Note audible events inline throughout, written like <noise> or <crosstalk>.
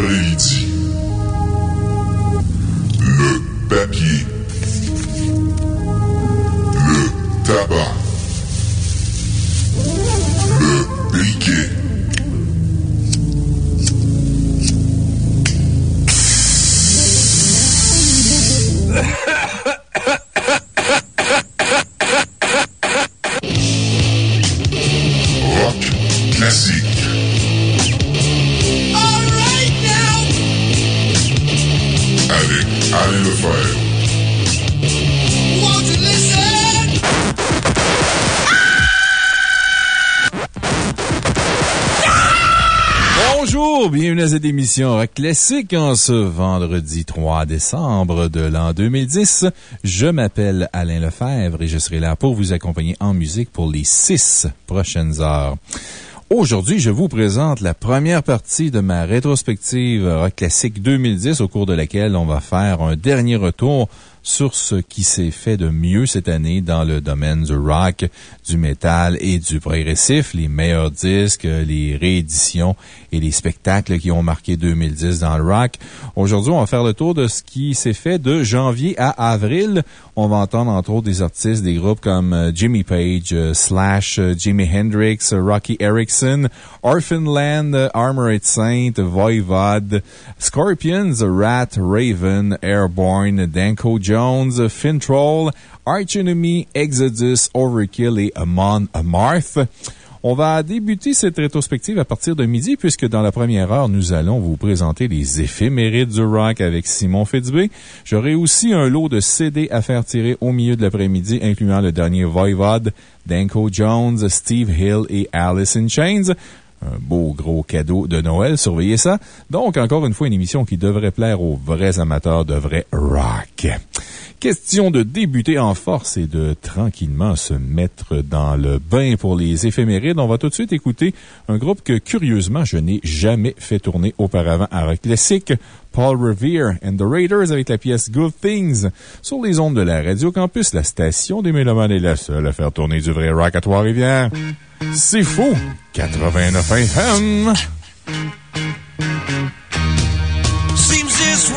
Vendredi cette émission Rock Classique en ce vendredi 3 décembre de l'an 2010. Je m'appelle Alain Lefebvre et je serai là pour vous accompagner en musique pour les six prochaines heures. Aujourd'hui, je vous présente la première partie de ma rétrospective Rock Classique 2010 au cours de laquelle on va faire un dernier retour sur ce qui s'est fait de mieux cette année dans le domaine du rock, du métal et du progressif, les meilleurs disques, les rééditions et les spectacles qui ont marqué 2010 dans le rock. Aujourd'hui, on va faire le tour de ce qui s'est fait de janvier à avril. On va entendre entre autres des artistes des groupes comme euh, Jimmy Page, euh, Slash, euh, Jimi Hendrix, Rocky Erickson, Orphan Land, euh, Armored Saint, Voivod, Scorpions, Rat, Raven, Airborne, Danko Jones, Fintroll, Arch Enemy, Exodus, Overkill et Amon Amarth. On va débuter cette rétrospective à partir de midi, puisque dans la première heure, nous allons vous présenter les éphémérides du rock avec Simon Fitzbé. J'aurai aussi un lot de CD à faire tirer au milieu de l'après-midi, incluant le dernier Voivod, Danko Jones, Steve Hill et Alice in Chains. Un beau gros cadeau de Noël, surveillez ça. Donc, encore une fois, une émission qui devrait plaire aux vrais amateurs de vrai rock. Question de débuter en force et de tranquillement se mettre dans le bain pour les éphémérides. On va tout de suite écouter un groupe que, curieusement, je n'ai jamais fait tourner auparavant à Rock Classique. Paul Revere and the Raiders avec la pièce Good Things. Sur les ondes de la Radio Campus, la station des Mélomanes est la seule à faire tourner du vrai rock à Trois-Rivières. C'est faux! 89 FM! Seems this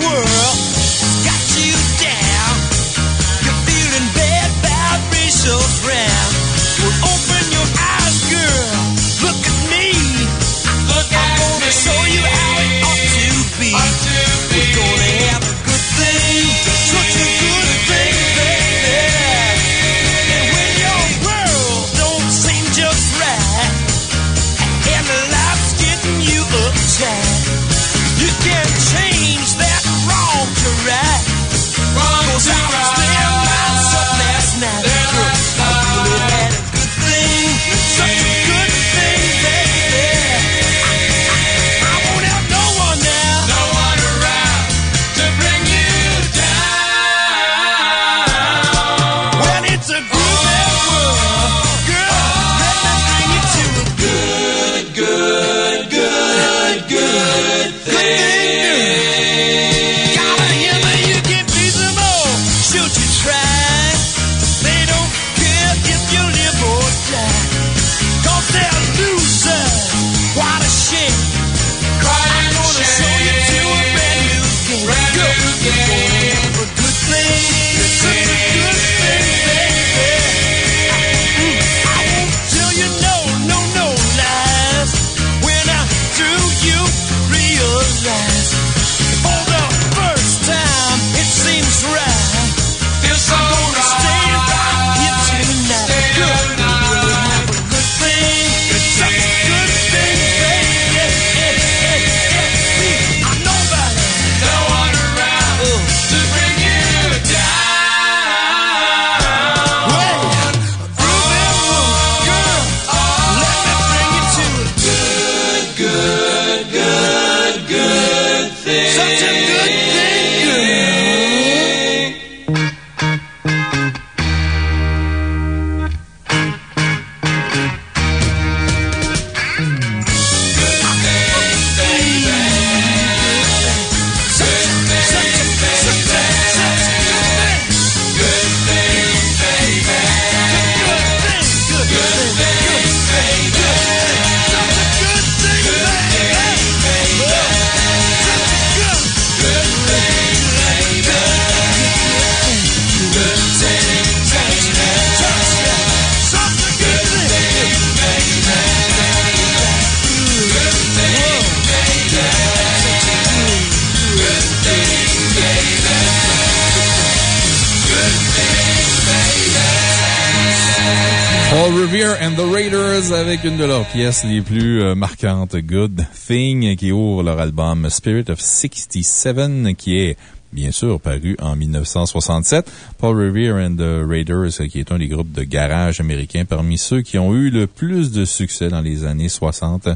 Revere and the Raiders avec une de leurs pièces les plus euh, marquantes, Good Thing, qui ouvre leur album Spirit of 67, qui est bien sûr paru en 1967. Paul Revere and the Raiders, qui est un des groupes de garage américains parmi ceux qui ont eu le plus de succès dans les années 60,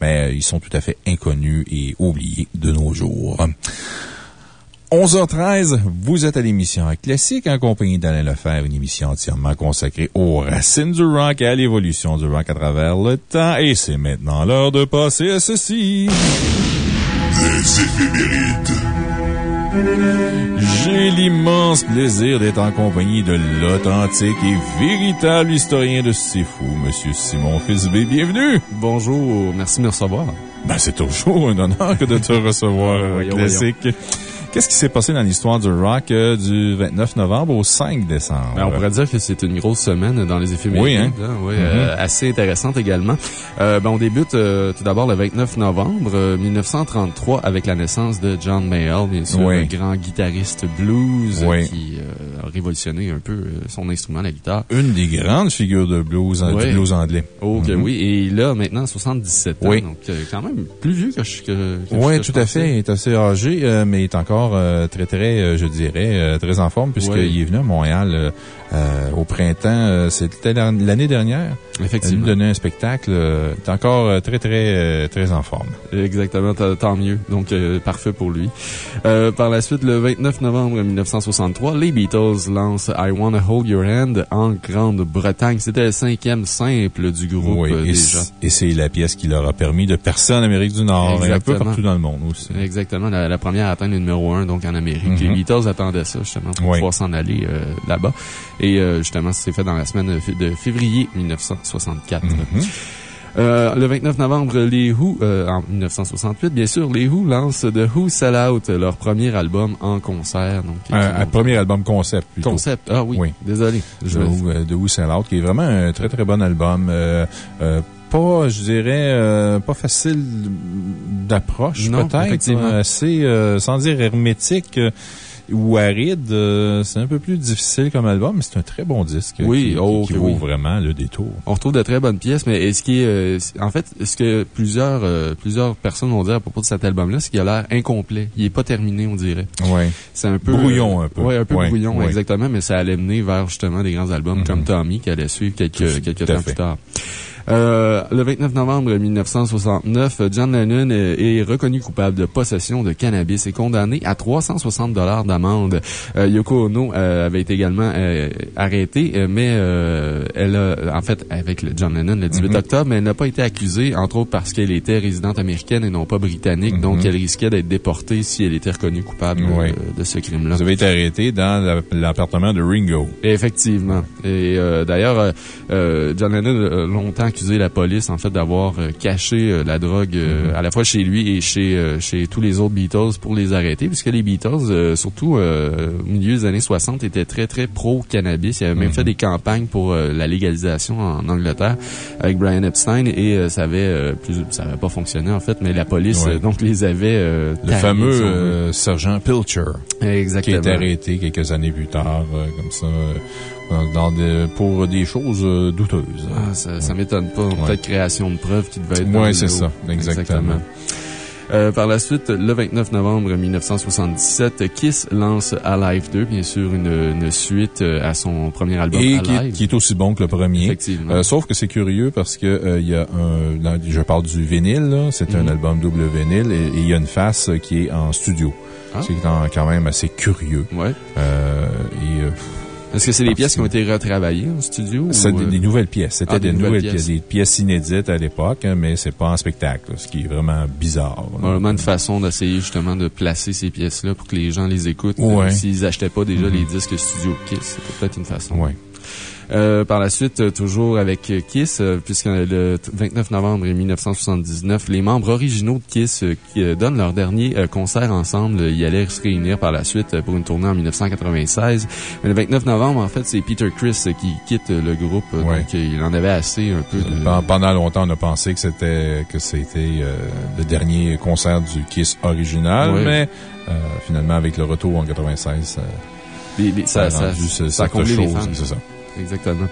mais euh, ils sont tout à fait inconnus et oubliés de nos jours. 11h13, vous êtes à l'émission Classique en compagnie d'Alain Lefebvre, une émission entièrement consacrée aux racines du rock et à l'évolution du rock à travers le temps. Et c'est maintenant l'heure de passer à ceci. Les éphémérides. J'ai l'immense plaisir d'être en compagnie de l'authentique et véritable historien de C'est Fou, Monsieur Simon Fisbé. Bienvenue! Bonjour, merci de me recevoir. Ben, c'est toujours un honneur que de te recevoir, <laughs> Voyons, Classique. Qu'est-ce qui s'est passé dans l'histoire du rock euh, du 29 novembre au 5 décembre? Ben, on pourrait dire que c'est une grosse semaine dans les éphémérides. Oui, hein? hein, oui, euh, assez intéressante également. Euh, ben, on débute euh, tout d'abord le 29 novembre euh, 1933 avec la naissance de John Mayall, bien sûr, Oui. un grand guitariste blues euh, Oui. qui euh, a révolutionné un peu euh, son instrument, la guitare. Une des grandes figures de blues, Oui. du blues anglais. Oh, que Mhm. oui. Et il a maintenant 77 ans. Oui. Donc, euh, quand même plus vieux que je, que, que Oui, je tout à fait. Il est assez âgé, euh, mais il est encore euh, très, très, euh, je dirais, euh, très en forme, puisqu'il Oui. est venu à Montréal au printemps. euh, C'était l'an- l'année dernière. Il nous Effectivement. donnait un spectacle. euh, est encore euh, très, très, euh, très en forme. Exactement, tant mieux. Donc, euh, parfait pour lui. Euh, par la suite, le 29 novembre 1963, les Beatles lancent I Wanna Hold Your Hand en Grande-Bretagne. C'était le cinquième simple du groupe Oui, euh, et déjà. c- et c'est la pièce qui leur a permis de percer en Amérique du Nord et un peu partout dans le monde aussi. Exactement, la, la première à atteindre le numéro un, donc en Amérique. Les Beatles attendaient ça, justement, pour Oui. pouvoir s'en aller euh, là-bas. Et euh, justement, ça s'est fait dans la semaine de février 1964. Mhm. Euh, le 29 novembre, les Who, euh, en 1968, bien sûr, les Who lancent The Who Sell Out, leur premier album en concert. Donc, Un, premier album concept, plutôt. Concept. Ah oui. Oui. Désolé. The Who, The Who Sell Out, qui est vraiment un très, très bon album. Euh, pas, je dirais, euh, pas facile d'approche, Non, peut-être. Assez, euh, sans dire hermétique ou aride. euh, c'est un peu plus difficile comme album, mais c'est un très bon disque. Oui, qui, oh, qui, qui que vaut oui. vraiment le détour. On retrouve de très bonnes pièces, mais est-ce qui est, euh, en fait, ce que plusieurs, euh, plusieurs personnes vont dire à propos de cet album-là, c'est qu'il a l'air incomplet? Il est pas terminé, on dirait. Ouais. C'est un peu. Brouillon, euh, un peu. Ouais, un peu Ouais, brouillon, ouais. exactement, mais ça allait mener vers justement des grands albums Mhm. comme Tommy qui allait suivre quelques, quelques temps fait. plus tard. Euh, le 29 novembre 1969, John Lennon est, est reconnu coupable de possession de cannabis et condamné à 360 dollars d'amende. Euh, Yoko Ono euh, avait été également arrêtée, mais elle a, en fait, avec le John Lennon le 18 Mhm. octobre, mais elle n'a pas été accusée, entre autres parce qu'elle était résidente américaine et non pas britannique, donc elle risquait d'être déportée si elle était reconnue coupable Oui. de ce crime-là. Vous avez été arrêté dans la- l'appartement de Ringo. Effectivement. Et d'ailleurs, John Lennon longtemps accusé la police, en fait, d'avoir euh, caché euh, la drogue euh, à la fois chez lui et chez, chez tous les autres Beatles pour les arrêter, puisque les Beatles, surtout au milieu des années 60, étaient très, très pro-cannabis. Ils avaient même Mhm. fait des campagnes pour la légalisation en Angleterre avec Brian Epstein et ça avait plus, ça avait pas fonctionné, en fait, mais la police, Ouais. donc, les avait Le fameux sergent Pilcher. qui a Exactement. été arrêté quelques années plus tard, comme ça, dans, des- pour des choses euh, douteuses. Ah, ça, ça m'étonne pas. Ouais. Peut-être création de preuves qui devait être le c'est ça, exactement. Euh, par la suite, le 29 novembre 1977, Kiss lance Alive 2, bien sûr, une, une suite euh, à son premier album Et qui est, Alive. qui est aussi bon que le premier. Effectivement. Euh, sauf que c'est curieux parce que euh, il y a un, je parle du vinyle, c'est un Mhm. album double vinyle et il y a une face qui est en studio. Ah. C'est quand même assez curieux. ouais. Et, Est-ce que c'est des pièces qui ont été retravaillées en studio? c'est des, euh, des nouvelles pièces. C'était Ah, des, des nouvelles nouvelles pièces. pièces. Des pièces inédites à l'époque, hein, mais c'est pas en spectacle, ce qui est vraiment bizarre. Vraiment une façon d'essayer justement de placer ces pièces-là pour que les gens les écoutent. Ouais. S'ils achetaient pas déjà Mhm. les disques studio Kiss, c'était peut-être une façon. Ouais. Euh, par la suite, euh, toujours avec euh, Kiss, puisque le t- 29 novembre 1979, les membres originaux de Kiss qui donnent leur dernier concert ensemble, y allaient se réunir par la suite pour une tournée en 1996. Mais le 29 novembre, en fait, c'est Peter Chris qui quitte le groupe, Ouais. donc il en avait assez un peu de... Pen- Pendant longtemps, on a pensé que c'était que c'était euh, le dernier concert du Kiss original, Ouais. mais euh, finalement, avec le retour en 96, euh, les- les- ça, ça, a ça, ce- ça a comblé les fans. Exactement.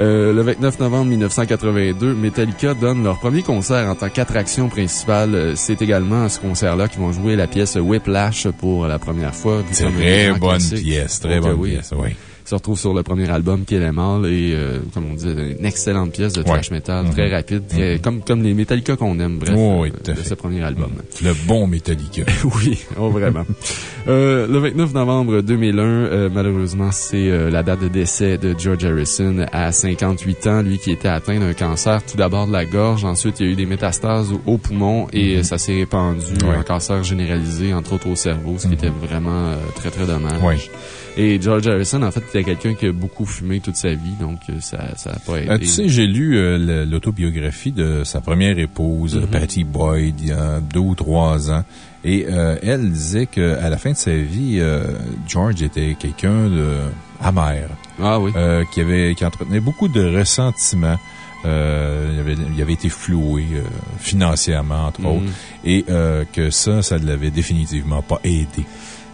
Euh, le 29 novembre 1982, Metallica donne leur premier concert en tant qu'attraction principale. Euh, C'est également à ce concert-là qu'ils vont jouer la pièce Whiplash pour la première fois. Très bonne pièce, très bonne pièce, oui se retrouve sur le premier album Em All et, euh, comme on dit, une excellente pièce de thrash metal, très Mhm. rapide, très, comme, comme les Metallica qu'on aime, bref, Oh, oui, euh, de fait. ce premier album. Le bon Metallica. <laughs> oui, oh, vraiment. Euh, le 29 novembre 2001, euh, malheureusement, c'est euh, la date de décès de George Harrison à 58 ans, lui qui était atteint d'un cancer, tout d'abord de la gorge, ensuite il y a eu des métastases au, poumon et ça s'est répandu, Ouais. un cancer généralisé, entre autres au cerveau, ce qui était vraiment euh, très, très dommage. Oui. Et George Harrison, en fait, était quelqu'un qui a beaucoup fumé toute sa vie, donc euh, ça n'a pas aidé. Tu sais, j'ai lu euh, l'autobiographie de sa première épouse, Mhm. Patty Boyd, il y a deux ou trois ans. Et euh, elle disait qu'à la fin de sa vie, euh, George était quelqu'un de amer, ah oui. euh, qui, avait, qui entretenait beaucoup de ressentiments. Euh, il, avait, il avait été floué euh, financièrement, entre Mhm. autres, et euh, que ça, ça ne l'avait définitivement pas aidé.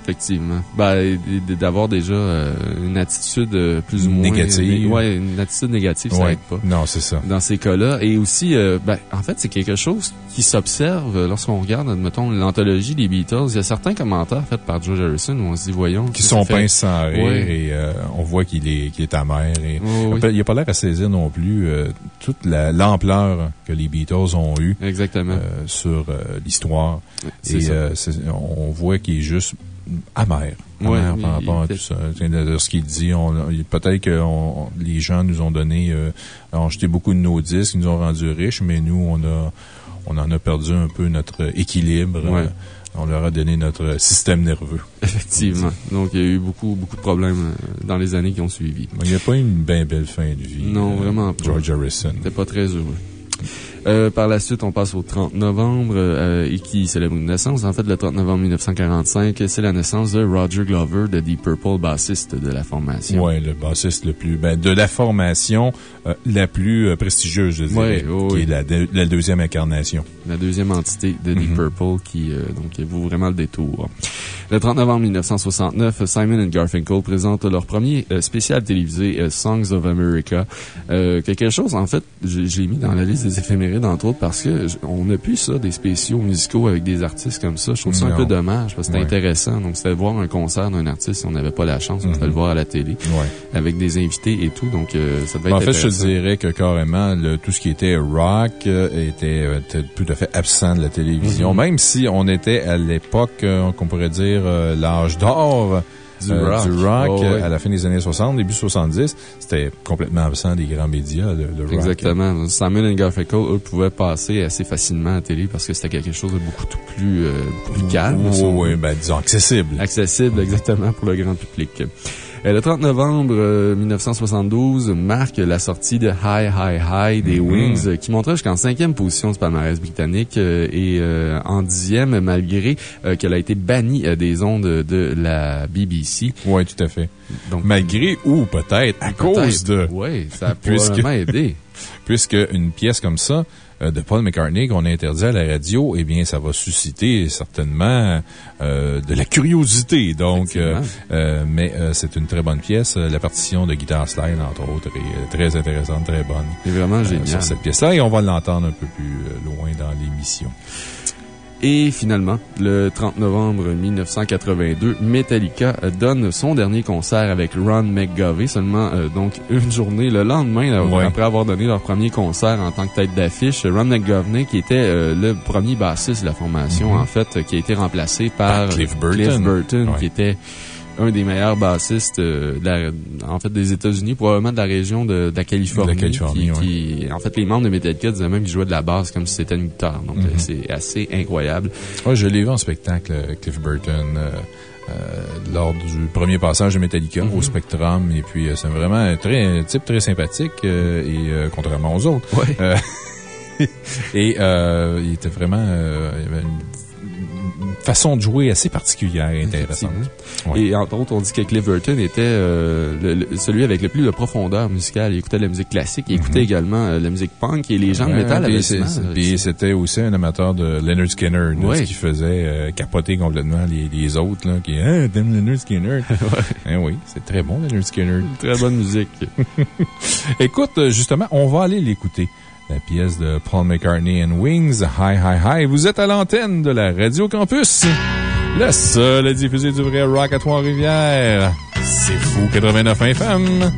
Effectivement. Ben, d'avoir déjà euh, une attitude euh, plus ou moins... Négative. Ouais, une attitude négative, ça Ouais. pas. Non, c'est ça. Dans ces cas-là. Et aussi, euh, ben, en fait, c'est quelque chose qui s'observe lorsqu'on regarde, admettons, l'anthologie des Beatles. Il y a certains commentaires faits par George Harrison où on se dit, voyons... Qui sont pinces sans rire Ouais. et euh, on voit qu'il est, qu'il est amer. Et Oh, oui. Il n'a pas l'air à saisir non plus toute la- l'ampleur que les Beatles ont eue Exactement. sur l'histoire. Et on voit qu'il est juste amer. Ouais, amer par rapport à tout ça. De, ce qu'il dit, peut-être que on- les gens nous ont donné, euh, ont jeté beaucoup de nos disques, ils nous ont rendus riches, mais nous, on a, on en a perdu un peu notre équilibre. Ouais. Euh, on leur a donné notre système nerveux. Effectivement. Donc, il y a eu beaucoup, beaucoup de problèmes euh, dans les années qui ont suivi. Il n'y a pas eu une bien belle fin de vie. Non, euh, vraiment pas. George Harrison. C'était pas très heureux. Euh, par la suite, on passe au 30 novembre euh, et qui célèbre une naissance. En fait, le 30 novembre 1945, c'est la naissance de Roger Glover de Deep Purple, bassiste de la formation. Ouais, le bassiste le plus, ben, de la formation euh, la plus prestigieuse, je dirais, Ouais, oh, qui oui. est la, de- la deuxième incarnation. La deuxième entité de Deep Mhm. Purple qui, donc, qui vaut vraiment le détour. Le 30 novembre 1969, Simon and Garfinkel présentent leur premier spécial télévisé, Songs of America. Quelque chose, en fait, je, je l'ai mis dans la liste des éphémérides, entre autres, parce que je- on n'a plus ça, des spéciaux musicaux avec des artistes comme ça. Je trouve ça un Non. peu dommage, parce que c'était Ouais. intéressant. Donc, c'était voir un concert d'un artiste si on n'avait pas la chance, on Mhm. pouvait le voir à la télé, Ouais. avec des invités et tout. Donc, euh, ça devait En être fait, je te dirais que carrément, le- tout ce qui était rock euh, était, euh, était tout à fait absent de la télévision. Mhm. Même si on était à l'époque, qu'on pourrait dire, l'âge d'or Du euh, rock. du rock, Oh, ouais. à la fin des années 60, début 70, c'était complètement absent des grands médias, le, le rock. Exactement. Simon and Garfunkel, eux, pouvaient passer assez facilement à la télé parce que c'était quelque chose de beaucoup plus, euh, beaucoup plus calme. Oui, oui, ben, disons accessible. Accessible, exactement, pour le grand public. Euh, Le 30 novembre euh, 1972 marque la sortie de High High High des Mhm. Wings, euh, qui montrait jusqu'en cinquième position du palmarès britannique euh, et euh, en dixième, malgré euh, qu'elle a été bannie euh, des ondes de la BBC. Oui, tout à fait. Donc, Malgré ou peut-être à cause de. Oui, ça a <laughs> probablement aidé. <laughs> Puisque une pièce comme ça, euh, de Paul McCartney qu'on a interdit à la radio, eh bien, ça va susciter certainement euh, de la curiosité. Donc, euh, euh, mais euh, c'est une très bonne pièce. Euh, La partition de Guitar Slide, entre autres, est euh, très intéressante, très bonne C'est vraiment euh, génial. sur cette pièce-là. Et on va l'entendre un peu plus euh, loin dans l'émission. Et finalement, le 30 novembre 1982, Metallica euh, donne son dernier concert avec Ron McGovey, seulement euh, donc <laughs> une journée le lendemain, Ouais. après avoir donné leur premier concert en tant que tête d'affiche. Ron McGovney, qui était euh, le premier bassiste de la formation, Mhm. en fait, qui a été remplacé par Par Cliff Burton. Burton, Ouais. qui était un des meilleurs bassistes euh, de la- en fait des États-Unis, probablement de la région de, de la Californie. De la Californie, qui, qui- en fait, les membres de Metallica disaient même qu'ils jouaient de la basse comme si c'était une guitare. Donc, Mhm. c'est assez incroyable. Ouais, je l'ai vu en spectacle, euh, Cliff Burton, euh, euh, lors du premier passage de Metallica Mhm. au Spectrum. Et puis, euh, c'est vraiment un, très, un type très sympathique euh, et euh, contrairement aux autres. Ouais. Euh, <laughs> et euh, il était vraiment... euh, il avait une façon de jouer assez particulière et intéressante. Et entre autres, on dit que Cliff Burton était euh, celui avec le plus de profondeur musicale. Il écoutait la musique classique, il écoutait mhm. également euh, la musique punk et les gens de métal Et c'était aussi un amateur de Leonard Skinner, ce qui faisait capoter complètement les, autres, là, qui, ah, t'aimes Leonard Skinner? <laughs> Eh oui, c'est très bon, Leonard Skinner. Très bonne musique. <laughs> Écoute, justement, on va aller l'écouter la pièce de Paul McCartney and Wings, Hi Hi Hi. Vous êtes à l'antenne de la Radio Campus, le seul à du vrai rock à Trois-Rivières. C'est fou 89 FM.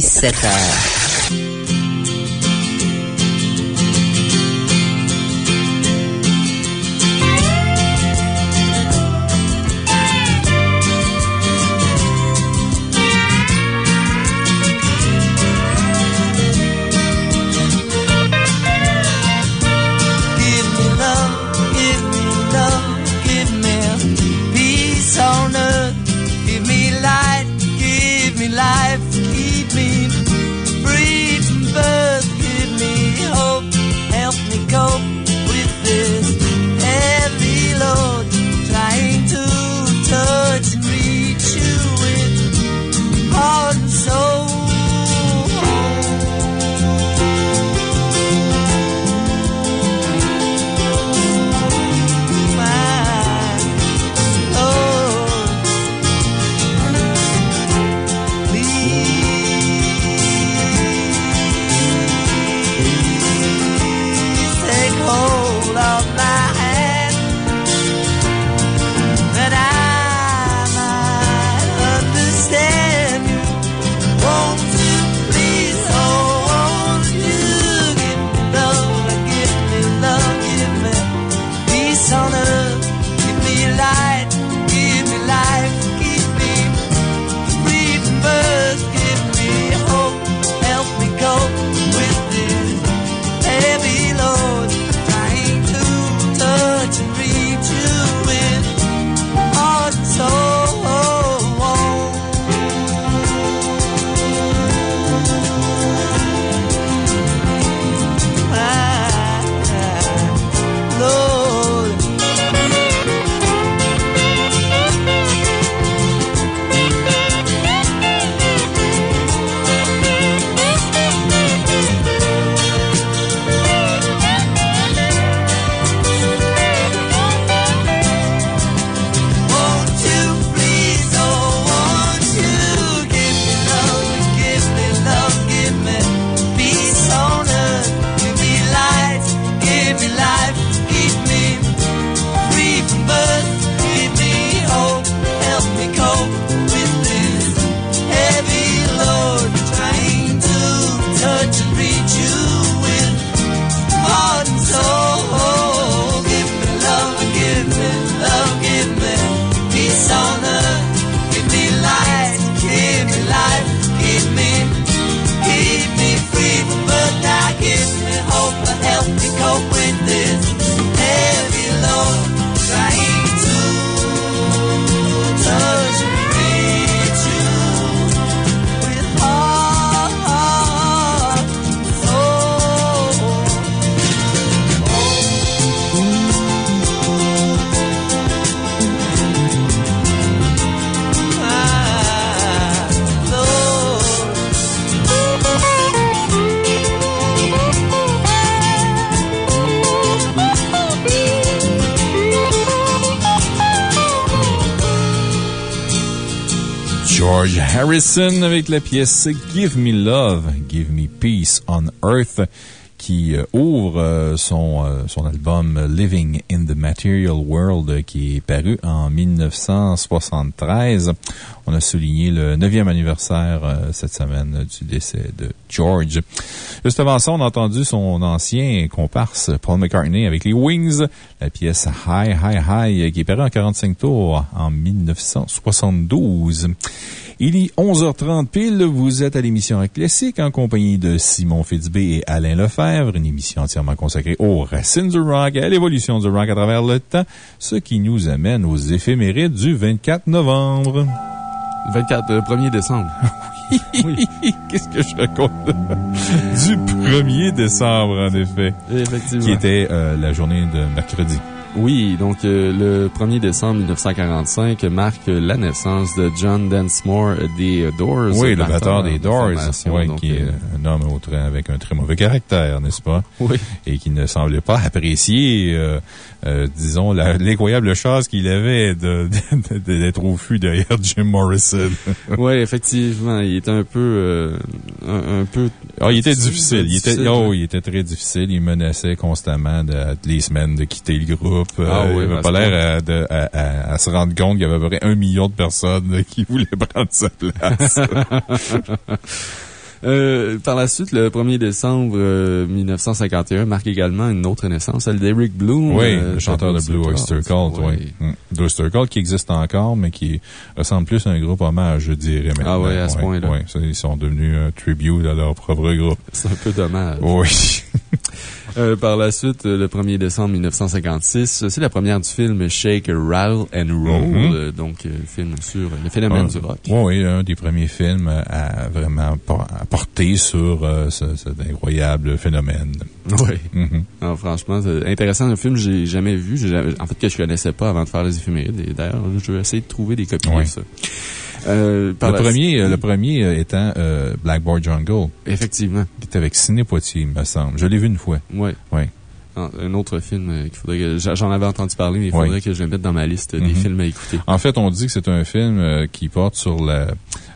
17h. Harrison avec la pièce Give Me Love, Give Me Peace on Earth qui euh, ouvre euh, son, euh, son album Living in the Material World qui est paru en 1973. On a souligné le neuvième anniversaire cette semaine du décès de George. Juste avant ça, on a entendu son ancien comparse Paul McCartney avec les Wings, la pièce High, High, High qui est paru en 45 tours en 1972. Il est 11h30 pile. Vous êtes à l'émission Classique en compagnie de Simon Fitzbé et Alain Lefebvre, une émission entièrement consacrée aux racines du rock et à l'évolution du rock à travers le temps, ce qui nous amène aux éphémérides du 24 novembre. 24, 1er décembre. <laughs> oui. Qu'est-ce que je raconte? du 1er décembre, en effet. Effectivement. Qui était euh, la journée de mercredi. Oui, donc euh, le 1er décembre 1945 marque la naissance de John Densmore des Doors. Oui, le batteur des Doors, qui est euh, un homme avec un très mauvais caractère, n'est-ce pas? Oui. Et qui ne semblait pas apprécier, euh, disons, l'incroyable chance qu'il avait d'être au fût derrière Jim Morrison. <laughs> oui, effectivement, il était un peu... un, peu... Ah, il était difficile. Il était, oh, il était très difficile. Il menaçait constamment de, les semaines de quitter le groupe. Ah il n'avait pas l'air à, se rendre compte qu'il y avait à peu près un million de personnes qui voulaient <laughs> prendre sa place. <laughs> Euh, par la suite, le 1er décembre 1951 euh, marque également une autre naissance, celle d'Eric Bloom. Oui, euh, le chanteur de Blue Oyster Cult, oui. Mm. Blue Oyster Cult qui existe encore, mais qui ressemble plus à un groupe hommage, je dirais maintenant. Ah oui, à ce point-là. Oui, ils sont devenus un tribute à leur propre groupe. C'est un peu dommage. Oui. <laughs> Euh, par la suite, euh, le 1er décembre 1956, c'est la première du film Shake, Rattle and Roll, mm-hmm. euh, donc film sur le phénomène du rock. Oui, un des premiers films à vraiment porter sur cet incroyable phénomène. Oui. Mm-hmm. franchement, c'est intéressant. Un film que j'ai jamais vu, en fait, que je connaissais pas avant de faire les éphémérides. D'ailleurs, je vais essayer de trouver des copies de ça. Euh, le, premier, euh, le premier euh, étant Blackboard Jungle. Effectivement. Qui était avec Ciné Poitiers, il me semble. Je l'ai vu une fois. Oui. Oui. Ah, un autre film qu'il faudrait que. J'en avais entendu parler, mais il faudrait que je le mette dans ma liste des mm-hmm. films à écouter. En fait, on dit que c'est un film qui porte sur la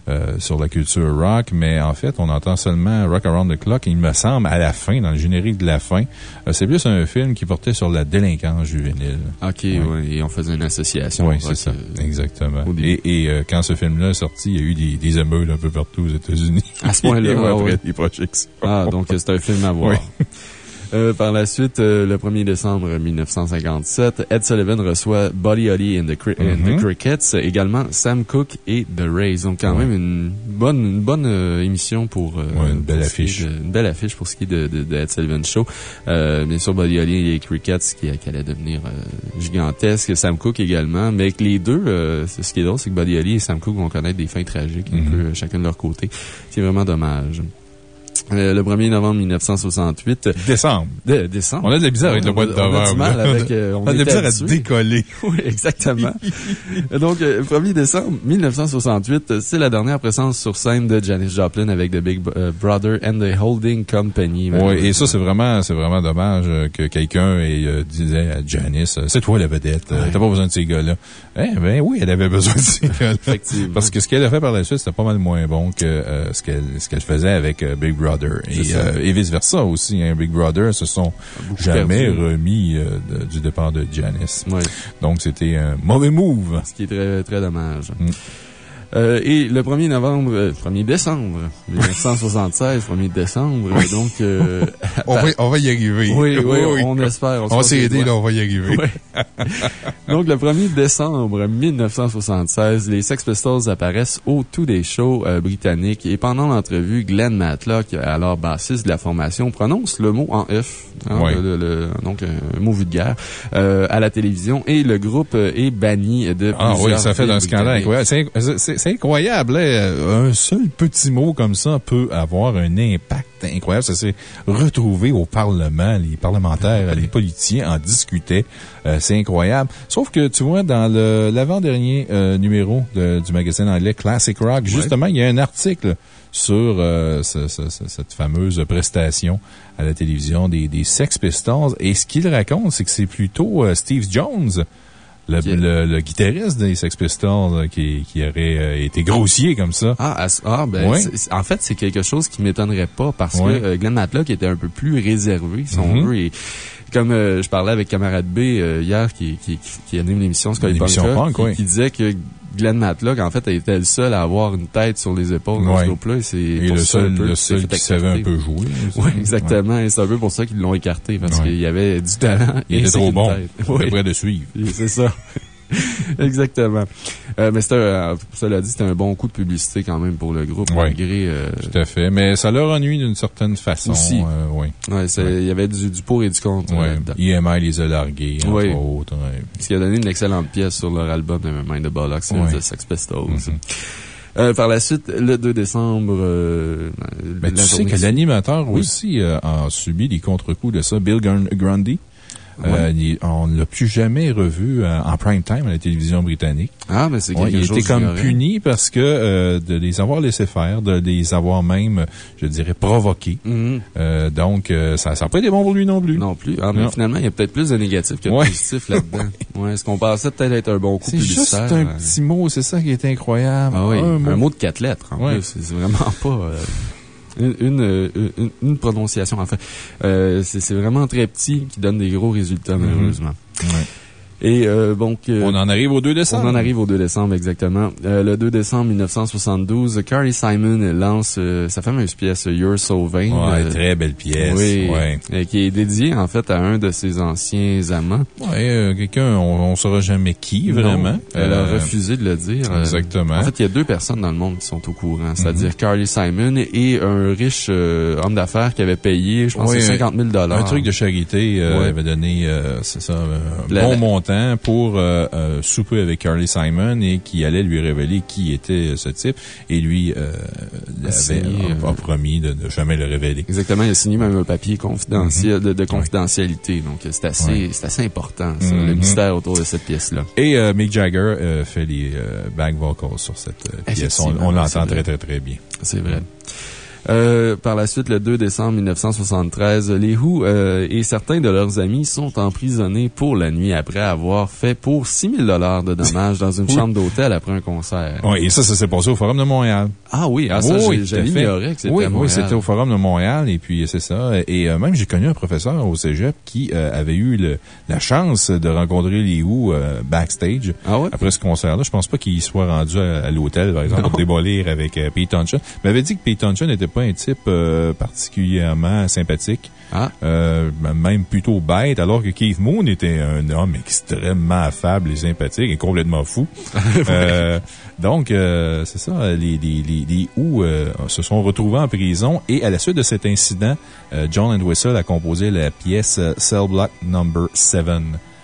euh, sur la culture rock, mais en fait, on entend seulement Rock Around the Clock, il me semble, à la fin, dans le générique de la fin. Euh, c'est plus un film qui portait sur la délinquance juvénile. OK, oui, et on faisait une association. Oui, c'est ça, euh, exactement. Et, quand ce film-là est sorti, il y a eu des, des émeutes un peu partout aux États-Unis. À ce point-là, <laughs> après des projections. Ah, donc c'est un film à voir. <laughs> Euh, par la suite, euh, le 1er décembre 1957, Ed Sullivan reçoit Buddy Holly and the, mm-hmm. Crickets, également Sam Cooke et The Rays. Donc, quand même, une bonne, une bonne euh, émission pour. une belle affiche. une belle affiche pour ce qui est de, de, Ed Sullivan Show. bien sûr, Buddy Holly et les Crickets qui, qui allaient devenir gigantesques. Sam Cooke également. Mais avec les deux, ce qui est drôle, c'est que Buddy Holly et Sam Cooke vont connaître des fins tragiques, un mm-hmm. peu chacun de leur côté. C'est vraiment dommage. Euh, le 1er novembre 1968. Décembre. décembre. On a de la bizarre avec le mois de novembre. On a, mal avec, euh, on, a de la bizarre à décoller. <laughs> oui, exactement. Donc, 1er euh, décembre 1968, c'est la dernière présence sur scène de Janis Joplin avec The Big Brother and the Holding Company. Oui, et ça, c'est vraiment, c'est vraiment dommage que quelqu'un disait à Janis, c'est toi la vedette, t'as pas besoin de ces gars-là. Eh ben oui, elle avait besoin de ces gars-là. Effectivement. Parce que ce qu'elle a fait par la suite, c'était pas mal moins bon que ce qu'elle ce qu'elle faisait avec Big Brother. Euh, et, vice-versa aussi. Hein, Big Brother se sont jamais remis euh, du départ de Janice. Donc, c'était un mauvais move. Ce qui est très, très dommage. Mm. Euh, et le 1er novembre, 1er euh, décembre <laughs> 1976, 1er décembre, donc... Euh, <laughs> on, va, on va y arriver. Oui, oui, on espère. On, s'est aidé, là, on va y arriver. <laughs> donc, le 1er décembre 1976, les Sex Pistols apparaissent au tout des shows britanniques. Et pendant l'entrevue, Glenn Matlock, alors bassiste de la formation, prononce le mot en F, hein, le, donc un mot vulgaire, à la télévision. Et le groupe est banni de Ah oui, ça fait un scandale C'est c'est incroyable. Hein. Un seul petit mot comme ça peut avoir un impact incroyable. Ça s'est retrouvé au Parlement. Les parlementaires, les politiciens en discutaient. Euh, c'est incroyable. Sauf que, tu vois, dans l'avant-dernier euh, numéro du magazine anglais Classic Rock, justement, il y a un article sur euh, cette fameuse prestation à la télévision des, des Sex Pistols. Et ce qu'il raconte, c'est que c'est plutôt Steve Jones le, Qui le- le guitariste des Sex Pistols qui, qui aurait euh, été grossier comme ça. Ah, ah, ben, Ouais. en fait, c'est quelque chose qui m'étonnerait pas parce Ouais. que euh, Glenn Matlock était un peu plus réservé, si on Mhm. veut. Et comme euh, je parlais avec Camarade B euh, hier, qui, qui, qui, anime l'émission Sky Punk, qui, qui disait que Glenn Matlock, en fait, était le seul à avoir une tête sur les épaules dans Ouais. ce groupe-là. Et, Et le seul, peu le seul qui savait un peu jouer. aussi. Oui, exactement. Et c'est un peu pour ça qu'ils l'ont écarté, parce Ouais. qu'il y avait du talent. Il était ainsi trop bon. Il était prêt de suivre. C'est ça. <laughs> <laughs> Exactement. Euh, mais c'était, un- cela dit, c'était un bon coup de publicité quand même pour le groupe, Ouais. malgré. euh, Tout à fait. Mais ça leur ennuie d'une certaine façon. Aussi. euh, oui. ouais, il y avait du, du pour et du contre. euh, Ouais. là-dedans. EMI les a largués, entre Oui. autres. ouais. Ce qui a donné une excellente pièce sur leur album de Mind the Bollocks. The Sex Pistols. Mhm. Euh, par la suite, le 2 décembre, euh, Mais la tu sais que l'animateur Oui. aussi euh, a subi des contre-coups de ça. Bill Grundy. Euh, il- on ne l'a plus jamais revu euh, en prime time à la télévision britannique. Ah, mais c'est Ouais, quelque il chose était comme puni parce que euh, de les avoir laissés faire, de les avoir même, je dirais, provoqués. Mhm. Euh, donc, euh, ça n'a pas été bon pour lui non plus. Non plus. Ah, mais Non. finalement, il y a peut-être plus de négatifs que de Ouais. positifs là-dedans. <laughs> ouais, est-ce qu'on pensait peut-être être un bon coup C'est juste publicitaire? un petit mot, c'est ça qui est incroyable. Ah oui, Un mot. un mot de quatre lettres, en Ouais. plus. C'est vraiment <laughs> pas... euh, une, une, euh, une, une prononciation, enfin. Euh, c'est vraiment très petit qui donne des gros résultats, malheureusement. Ouais. Et euh, donc... euh, On en arrive au 2 décembre. on en arrive au 2 décembre, exactement. Euh, le 2 décembre 1972, Carly Simon lance euh, sa fameuse pièce You're So Vain. Ouais, euh, très belle pièce. oui, Ouais. qui est dédiée en fait à un de ses anciens amants. Ouais, quelqu'un, on ne saura jamais qui, vraiment. Non, elle a refusé de le dire. Exactement. En fait, il y a deux personnes dans le monde qui sont au courant, Mhm. c'est-à-dire Carly Simon et un riche euh, homme d'affaires qui avait payé, je pense, Oui, c'est 50 000 Un truc de charité euh, Ouais. avait donné, euh, c'est ça, un La- bon pour euh, euh, souper avec Carly Simon et qui allait lui révéler qui était ce type. Et lui euh, avait, signé, a, a euh, promis de ne jamais le révéler. Exactement, il a signé même un papier confidentiel, de, de confidentialité. Donc, c'est assez, Mhm. C'est assez important, ça, Mhm. le mystère autour de cette pièce-là. Et euh, Mick Jagger euh, fait les euh, back vocals sur cette euh, pièce. On, l'entend très, très, très bien. C'est vrai. Euh, par la suite, le 2 décembre 1973, les Who euh, et certains de leurs amis sont emprisonnés pour la nuit après avoir fait pour 6 000 de dommages dans une <laughs> Oui. chambre d'hôtel après un concert. Ouais, et ça, ça s'est passé au Forum de Montréal. Ah oui, ah, ça, Oui, oui, l'ignorais que c'était Oui, oui, c'était au Forum de Montréal, et puis c'est ça. Et euh, même, j'ai connu un professeur au cégep qui euh, avait eu le- la chance de rencontrer les Who backstage. Ah? Après ce concert-là, je pense pas qu'il soit rendu à, à l'hôtel, par exemple, pour démolir avec Pete Townshend. Il m'avait dit que Pete Townshend n'était pas un type euh, particulièrement sympathique. Ah. Euh, même plutôt bête, alors que Keith Moon était un homme extrêmement affable et sympathique et complètement fou. <laughs> Euh, donc, c'est ça, les, les, les, les Who euh, se sont retrouvés en prison et à la suite de cet incident, John Entwistle a composé la pièce Cell Block Number 7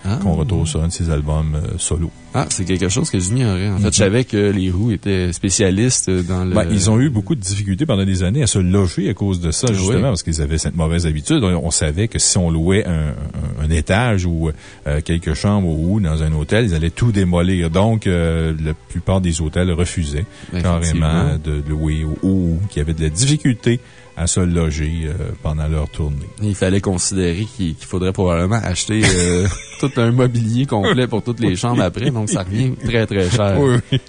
Ah. qu'on retrouve sur un de ses albums euh, solo. Ah, c'est quelque chose que j'ignorais. En fait, je savais que les Who étaient spécialistes dans le... Ben, ils ont eu beaucoup de difficultés pendant des années à se loger à cause de ça, Oui. justement, parce qu'ils avaient cette mauvaise habitude. On, on savait que si on louait un, un- un étage ou euh, quelques chambres ou dans un hôtel, ils allaient tout démolir. Donc, euh, la plupart des hôtels refusaient carrément de louer ou, ou qui avaient de la difficulté à se loger euh, pendant leur tournée. Il fallait considérer qu'il faudrait probablement acheter euh, <laughs> tout un mobilier complet pour toutes les chambres après, donc ça revient très très cher. oui.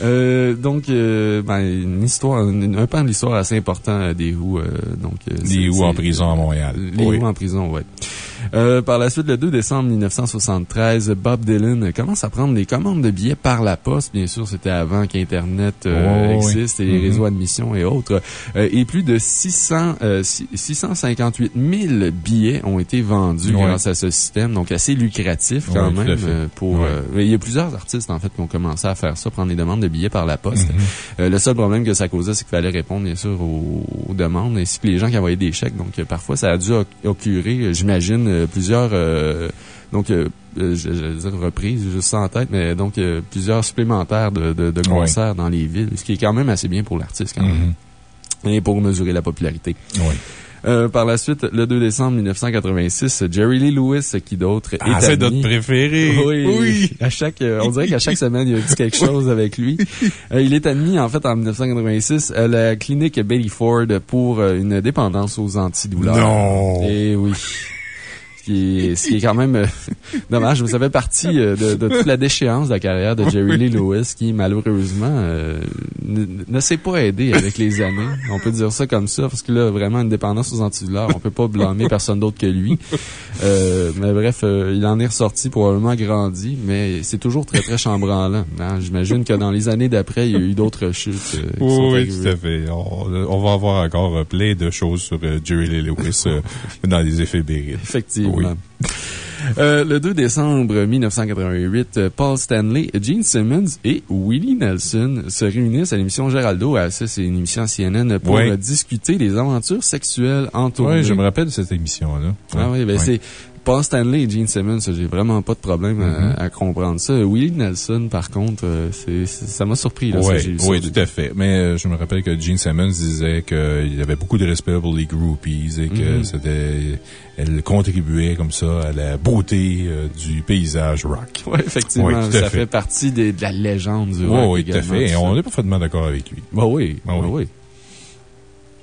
Euh, donc, euh, ben, une histoire, une- un pan de l'histoire assez important euh, des Who. euh, donc, euh, Les ou en prison à Montréal. Les Oui. Who en prison, ouais. Euh, par la suite, le 2 décembre 1973, Bob Dylan commence à prendre des commandes de billets par la poste. Bien sûr, c'était avant qu'Internet euh, Oh, oui. existe et les Mhm. réseaux admission et autres. Euh, et plus de 600, euh, six- 658 000 billets ont été vendus grâce à ce système. Donc, assez lucratif quand même. pour, euh, il y a plusieurs artistes, en fait, qui ont commencé à faire ça, prendre les demandes de billets par la poste. Mhm. Euh, le seul problème que ça causait, c'est qu'il fallait répondre, bien sûr, aux, aux demandes, ainsi que les gens qui envoyaient des chèques. Donc, parfois, ça a dû oc- occurer, j'imagine, plusieurs... euh, donc, euh, euh, je, je vais dire reprises, juste en tête, mais donc, euh, plusieurs supplémentaires de, de, de concerts dans les villes, ce qui est quand même assez bien pour l'artiste, quand même, Mhm. et pour mesurer la popularité. Oui. Euh, par la suite, le 2 décembre 1986, Jerry Lee Lewis, qui d'autre Ah, est c'est notre préféré. oui. À chaque, euh, on dirait qu'à chaque semaine, il y a eu quelque <laughs> chose avec lui. Euh, il est admis, en fait, en 1986, à la clinique Betty Ford pour une dépendance aux antidouleurs. Non. Et oui. Ce qui est, ce qui est quand même euh, <laughs> dommage. Ça fait partie euh, de, de, toute la déchéance de la carrière de Jerry Lee Lewis qui, malheureusement, euh, ne, ne s'est pas aidé avec les années. On peut dire ça comme ça, parce qu'il a vraiment une dépendance aux antidouleurs. On peut pas blâmer personne d'autre que lui. mais bref, il en est ressorti probablement grandi, mais c'est toujours très, très chambranlant. Hein. J'imagine que dans les années d'après, il y a eu d'autres chutes. oui, tout à fait. On, va avoir encore plein de choses sur Jerry Lee Lewis dans les effets Effectivement. Euh, le 2 décembre 1988, euh, Paul Stanley, Gene Simmons et Willie Nelson se réunissent à l'émission Géraldo. Ah, ça, c'est une émission CNN pour discuter des aventures sexuelles en tournée. Oui, je me rappelle de cette émission-là. Ah oui, ben Paul Stanley et Gene Simmons, j'ai vraiment pas de problème mm-hmm. à, comprendre ça. Willie Nelson, par contre, euh, ça m'a surpris. Là, oui, tout à fait. Mais euh, je me rappelle que Gene Simmons disait qu'il avait beaucoup de respect pour les groupies et que mm-hmm. c'était elle contribuait comme ça à la beauté euh, du paysage rock. Oui, effectivement. ça fait. partie de la légende du rock. Oui, tout à fait. Et on est parfaitement d'accord avec lui. Bah oui. Bah, oui. oui.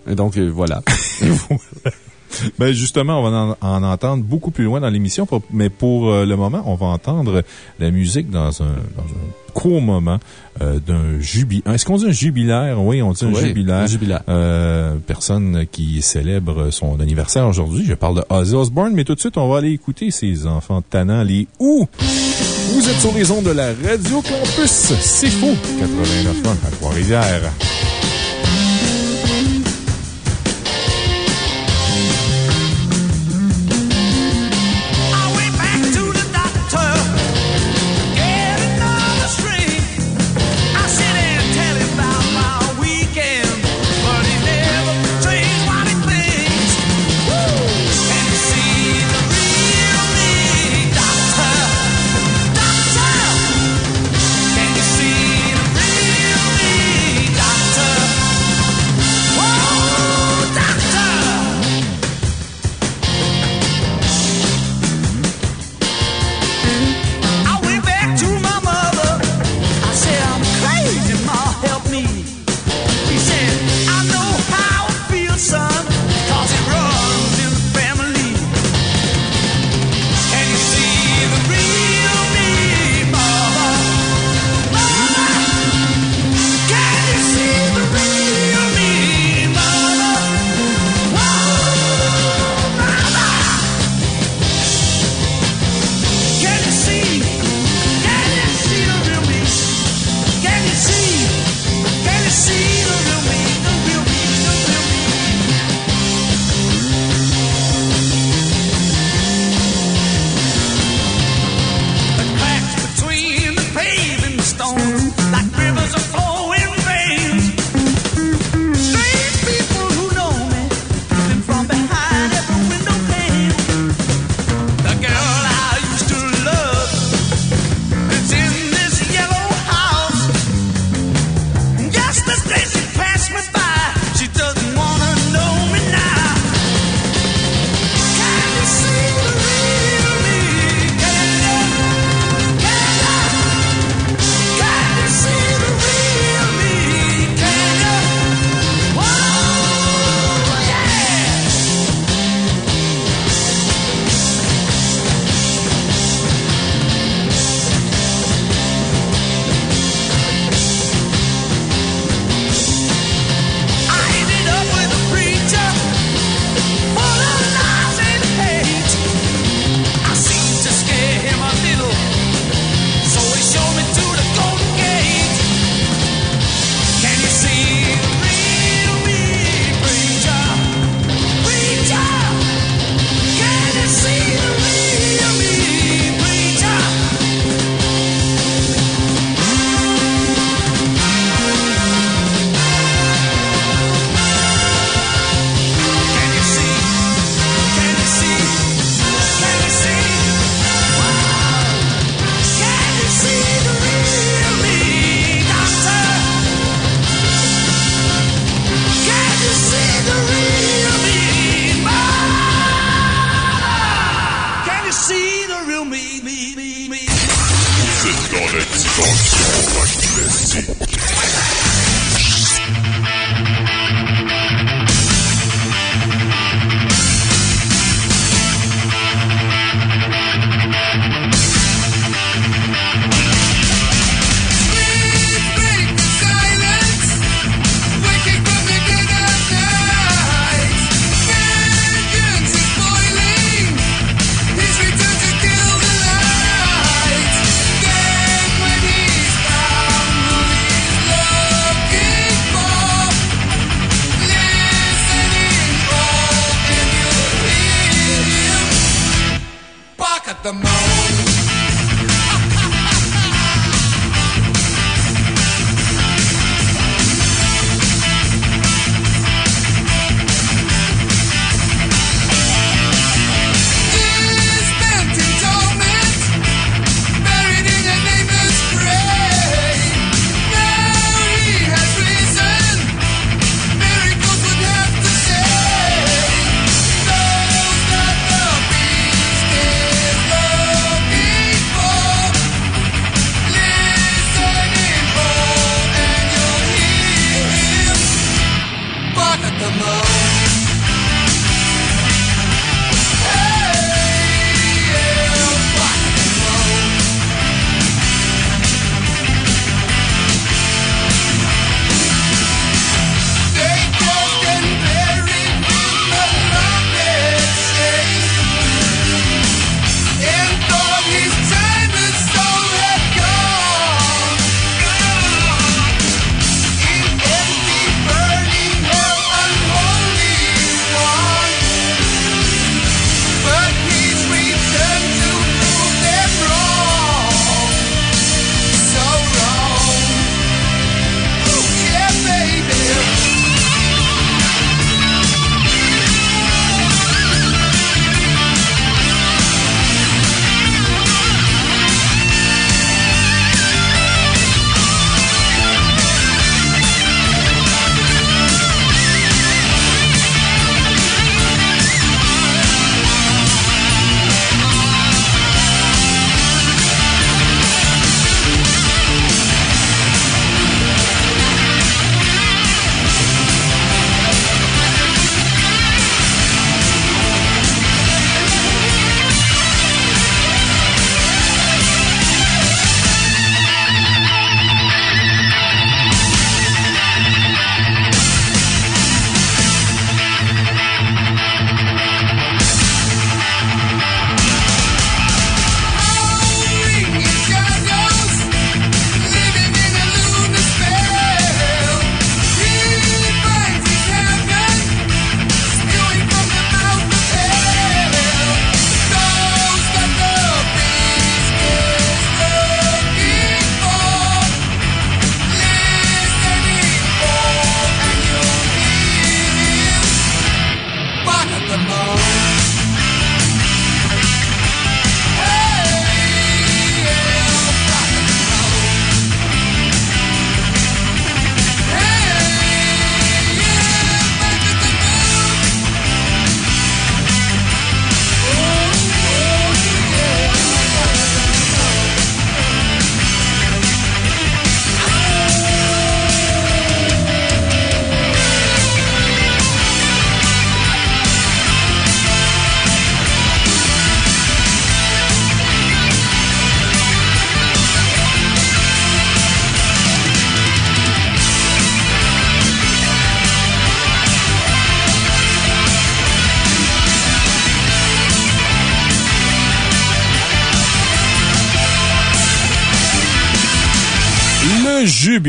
Et donc, voilà. <laughs> <laughs> <laughs> Ben justement, on va en, entendre beaucoup plus loin dans l'émission, mais pour euh, le moment, on va entendre la musique dans un, dans un court moment euh, d'un jubilaire. Est-ce qu'on dit un jubilaire? Oui, on dit un jubilaire. jubilaire. Euh, personne qui célèbre son anniversaire aujourd'hui. Je parle de Ozzy Osbourne, mais tout de suite, on va aller écouter ces enfants tannants, les où? Vous êtes sur les ondes de la Radio Campus. C'est faux. 89 ans à Trois-Rivières.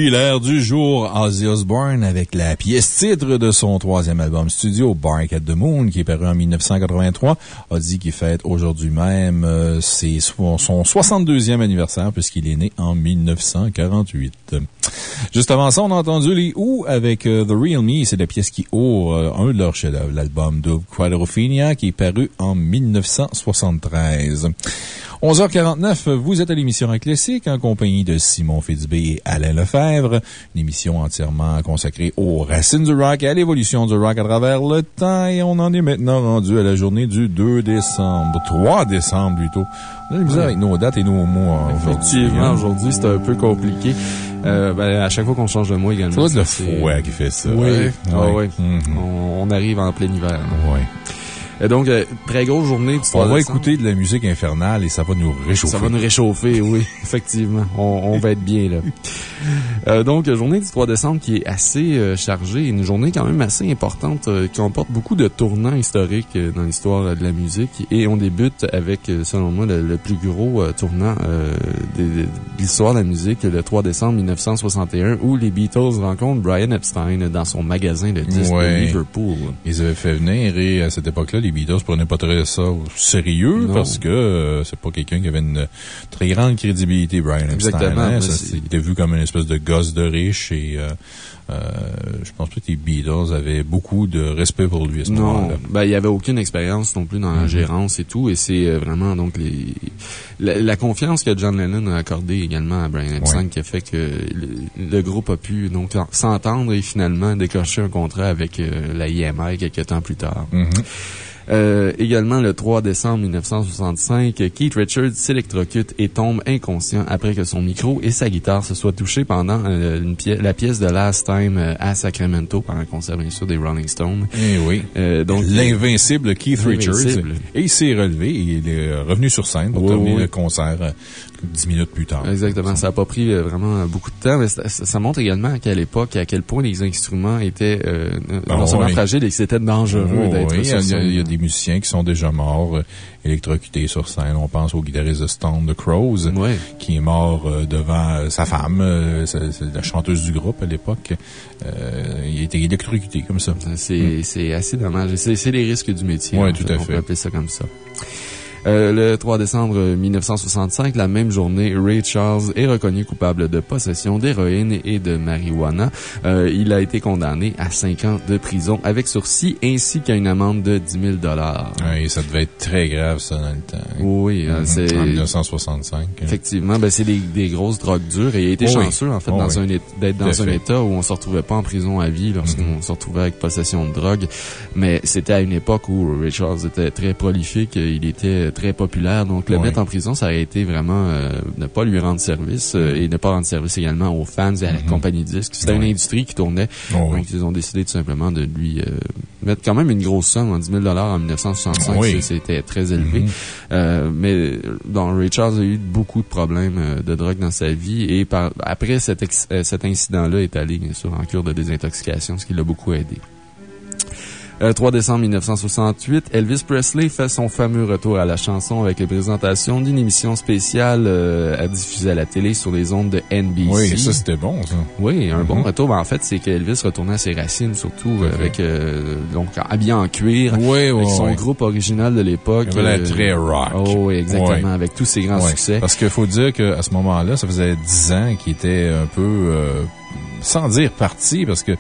Le jubilaire du jour, Ozzy Osbourne avec la pièce titre de son troisième album studio, Bark at the Moon, qui est paru en 1983. Ozzy qui fête aujourd'hui même euh, son son 62e anniversaire puisqu'il est né en 1948. Juste avant ça, on a entendu les Who avec euh, The Real Me. C'est la pièce qui ouvre euh, un de leurs chefs-d'œuvre, l'album de Quadrophenia, qui est paru en 1973. 11h49, vous êtes à l'émission Rock Classique en compagnie de Simon Fitzbé et Alain Lefebvre. Une émission entièrement consacrée aux racines du rock et à l'évolution du rock à travers le temps. Et on en est maintenant rendu à la journée du 2 décembre. 3 décembre plutôt. On a de la misère avec nos dates et nos mois aujourd'hui. Effectivement, hein. aujourd'hui, c'est un peu compliqué. Euh, ben, à chaque fois qu'on change de mois également. Être le c'est- fouet qui fait ça. Oui, ouais. ah Ouais. On, on arrive en plein hiver. là. Donc, euh, très grosse journée du 3 On va écouter de la musique infernale et ça va nous réchauffer. Ça va nous réchauffer, oui, <laughs> effectivement. On, on va être bien, là. <laughs> Euh, donc, journée du 3 décembre qui est assez euh, chargée, une journée quand même assez importante, euh, qui comporte beaucoup de tournants historiques dans l'histoire de la musique. Et on débute avec, selon moi, le, le plus gros tournant euh, de, de- de l'histoire de la musique, le 3 décembre 1961, où les Beatles rencontrent Brian Epstein dans son magasin de disques Ouais. de Liverpool. Ils avaient fait venir et à cette époque-là, les les Beatles prenaient pas très ça au sérieux Non. parce que euh, c'est pas quelqu'un qui avait une très grande crédibilité, Brian Epstein. Exactement, hein. Ça, c'est- C'était vu comme une espèce de gosse de riche et euh, euh, je pense pas que les Beatles avaient beaucoup de respect pour lui à ce Non, moment-là. ben, il n'y avait aucune expérience non plus dans la Mhm. gérance et tout, et c'est euh, vraiment donc les, la, la confiance que John Lennon a accordée également à Brian Epstein Ouais. qui a fait que le, le groupe a pu donc s'entendre et finalement décocher un contrat avec euh, la IMI quelques temps plus tard. Mhm. Euh, également, le 3 décembre 1965, Keith Richards s'électrocute et tombe inconscient après que son micro et sa guitare se soient touchés pendant euh, une pièce, la pièce de Last Time euh, à Sacramento, par un concert bien sûr des Rolling Stones. Eh oui. Euh, donc, L'invincible Keith Richards. Et il s'est relevé et il est revenu sur scène pour Oui, terminer oui. le concert dix minutes plus tard. Exactement. Ça n'a pas pris euh, vraiment beaucoup de temps, mais ça, montre également à quelle époque, à quel point les instruments étaient euh, Ah, non seulement oui. fragiles et que c'était dangereux Oh, d'être oui, il y, sur il y scène. il y a des musiciens qui sont déjà morts, euh, électrocutés sur scène. On pense au guitariste de Stone, The Crows, qui est mort euh, devant euh, sa femme, euh, la chanteuse du groupe à l'époque. Euh, il a été électrocuté comme ça. C'est c'est assez dommage. C'est c'est les risques du métier. En tout à On fait. peut appeler ça comme ça. Euh, le 3 décembre 1965, la même journée, Ray Charles est reconnu coupable de possession d'héroïne et de marijuana. Euh, il a été condamné à 5 ans de prison avec sursis ainsi qu'à une amende de 10 000 Ouais, et ça devait être très grave, ça, dans le temps. Oui, euh, Mhm. c'est... En 1965. Effectivement, ben c'est des, des grosses drogues dures et il a été Oh oui. chanceux en fait Oh dans oui. un é- d'être dans un fait. état où on se retrouvait pas en prison à vie lorsqu'on Mhm. se retrouvait avec possession de drogue, mais c'était à une époque où Ray Charles était très prolifique, il était très populaire, donc le mettre en prison ça aurait été vraiment euh, ne pas lui rendre service euh, et ne pas rendre service également aux fans et à la Mhm. compagnie de disques. C'était une industrie qui tournait, Oh, oui. donc ils ont décidé tout simplement de lui euh, mettre quand même une grosse somme, en 10 000 en 1965, Oui. c'est- c'était très élevé. Mhm. Euh, mais Ray Charles a eu beaucoup de problèmes euh, de drogue dans sa vie et par, après cet, euh, cet incident-là est allé bien sûr en cure de désintoxication, ce qui l'a beaucoup aidé. Euh, 3 décembre 1968, Elvis Presley fait son fameux retour à la chanson avec la présentation d'une émission spéciale euh, à diffuser à la télé sur les ondes de NBC. Oui, ça, c'était bon, ça. Oui, un bon Mhm. retour. Ben, en fait, c'est qu'Elvis retournait à ses racines, surtout euh, avec euh, donc habillé en cuir, Oui, oui, avec son oui. groupe original de l'époque. Il euh, très rock. Oh oui, exactement, avec tous ses grands succès. Parce qu'il faut dire qu'à ce moment-là, ça faisait dix ans qu'il était un peu, euh, sans dire parti, parce que,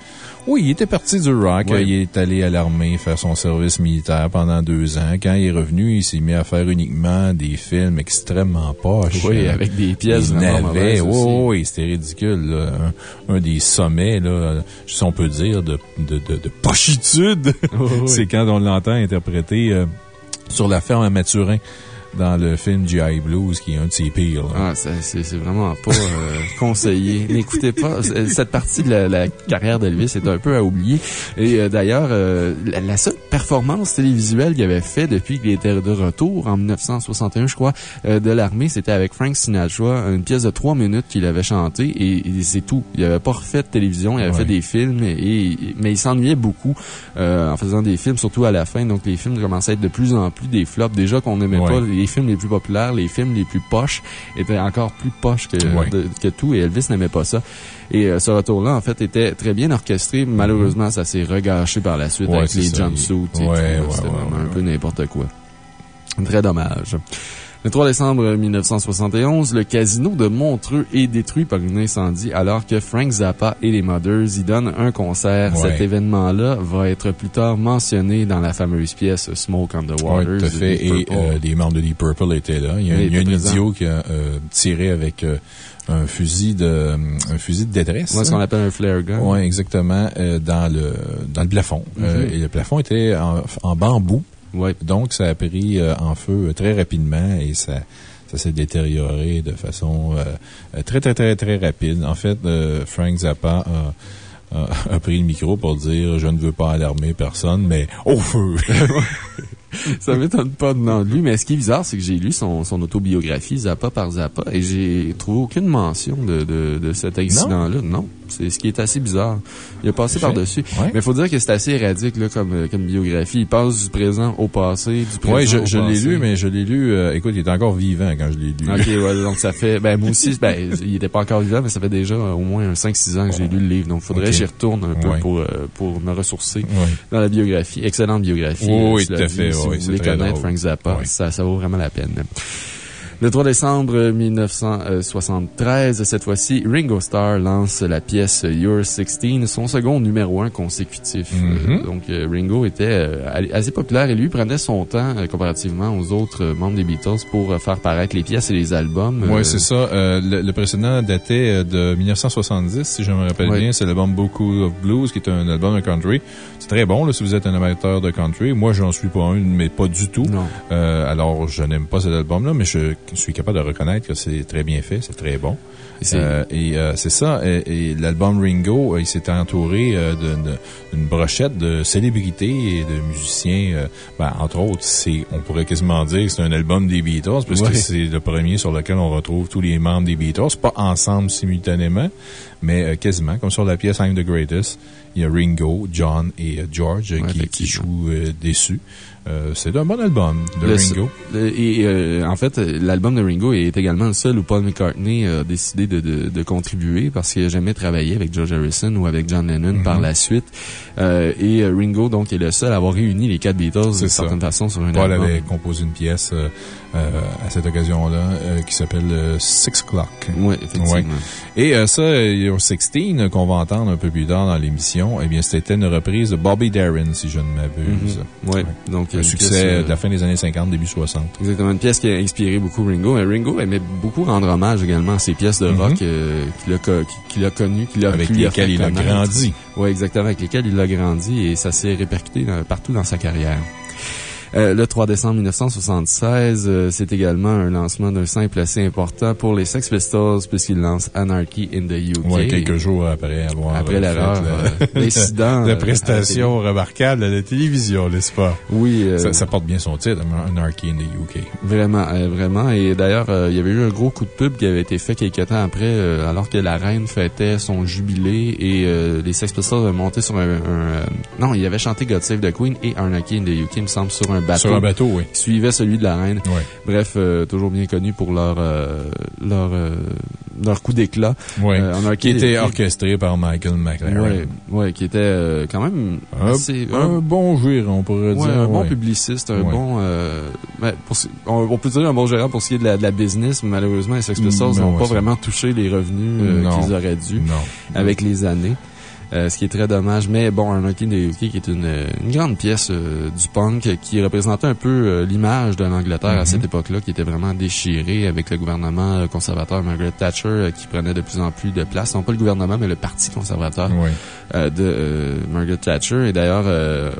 oui, il était parti du rock. Il est allé à l'armée faire son service militaire pendant deux ans. Quand il est revenu, il s'est mis à faire uniquement des films extrêmement poches. Oui, Euh, avec des pièces mauvaises oui, oui, c'était ridicule. là. Un, un des sommets, là, si on peut dire, de, de, de, de pochitude. <laughs> Oui, oui. C'est quand on l'entend interpréter euh, sur la ferme à Mathurin dans le film G.I. Blues, qui est un de ses pires. Ah, c'est vraiment pas euh, <laughs> conseillé. N'écoutez pas. C'est- Cette partie de la, la carrière d'Elvis est un peu à oublier. Et euh, d'ailleurs, euh, la, la seule performance télévisuelle qu'il avait fait depuis qu'il était de retour en 1961, je crois, euh, de l'armée, c'était avec Frank Sinatra, une pièce de trois minutes qu'il avait chanté et, et c'est tout. Il avait pas refait de télévision, il avait Ouais. fait des films, et, et- mais il s'ennuyait beaucoup euh, en faisant des films, surtout à la fin. Donc les films commençaient à être de plus en plus des flops. Déjà qu'on n'aimait Ouais. pas les films les plus populaires, les films les plus poches étaient encore plus poches que, Ouais. de- que tout et Elvis n'aimait pas ça. Et euh, ce retour-là, en fait, était très bien orchestré. Malheureusement, ça s'est regâché par la suite Ouais, avec les ça. jumpsuits Ouais, ouais, C'était vraiment un peu n'importe quoi. Très dommage. Le 3 décembre 1971, le casino de Montreux est détruit par un incendie alors que Frank Zappa et les Mothers y donnent un concert. Ouais. Cet événement-là va être plus tard mentionné dans la fameuse pièce Smoke on the Oui, Water. tout à fait. Et euh, des membres de Deep Purple étaient là. Il y a, Oui, il y a il un idiot qui a euh, tiré avec euh, un fusil de un fusil de détresse. Moi, ce qu'on appelle un flare gun. Oui, exactement, euh, dans le dans le plafond. Euh, Mhm. et le plafond était en, en bambou. Ouais. Donc, ça a pris euh, en feu très rapidement et ça, ça s'est détérioré de façon euh, euh, très, très, très, très rapide. En fait, euh, Frank Zappa a, a- a pris le micro pour dire Je ne veux pas alarmer personne, mais au feu! <laughs> Ça m'étonne pas de nom de lui, mais ce qui est bizarre, c'est que j'ai lu son, son autobiographie, Zappa par Zappa, et j'ai trouvé aucune mention de, de, de cet incident-là. Non. C'est ce qui est assez bizarre. Il a passé par-dessus. Ouais. Mais il faut dire que c'est assez éradique là, comme, euh, comme biographie. Il passe du présent au passé, du présent Oui, je, je l'ai lu, mais je l'ai lu. euh, écoute, il était encore vivant quand je l'ai lu. OK, ouais, <laughs> donc ça fait... Ben, moi aussi, ben, il était pas encore vivant, mais ça fait déjà euh, au moins un 5-6 ans que j'ai lu le livre. Donc, il faudrait que j'y retourne un peu Ouais. pour, euh, pour me ressourcer Ouais. dans la biographie. Excellente biographie. Oui, euh, tout à fait, Si vous voulez connaître drôle. Frank Zappa, ça, ça vaut vraiment la peine. Le 3 décembre 1973, cette fois-ci, Ringo Starr lance la pièce You're 16, son second numéro 1 consécutif. Mhm. Euh, donc, euh, Ringo était euh, assez populaire et lui prenait son temps euh, comparativement aux autres membres des Beatles pour faire paraître les pièces et les albums. Oui, c'est ça. Euh, le, le précédent datait de 1970, si je me rappelle bien. C'est l'album Beaucoup of Blues, qui est un album de country. C'est très bon, là, si vous êtes un amateur de country. Moi, j'en suis pas un, mais pas du tout. Non. Euh, alors, je n'aime pas cet album-là, mais je suis capable de reconnaître que c'est très bien fait, c'est très bon. Et c'est- Euh, et euh, c'est ça. Et, et l'album Ringo, euh, il s'était entouré euh, d'une brochette de célébrités et de musiciens. ben, entre autres, c'est, on pourrait quasiment dire que c'est un album des Beatles, parce Ouais. que c'est le premier sur lequel on retrouve tous les membres des Beatles, pas ensemble simultanément, mais quasiment, comme sur la pièce I'm the Greatest. Il y a Ringo, John et George Ouais, qui, qui jouent dessus. Euh, c'est un bon album de Le- Ringo. le- et euh, en fait, l'album de Ringo est également le seul où Paul McCartney a décidé de, de, de contribuer parce qu'il n'a jamais travaillé avec George Harrison ou avec John Lennon Mhm. par la suite. Euh, et euh, Ringo, donc, est le seul à avoir réuni les quatre Beatles d'une certaine façon sur un Paul album. avait composé une pièce euh, à cette occasion-là euh, qui s'appelle Six O'Clock. Oui, effectivement. Ouais. Et ça, Your 16, euh, qu'on va entendre un peu plus tard dans l'émission, eh bien, c'était une reprise de Bobby Darin, si je ne m'abuse. Mhm. Ouais. Donc, Un une succès pièce, de la fin des années 50, début 60. Exactement, une pièce qui a inspiré beaucoup Ringo. Et Ringo aimait beaucoup rendre hommage également à ces pièces de rock euh, qu'il a, a connues, qu'il a Avec fait il a grandi. Exactement, avec lesquels il a grandi et ça s'est répercuté partout dans sa carrière. Euh, le 3 décembre 1976, euh, c'est également un lancement d'un simple assez important pour les Sex Pistols puisqu'ils lancent Anarchy in the UK. Ouais, quelques jours après avoir Après l'erreur, fait euh, l'incident, <laughs> la prestation remarquable à la télévision, n'est-ce pas? Oui. euh, Ça, ça porte bien son titre, Anarchy in the UK. Vraiment, euh, vraiment. Et d'ailleurs, il y avait eu un gros coup de pub qui avait été fait quelques temps après, euh, alors que la reine fêtait son jubilé et euh, les Sex Pistols avaient monté sur un... un, euh, non, il avait chanté God Save the Queen et Anarchy in the UK, il me semble, sur un bateau. Sur un bateau, oui. qui suivait celui de la reine. Ouais. Bref, euh, toujours bien connu pour leur euh, leur euh, leur coup d'éclat. Ouais. Euh, Anarchy qui était orchestré par Michael McLaren. Ouais, ouais, qui était euh, quand même Un, assez... un bon joueur, on pourrait dire. un bon publiciste, un bon... euh, ben, pour on, on peut dire un bon gérant pour ce qui est de la, de la business, mais malheureusement, les Sex Pistols Mm, n'ont pas vraiment touché les revenus euh, qu'ils auraient dû Non. avec les années. Euh, ce qui est très dommage. Mais bon, Anarchy in the UK, qui est une, euh, une grande pièce euh, du punk qui représentait un peu l'image de l'Angleterre à Mhm. cette époque-là, qui était vraiment déchirée avec le gouvernement conservateur Margaret Thatcher qui prenait de plus en plus de place. Non pas le gouvernement, mais le parti conservateur de Margaret Thatcher. Et d'ailleurs,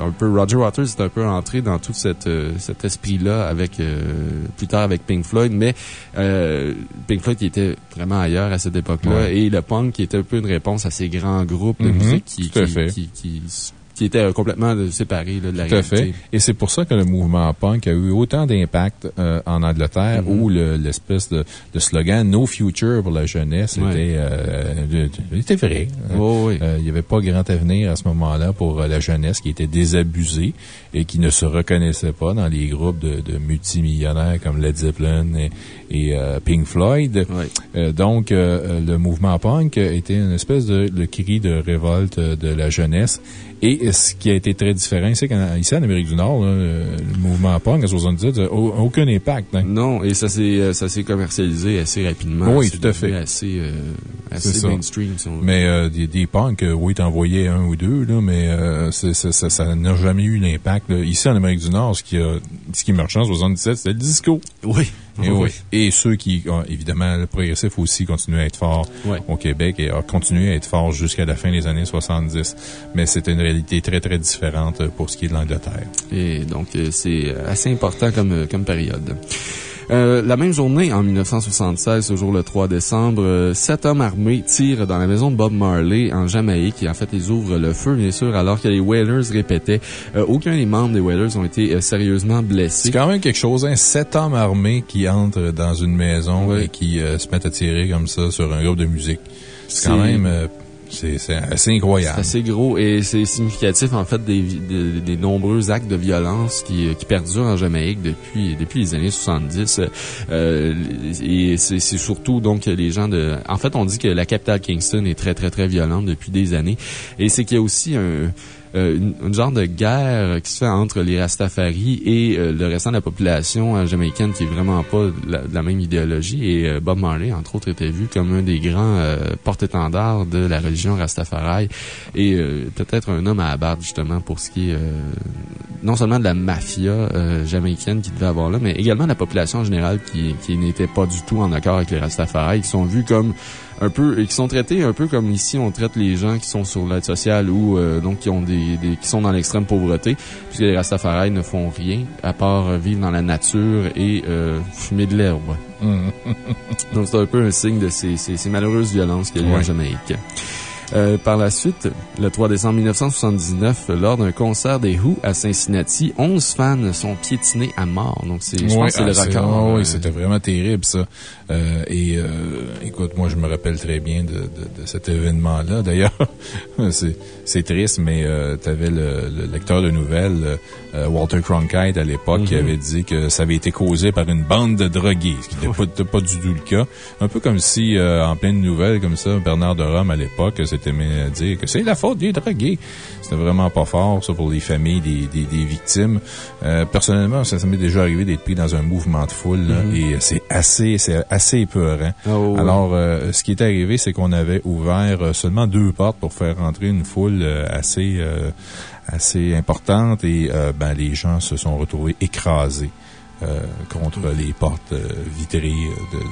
un peu Roger Waters est un peu entré dans tout cette, cet esprit-là avec euh, plus tard avec Pink Floyd, mais euh, Pink Floyd qui était vraiment ailleurs à cette époque-là Ouais. et le punk qui était un peu une réponse à ces grands groupes de Mhm, musique qui, à qui, fait. qui, qui, euh, complètement euh, séparés là, de la Tout à réalité. fait. Et c'est pour ça que le mouvement punk a eu autant d'impact euh, en Angleterre Mhm. où le- l'espèce de, de slogan No Future pour la jeunesse Ouais. était, euh, était vrai. Oh, oui. Euh, il n'y avait pas grand avenir à ce moment-là pour la jeunesse qui était désabusée et qui ne se reconnaissait pas dans les groupes de, de multimillionnaires comme Led Zeppelin et, et, Pink Floyd. Ouais. Donc, le mouvement punk était une espèce de le cri de révolte de la jeunesse. Et euh, ce qui a été très différent, c'est qu'ici, en Amérique du Nord, là, le, le mouvement punk, en 70, n'a au- aucun impact. hein. Non, et ça s'est euh, ça s'est commercialisé assez rapidement. Oui, tout à fait. Assez, euh, assez mainstream, si on veut. Mais euh, des, des punks, euh, oui, t'en voyais un ou deux, là, mais euh, ça ça n'a jamais eu l'impact. là. Ici, en Amérique du Nord, ce qui, a, ce qui marchait en 77, c'était le disco. Oui. Et, oui. Et ceux qui, ah, évidemment, le progressif aussi continue à être fort au Québec et a continué à être fort jusqu'à la fin des années 70. Mais c'était une réalité très, très différente euh, pour ce qui est de l'Angleterre. Et donc, euh, c'est assez important comme, euh, comme période. Euh, la même journée, en 1976, ce jour le 3 décembre, euh, sept hommes armés tirent dans la maison de Bob Marley en Jamaïque et en fait, ils ouvrent le feu, bien sûr, alors que les Wailers répétaient. Euh, aucun des membres des Wailers ont été sérieusement blessés. C'est quand même quelque chose, hein? Sept hommes armés qui entrent dans une maison Ouais. et qui se mettent à tirer comme ça sur un groupe de musique. C'est quand même, C'est c'est assez C'est incroyable. assez gros et c'est significatif, en fait, des, des, des nombreux actes de violence qui, qui perdurent en Jamaïque depuis, depuis les années 70. Euh, et c'est c'est surtout, donc, les gens de... En fait, on dit que la capitale Kingston est très, très, très violente depuis des années. Et c'est qu'il y a aussi un... euh, une, une genre de guerre qui se fait entre les Rastafari et euh, le restant de la population euh, jamaïcaine qui est vraiment pas la, de la même idéologie. Et euh, Bob Marley, entre autres, était vu comme un des grands euh, porte-étendards de la religion Rastafari et peut-être un homme à abattre justement pour ce qui est non seulement de la mafia jamaïcaine qui devait avoir là, mais également de la population en général qui, qui n'était pas du tout en accord avec les Rastafari, qui sont vus comme un peu et qui sont traités un peu comme ici on traite les gens qui sont sur l'aide sociale ou euh, donc qui ont des, des- qui sont dans l'extrême pauvreté puisque les Rastafari ne font rien à part vivre dans la nature et euh, fumer de l'herbe. <laughs> donc c'est un peu un signe de ces, ces, ces malheureuses violences qu'il y a eu en. Jamaïque. Euh, par la suite, le 3 décembre 1979, lors d'un concert des Who à Cincinnati, 11 fans sont piétinés à mort. Donc, c'est, je pense que c'est le record. oui, c'était vraiment terrible, ça. Euh, et euh, écoute, moi, je me rappelle très bien de, de- de cet événement-là. <laughs> D'ailleurs, c'est triste, mais tu avais le, le lecteur de nouvelles, euh, Walter Cronkite, à l'époque, qui Mhm. avait dit que ça avait été causé par une bande de drogués, ce qui n'était pas, pas du tout le cas. Un peu comme si, euh, en pleine nouvelle comme ça, Bernard de Rome, à l'époque, s'était mis à dire que c'est la faute des drogués. C'était vraiment pas fort, ça, pour les familles des, des, des victimes. Euh, personnellement, ça, ça m'est déjà arrivé d'être pris dans un mouvement de foule, là, Mhm. et c'est assez, c'est assez épeurant. Ah oui. Alors, euh, ce qui est arrivé, c'est qu'on avait ouvert euh, seulement deux portes pour faire rentrer une foule assez, euh, assez importante et ben, les gens se sont retrouvés écrasés. Euh, contre les portes euh, vitrées de, de,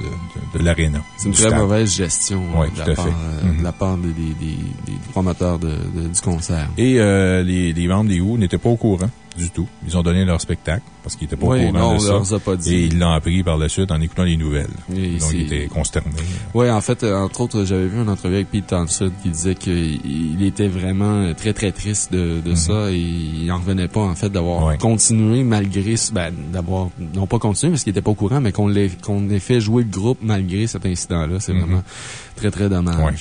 de, de l'aréna. C'est une très stade. mauvaise gestion de, la part, fait. euh, Mhm. de la part des, des, des, des promoteurs du concert. Et les, les membres des Who n'étaient pas au courant du tout. Ils ont donné leur spectacle parce qu'ils n'étaient pas Oui, au courant non, de on ça. leur a pas dit. Et ils l'ont appris par la suite en écoutant les nouvelles. Et Donc, ils étaient consternés. Oui, en fait, euh, entre autres, j'avais vu une entrevue avec Pete Townsend qui disait qu'il il était vraiment très, très triste de, de ça et il n'en revenait pas, en fait, d'avoir Mhm. Continué malgré, ben, d'avoir, non pas continué parce qu'il était pas au courant, mais qu'on l'ait, qu'on ait fait jouer le groupe malgré cet incident-là. C'est Mhm. vraiment très, très dommage. Ouais.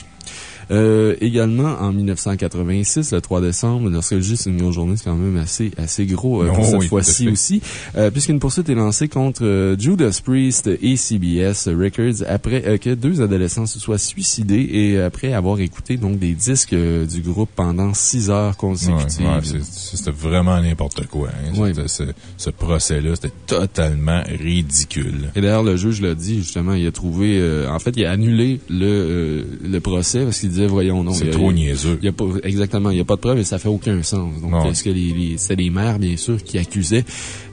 Euh, également, en 1986, le 3 décembre, lorsque le c'est une grosse journée, c'est quand même assez, assez gros euh, pour Oh cette oui, fois-ci aussi, euh, puisqu'une poursuite est lancée contre euh, Judas Priest et CBS Records après euh, que deux adolescents se soient suicidés et après avoir écouté donc des disques euh, du groupe pendant six heures consécutives. Ouais, ouais, c'était vraiment n'importe quoi. hein. Ouais. Ce, ce procès-là, c'était totalement ridicule. Et d'ailleurs, le juge l'a dit, justement, il a trouvé, euh, en fait, il a annulé le, euh, le procès parce qu'il voyons, non. C'est trop niaiseux. Y a pas, exactement, il n'y a pas de preuve et ça fait aucun sens. Donc, est-ce que les, les, c'est les maires, bien sûr, qui accusaient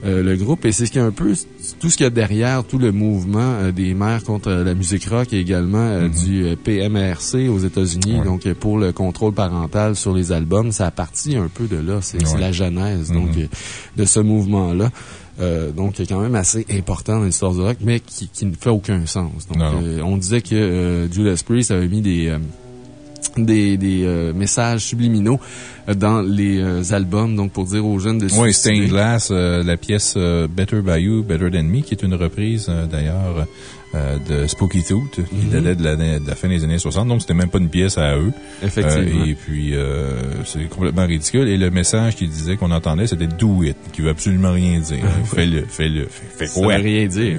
euh, le groupe et c'est ce qui est un peu tout ce qu'il y a derrière tout le mouvement euh, des maires contre euh, la musique rock et également euh, du PMRC aux États-Unis. Mm-hmm. Ouais. Donc, pour le contrôle parental sur les albums, ça a parti un peu de là. C'est Ouais. la genèse, donc, Mhm. euh, de ce mouvement-là. Euh, donc, quand même assez important dans l'histoire du rock, mais qui, qui ne fait aucun sens. Donc, euh, on disait que euh, Judas Priest avait mis des, des, des euh, messages subliminaux euh, dans les euh, albums, donc pour dire aux jeunes de Oui. Stained Glass, euh, la pièce euh, Better By You, Better Than Me, qui est une reprise euh, d'ailleurs euh, de Spooky Tooth, qui Mhm. datait de la, de la fin des années 60. Donc, c'était même pas une pièce à eux. Effectivement. Euh, et puis, euh, c'est complètement ridicule. Et le message qu'il disait qu'on entendait, c'était Do it, qui veut absolument rien dire. Fais-le, fais-le. Fais, Ça quoi? veut rien dire.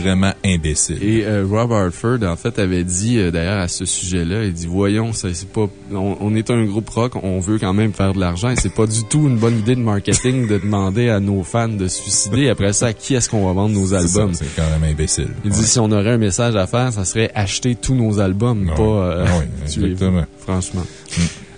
Vraiment imbécile. Et Rob Hartford, en fait, avait dit, d'ailleurs, à ce sujet-là, il dit, voyons, ça, c'est pas, on, on est un groupe rock, on veut quand même faire de l'argent et c'est pas du tout une bonne idée de marketing de demander à nos fans de se suicider. Après ça, à qui est-ce qu'on va vendre nos albums? C'est quand même imbécile. Il dit, si on aurait un message à faire, ça serait acheter tous nos albums, Ah pas, euh, Ah oui, <laughs> tuez-vous, exactement. franchement.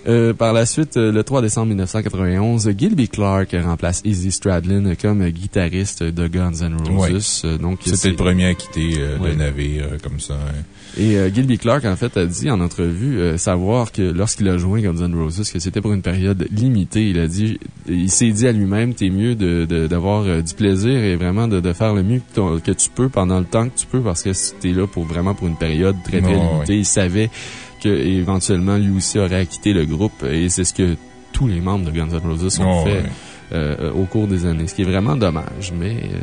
Euh, par la suite, euh, le 3 décembre 1991, Gilby Clark remplace Izzy Stradlin comme guitariste de Guns N' Roses. Euh, Donc, C'était le premier à quitter Ouais. le navire comme ça. hein. Et euh, Gilby Clark, en fait, a dit en entrevue euh, savoir que lorsqu'il a joint Guns N' Roses, que c'était pour une période limitée. Il a dit, il s'est dit à lui-même, t'es mieux de, de- d'avoir euh, du plaisir et vraiment de, de faire le mieux que, ton- que tu peux pendant le temps que tu peux parce que t'es là pour vraiment pour une période très, limitée. Il savait que éventuellement lui aussi aurait quitté le groupe et c'est ce que tous les membres de Guns N' Roses ont Oh, fait. Euh, au cours des années. Ce qui est vraiment dommage, mais euh,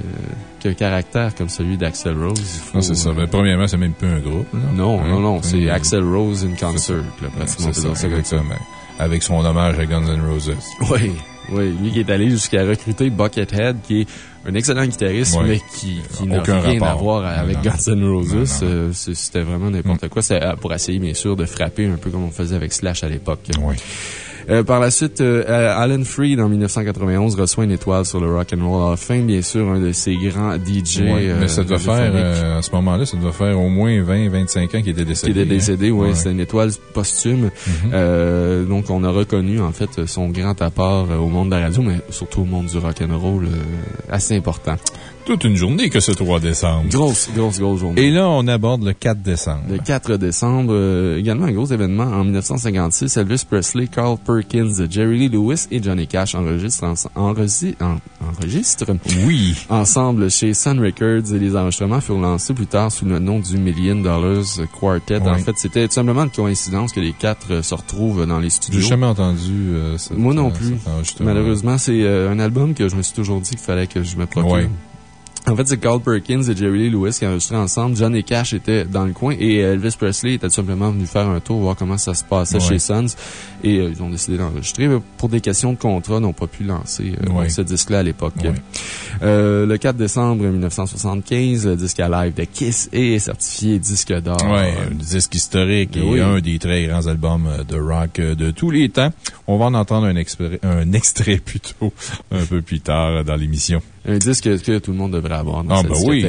qu'un caractère comme celui d'Axel Rose, faut... Non, c'est ça. euh, Ben, premièrement, c'est même plus un groupe. là. non, Hein? non, non, c'est. Axel Rose in concert, là, Ouais, pratiquement. peut ça, exactement. Avec son hommage à Guns N' Roses. <laughs> Oui, oui, lui qui est allé jusqu'à recruter Buckethead, qui est un excellent guitariste, Ouais. mais qui, qui n'a rien à voir avec Guns N' Roses. Euh, C'était vraiment n'importe quoi. C'est euh, pour essayer, bien sûr, de frapper un peu comme on faisait avec Slash à l'époque. Oui. Euh, par la suite, euh, Alan Freed, en 1991, reçoit une étoile sur le Rock and Roll Hall of Fame, bien sûr, un de ses grands DJ. Ouais, euh, mais ça devait faire, euh, à ce moment-là, ça devait faire au moins 20, 25 ans qu'il était décédé. était décédé, hein. oui, Ouais. c'est une étoile posthume. Mhm. Euh, donc, on a reconnu, en fait, son grand apport euh, au monde de la radio, mais surtout au monde du rock and roll, euh, assez important. Toute une journée que ce 3 décembre. Grosse, grosse, grosse journée. Et là, on aborde le 4 décembre. Le 4 décembre, euh, également un gros événement. En 1956, Elvis Presley, Carl Perkins, Jerry Lee Lewis et Johnny Cash enregistrent, ense- enregi- en- enregistrent Oui. ensemble chez Sun Records et les enregistrements furent lancés plus tard sous le nom du Million Dollars Quartet. En fait, c'était tout simplement une coïncidence que les quatre euh, se retrouvent dans les J'ai studios. jamais entendu euh, cette- Moi non plus. Malheureusement, c'est euh, un album que je me suis toujours dit qu'il fallait que je me procure. En fait, c'est Carl Perkins et Jerry Lee Lewis qui enregistraient ensemble. John et Cash étaient dans le coin et Elvis Presley était tout simplement venu faire un tour, voir comment ça se passait Ouais. chez Sons. Et euh, ils ont décidé d'enregistrer. Pour des questions de contrat, n'ont pas pu lancer euh, Ouais. ce disque-là à l'époque. Ouais. Euh, le 4 décembre 1975, le disque à live de Kiss est certifié disque d'or. Un disque historique et Oui. un des très grands albums de rock de tous les temps. On va en entendre un, un extrait <laughs> plutôt un peu plus tard dans l'émission. Un disque que, tout le monde devrait avoir dans Ah, ben oui.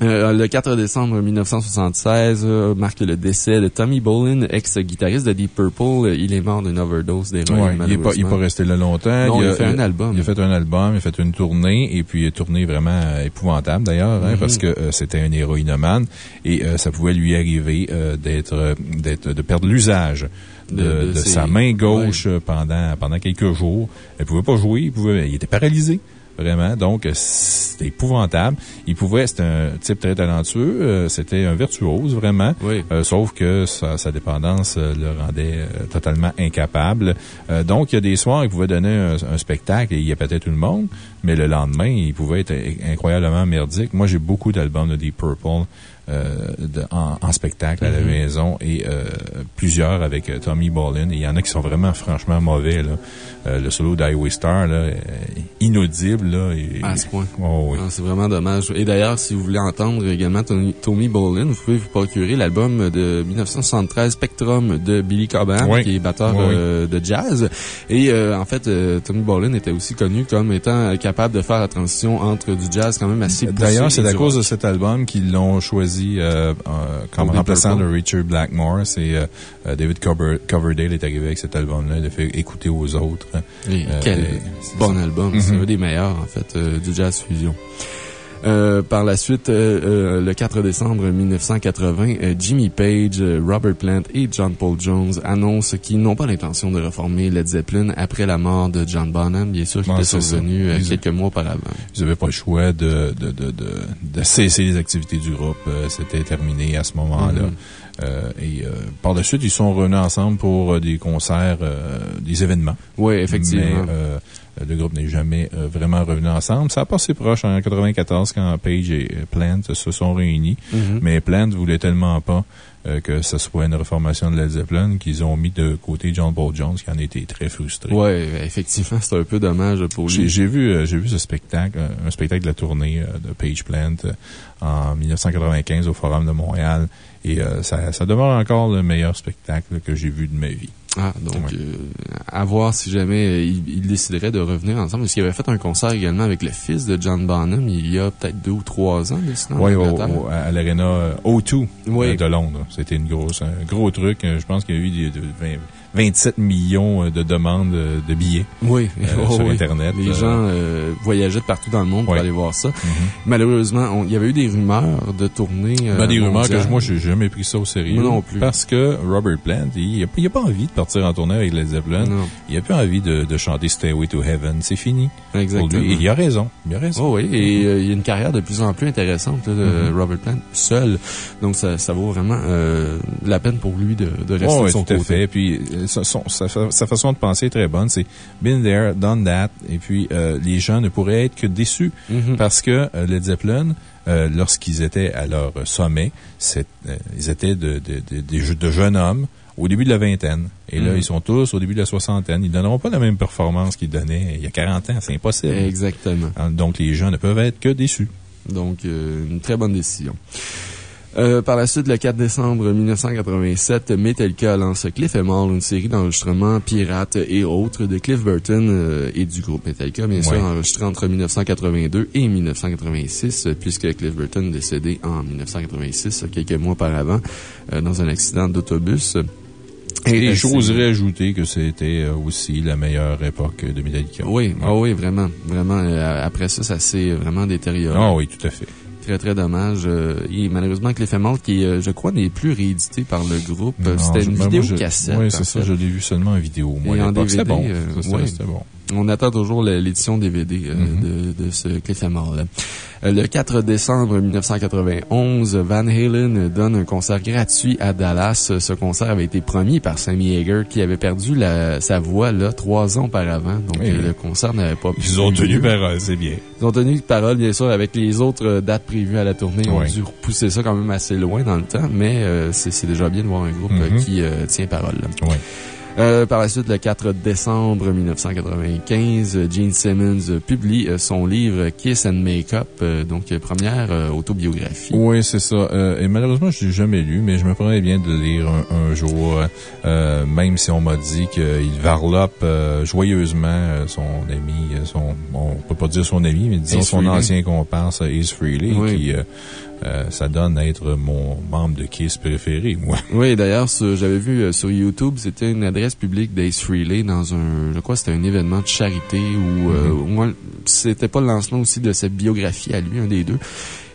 Euh, le 4 décembre 1976 euh, marque le décès de Tommy Bolin, ex-guitariste de Deep Purple. Euh, Il est mort d'une overdose d'héroïne, Ouais, il n'est pas, resté là longtemps. Non, il a euh, fait un album. Il a fait un album, il a fait une tournée, et puis une tournée vraiment euh, épouvantable d'ailleurs, hein, Mhm. parce que euh, c'était un héroïnomane, et euh, ça pouvait lui arriver euh, d'être, euh, d'être, de perdre l'usage. De, De- de de ses- sa main gauche euh, pendant, pendant quelques jours. Il pouvait pas jouer, il, pouvait, il était paralysé. Vraiment. Donc, c'était épouvantable. Il pouvait, c'était un type très talentueux, euh, c'était un virtuose, vraiment. Oui. Euh, sauf que sa, sa dépendance euh, le rendait totalement incapable. Euh, donc, il y a des soirs, il pouvait donner un, un spectacle et il y a peut-être tout le monde, mais le lendemain, il pouvait être incroyablement merdique. Moi, j'ai beaucoup d'albums de Deep Purple. Euh, de- en, en spectacle à la Mhm. maison et euh, plusieurs avec euh, Tommy Bolin. Et Il y en a qui sont vraiment franchement mauvais. Là. Le solo d'Highway Star, là, inaudible. Là, et- À ce point. Oh, oui. Ah, C'est vraiment dommage. Et d'ailleurs, si vous voulez entendre également Tony- Tommy Bolin, vous pouvez vous procurer l'album de 1973 Spectrum de Billy Cobham, Oui. qui est batteur Oui, de jazz. Et en fait, Tommy Bolin était aussi connu comme étant capable de faire la transition entre du jazz quand même assez D'ailleurs, c'est à cause de cet album qu'ils l'ont choisi euh, euh, comme remplaçant de. Richard Blackmore. C'est euh, David Cover- Coverdale est arrivé avec cet album-là. Il l'a fait écouter aux autres. Et quel bon ça. album. Mhm. C'est un des meilleurs, en fait, du jazz fusion. Euh, par la suite, euh, euh, le 4 décembre 1980, euh, Jimmy Page, Robert Plant et John Paul Jones annoncent qu'ils n'ont pas l'intention de reformer Led Zeppelin après la mort de John Bonham, bien sûr, qui était survenu quelques mois auparavant. Ils n'avaient pas le choix de, de, de, de, de cesser les activités du groupe. C'était terminé à ce moment-là. Mhm. Euh, et euh, par la suite, ils sont revenus ensemble pour euh, des concerts, euh, des événements. Oui, effectivement. Mais le groupe n'est jamais euh, vraiment revenu ensemble. Ça a passé proche en 94 quand Page et euh, Plant se sont réunis. Mhm. Mais Plant voulait tellement pas euh, que ce soit une reformation de Led Zeppelin qu'ils ont mis de côté John Paul Jones qui en était très frustré. Oui, effectivement, c'est un peu dommage pour lui. j'ai vu, euh, j'ai vu ce spectacle, euh, un spectacle de la tournée euh, de Page Plant euh, en 1995 au Forum de Montréal. Et euh, ça, ça demeure encore le meilleur spectacle que j'ai vu de ma vie. Ah, donc, Ouais. euh, à voir si jamais euh, ils, ils décideraient de revenir ensemble. Parce qu'il avait fait un concert également avec le fils de John Bonham il y a peut-être deux ou trois ans, en Oui, Angleterre. à l'Arena euh, O2 Oui. euh, de Londres. C'était une grosse, un gros truc. Je pense qu'il y a eu des- de 20 27 millions euh, de demandes euh, de billets Oui, euh, <laughs> Oh, sur oui. Internet. Les gens euh, voyageaient de partout dans le monde pour aller voir ça. mhm. Malheureusement, il y avait eu des rumeurs de tournées. euh, Ben, des rumeurs que je- moi, j'ai jamais pris ça au sérieux. Non plus. Parce que Robert Plant, il n'a a pas envie de partir en tournée avec Led Zeppelin. Non, Il n'a plus envie de, de chanter Stairway to Heaven. C'est fini. Pour exactement. lui. Et il a raison. Il a raison. Oh oui, et il y a une carrière de plus en plus intéressante là, de Mhm. Robert Plant seul. Donc, ça, ça vaut vraiment euh, la peine pour lui de, de rester Oh, de son tout à côté. fait. Puis, sa, son- sa fa- sa façon de penser est très bonne. C'est been there, done that. Et puis, euh, les gens ne pourraient être que déçus Mhm. parce que euh, Led Zeppelin, euh, lorsqu'ils étaient à leur sommet, euh, ils étaient de, de, de, de je- de jeunes hommes au début de la vingtaine. Et là, Mhm. ils sont tous au début de la soixantaine. Ils ne donneront pas la même performance qu'ils donnaient il y a 40 ans. C'est impossible. Exactement. Donc, les gens ne peuvent être que déçus. Donc, euh, une très bonne décision. Euh, par la suite, le 4 décembre 1987, Metallica lance Cliff et Mall, une série d'enregistrements pirates et autres de Cliff Burton euh, et du groupe Metallica, bien sûr, enregistrés entre 1982 et 1986, euh, puisque Cliff Burton est décédé en 1986, quelques mois auparavant, euh, dans un accident d'autobus. Et j'oserais ajouter que c'était aussi la meilleure époque de Metallica. Oui, Ouais. ah oui, vraiment. Vraiment, après ça, ça s'est vraiment détérioré. Ah oui, tout à fait. Très, très dommage. Euh, et malheureusement, Cliff Mall, qui, euh, je crois, n'est plus réédité par le groupe. Euh, C'était je- une ben, vidéo moi, je- cassette. Oui, c'est ça. fait. Je l'ai vu seulement en vidéo. Moi, Et en c'était DVD, bon. euh, c'était- ouais. C'était bon. On attend toujours l'édition DVD euh, Mhm. de, de ce Cliff Mall. Euh, le 4 décembre 1991, Van Halen donne un concert gratuit à Dallas. Ce concert avait été promis par Sammy Hagar, qui avait perdu la- sa voix là trois ans auparavant. Donc, Oui. le concert n'avait pas pu. Ils ont tenu parole, c'est bien. Ils ont tenu parole, bien sûr, avec les autres euh, dates prévues à la tournée. Ils ont Ouais. dû repousser ça quand même assez loin dans le temps, mais euh, c'est déjà bien de voir un groupe Mhm. qui euh, tient parole. là. Oui. Euh, par la suite, le 4 décembre 1995, euh, Gene Simmons publie euh, son livre Kiss and Make-up, euh, donc première autobiographie. Oui, c'est ça. Euh, et malheureusement, je l'ai jamais lu, mais je me promets bien de le lire un, un jour, même si on m'a dit qu'il varlope joyeusement son ami, son, on peut pas dire son ami, mais disons Ace son ancien comparse, Ace Oui. qui, euh, ça donne être mon membre de Kiss préféré, moi. <laughs> Oui, d'ailleurs, j'avais vu euh, sur YouTube, c'était une adresse publique d'Ace Frehley dans un, je crois c'était un événement de charité ou, euh, Mhm. moins, c'était pas le lancement aussi de sa biographie à lui, un des deux.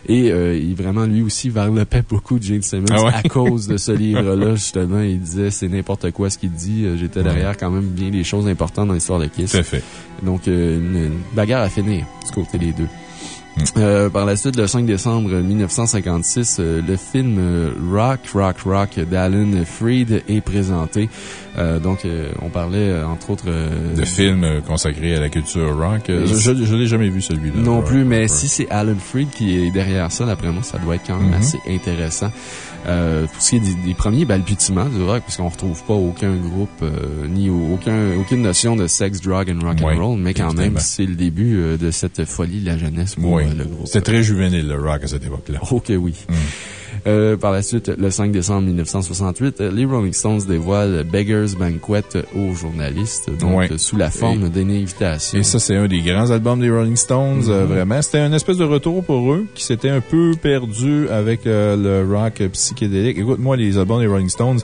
Et euh, il vraiment, lui aussi, varlopait <laughs> beaucoup de Gene Simmons Ah ouais? à cause de ce <laughs> livre-là, justement. Il disait, c'est n'importe quoi ce qu'il dit. J'étais Ouais. derrière quand même bien des choses importantes dans l'histoire de Kiss. Tout à fait. Donc, euh, une, une bagarre à finir du côté des deux. Euh, par la suite, le 5 décembre 1956, euh, le film euh, Rock, Rock, Rock d'Alan Freed est présenté. Euh, donc, euh, on parlait, entre autres... De films consacrés à la culture rock. Je, je l'ai jamais vu, celui-là. non Rock, plus, mais Rock, si c'est Alan Freed qui est derrière ça, d'après moi, ça doit être quand même Mhm. assez intéressant. Euh, pour ce qui est des, des premiers balbutiements du rock, parce qu'on retrouve pas aucun groupe, euh, ni au- aucun, aucune notion de sex, drug and rock and roll, mais quand même, c'est le début euh, de cette folie de la jeunesse pour Oui. euh, le groupe. C'était très juvénile, le rock, à cette époque-là. Ok, oui. Mm. Euh, par la suite, le 5 décembre 1968, euh, les Rolling Stones dévoilent Beggar's Banquet aux journalistes, donc Ouais. sous la forme d'une invitation. Et ça, c'est un des grands albums des Rolling Stones, euh, Mhm. vraiment. C'était une espèce de retour pour eux, qui s'était un peu perdu avec euh, le rock psychédélique. Écoute, moi, les albums des Rolling Stones,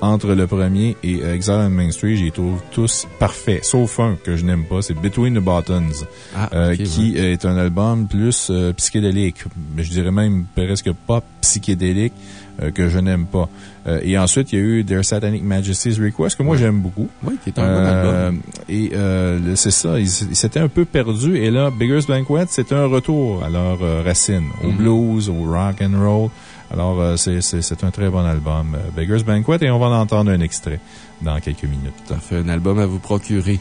entre le premier et euh, Exile on Main Street, les trouve tous parfaits, sauf un que je n'aime pas, c'est Between the Buttons, Ah, euh, qui est un album plus euh, psychédélique, mais je dirais même presque pop psychédélique, euh, que je n'aime pas. Euh, et ensuite, il y a eu Their Satanic Majesty's Request, que moi Ouais. j'aime beaucoup. Oui, qui est un bon album. Et euh, c'est ça, ils ils s'étaient un peu perdus. Et là, Beggar's Banquet, c'est un retour à leurs racines, au Mhm. blues, au rock and roll. Alors, euh, c'est- un très bon album, euh, Beggar's Banquet, et on va en entendre un extrait dans quelques minutes. Ça fait un album à vous procurer.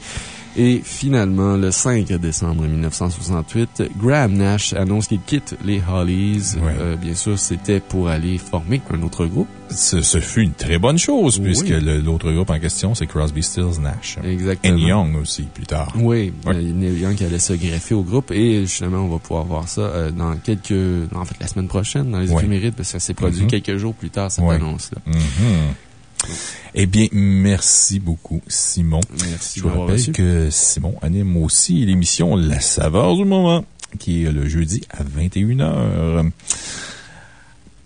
Et finalement, le 5 décembre 1968, Graham Nash annonce qu'il quitte les Hollies. Ouais. Euh, bien sûr, c'était pour aller former un autre groupe. Ce, ce fut une très bonne chose, Oui. puisque l'autre groupe en question, c'est Crosby, Stills, Nash. Exactement. Et Young aussi, plus tard. Oui, Ouais. euh, Neil Young qui allait se greffer au groupe et justement, on va pouvoir voir ça euh, dans quelques... en fait, la semaine prochaine, dans les Ouais. éphémérides, parce que ça s'est produit Mhm. quelques jours plus tard, cette Ouais. annonce-là. Mhm. Eh bien, merci beaucoup, Simon. Merci Je vous rappelle reçu. que Simon anime aussi l'émission La saveur du moment, qui est le jeudi à 21h.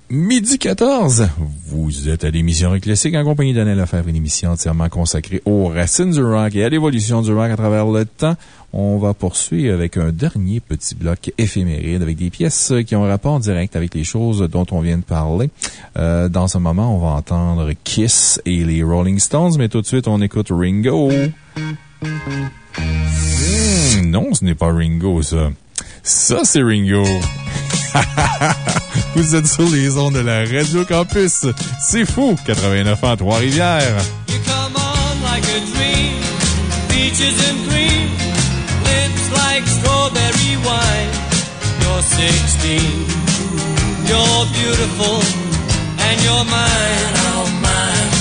Midi 14, vous êtes à l'émission Rock Classique en compagnie d'Anna Lefebvre, une émission entièrement consacrée aux racines du rock et à l'évolution du rock à travers le temps. On va poursuivre avec un dernier petit bloc éphéméride avec des pièces qui ont rapport direct avec les choses dont on vient de parler. Euh, dans un moment, on va entendre Kiss et les Rolling Stones, mais tout de suite, on écoute Ringo. Hmm, non, ce n'est pas Ringo, ça. Ça, c'est Ringo. <laughs> Vous êtes sur les ondes de la Radio Campus. C'est fou, 89 ans, Trois-Rivières. You come on peaches and cream, lips like strawberry wine. You're 16, you're beautiful, and you're mine, oh mine.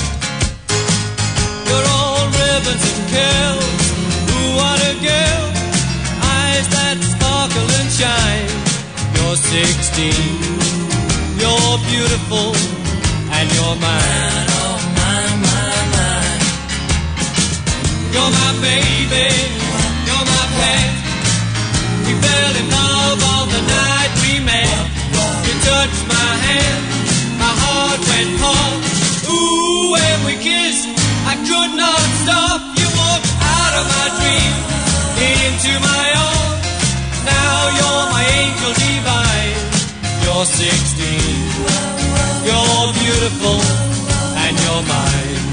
You're all ribbons and curls. Ooh, what a girl! Eyes that sparkle and shine. You're 16, you're beautiful, and you're mine, oh mine, mine, mine. You're my baby, touched my hand, my heart went pump. Ooh, when we kissed, I could not stop. You walked out of my dream, into my own. Now you're my angel divine. You're 16, you're beautiful, and you're mine.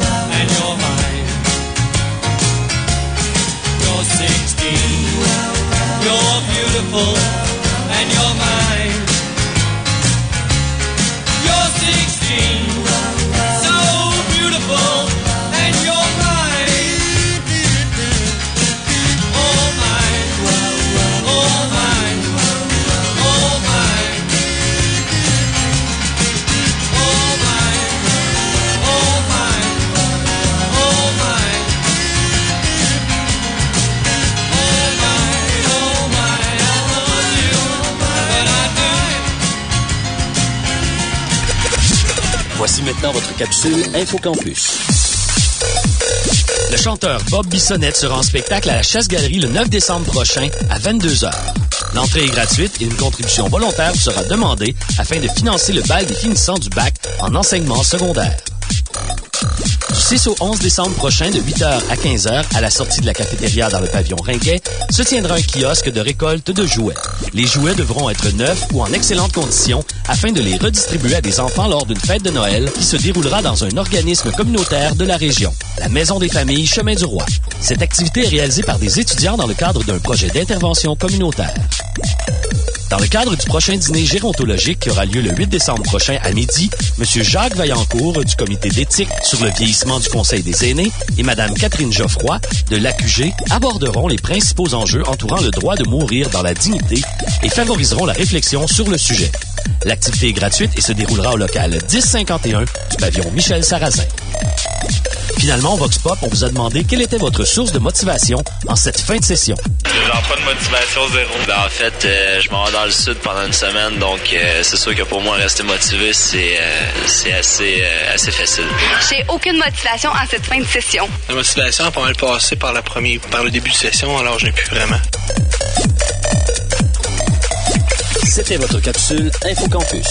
beautiful Maintenant votre capsule InfoCampus. Le chanteur Bob Bissonnette sera en spectacle à la Chasse-Galerie le 9 décembre prochain à 22h. L'entrée est gratuite et une contribution volontaire sera demandée afin de financer le bal des finissants du bac en enseignement secondaire. Du 6 au 11 décembre prochain, de 8h à 15h, à la sortie de la cafétéria dans le pavillon Ringuet, se tiendra un kiosque de récolte de jouets. Les jouets devront être neufs ou en excellentes conditions afin de les redistribuer à des enfants lors d'une fête de Noël qui se déroulera dans un organisme communautaire de la région, la Maison des familles Chemin du Roi. Cette activité est réalisée par des étudiants dans le cadre d'un projet d'intervention communautaire. Dans le cadre du prochain dîner gérontologique qui aura lieu le 8 décembre prochain à midi, M. Jacques Vaillancourt du comité d'éthique sur le vieillissement du Conseil des aînés et Mme Catherine Geoffroy de l'AQG aborderont les principaux enjeux entourant le droit de mourir dans la dignité et favoriseront la réflexion sur le sujet. L'activité est gratuite et se déroulera au local 1051 du pavillon Michel Sarrazin. Finalement, Vox Pop, on vous a demandé quelle était votre source de motivation en cette fin de session. Genre pas de motivation zéro. Ben, en fait, euh, je m'en vais dans le sud pendant une semaine, donc euh, c'est sûr que pour moi, rester motivé, c'est euh, c'est assez, euh, assez facile. J'ai aucune motivation en cette fin de session. La motivation a pas mal passé par, la première, par le début de session, alors je n'ai plus vraiment. C'était votre capsule InfoCampus.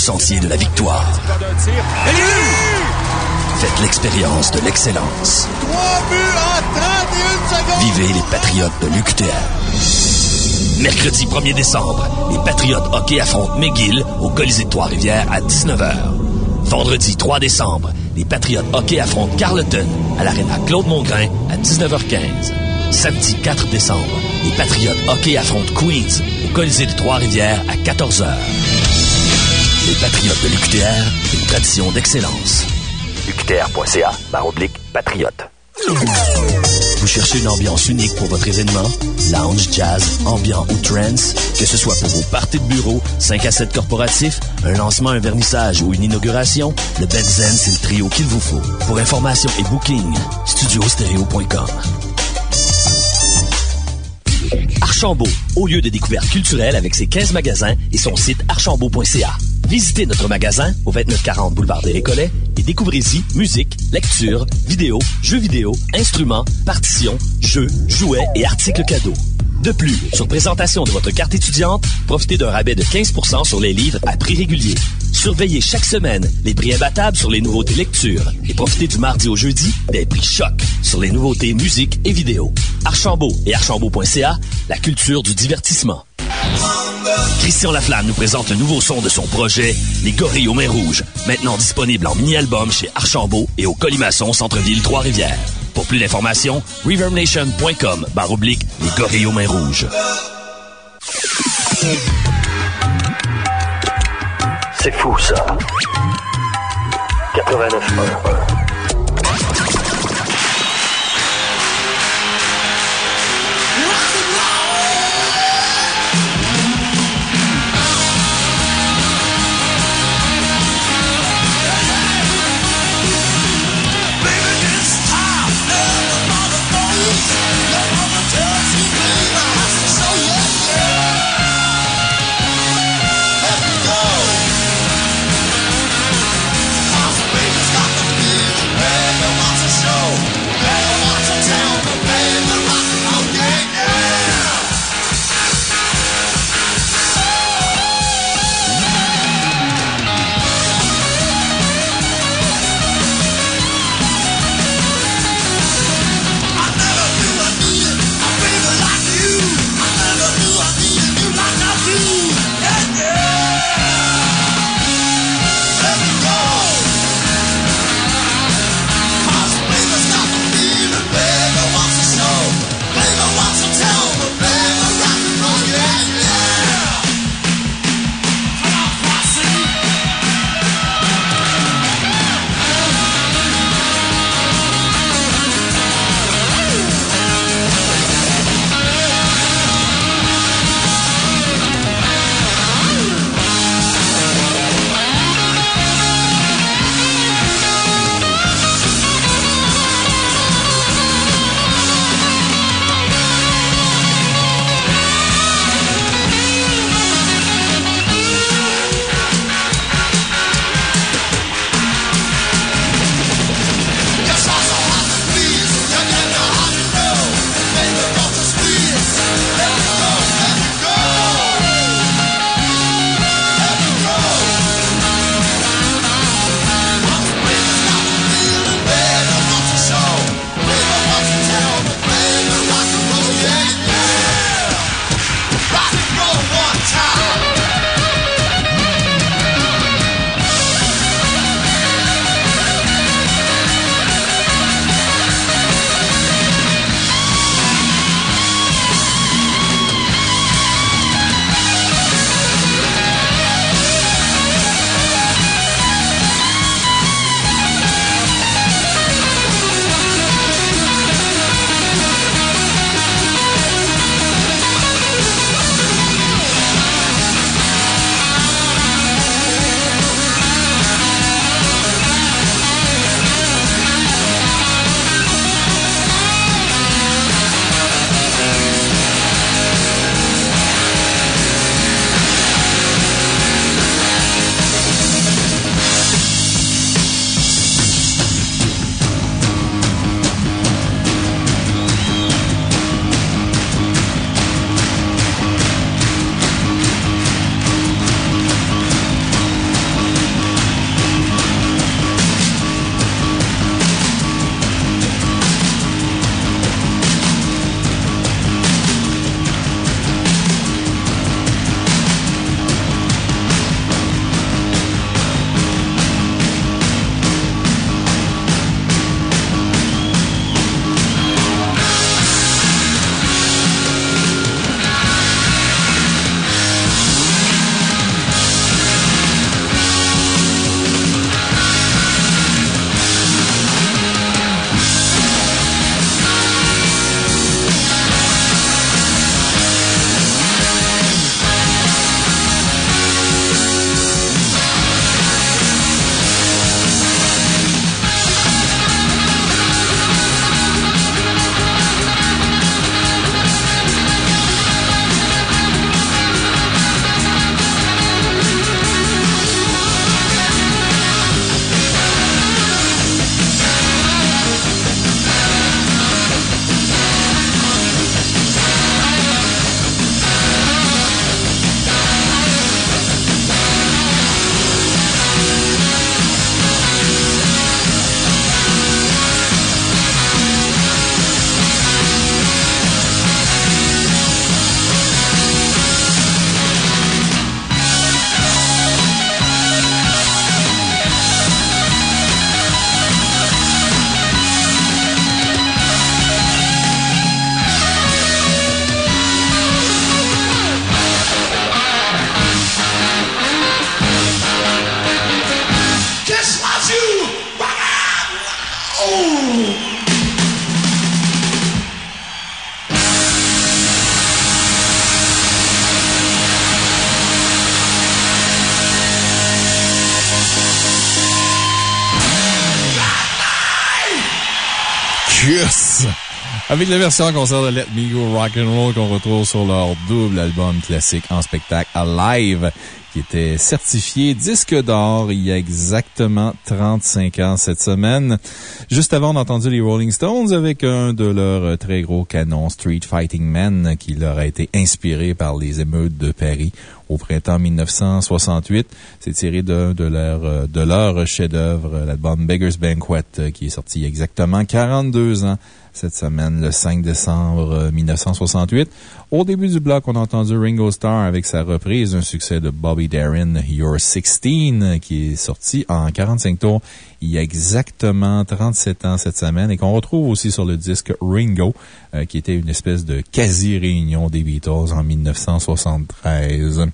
Sentier de la victoire. Faites l'expérience de l'excellence. Vivez les Patriotes de l'UQTR. Mercredi 1er décembre, les Patriotes hockey affrontent McGill au Colisée de Trois-Rivières à 19h. Vendredi 3 décembre, les Patriotes hockey affrontent Carleton à l'Arena Claude Mongrain à 19h15. Samedi 4 décembre, les Patriotes hockey affrontent Queens au Colisée de Trois-Rivières à 14h. Les Patriotes de l'UQTR, une tradition d'excellence. UQTR.ca, patriote. Vous cherchez une ambiance unique pour votre événement? Lounge, jazz, ambiant ou trance? Que ce soit pour vos parties de bureau, 5 à 7 corporatifs, un lancement, un vernissage ou une inauguration, le Benzen, c'est le trio qu'il vous faut. Pour information et booking, studiostereo.com. Archambault, au lieu de découverte culturelle avec ses 15 magasins et son site archambault.ca. Visitez notre magasin au 2940 boulevard des Récollets et découvrez-y musique, lecture, vidéo, jeux vidéo, instruments, partitions, jeux, jouets et articles cadeaux. De plus, sur présentation de votre carte étudiante, profitez d'un rabais de 15% sur les livres à prix régulier. Surveillez chaque semaine les prix imbattables sur les nouveautés lecture et profitez du mardi au jeudi des prix choc sur les nouveautés musique et vidéo. Archambault et archambault.ca, la culture du divertissement. Christian Laflamme nous présente le nouveau son de son projet, Les Gorilles aux Mains Rouges, maintenant disponible en mini-album chez Archambault et au Colimaçon Centre-Ville Trois-Rivières. Pour plus d'informations, reverbnation.com barre oblique Les Gorilles aux Mains Rouges. C'est fou ça. 89 Avec la version en concert de Let Me Go Rock and Roll qu'on retrouve sur leur double album classique en spectacle Alive qui était certifié disque d'or il y a exactement 35 ans cette semaine. Juste avant, on a entendu les Rolling Stones avec un de leurs très gros canons, Street Fighting Man, qui leur a été inspiré par les émeutes de Paris au printemps 1968. C'est tiré de, de leur, de leur chef-d'œuvre, l'album Beggar's Banquet, qui est sorti exactement 42 ans cette semaine, le 5 décembre 1968. Au début du bloc, on a entendu Ringo Starr avec sa reprise d'un succès de Bobby Darin, You're 16, qui est sorti en 45 tours il y a exactement 37 ans cette semaine et qu'on retrouve aussi sur le disque Ringo, euh, qui était une espèce de quasi-réunion des Beatles en 1973.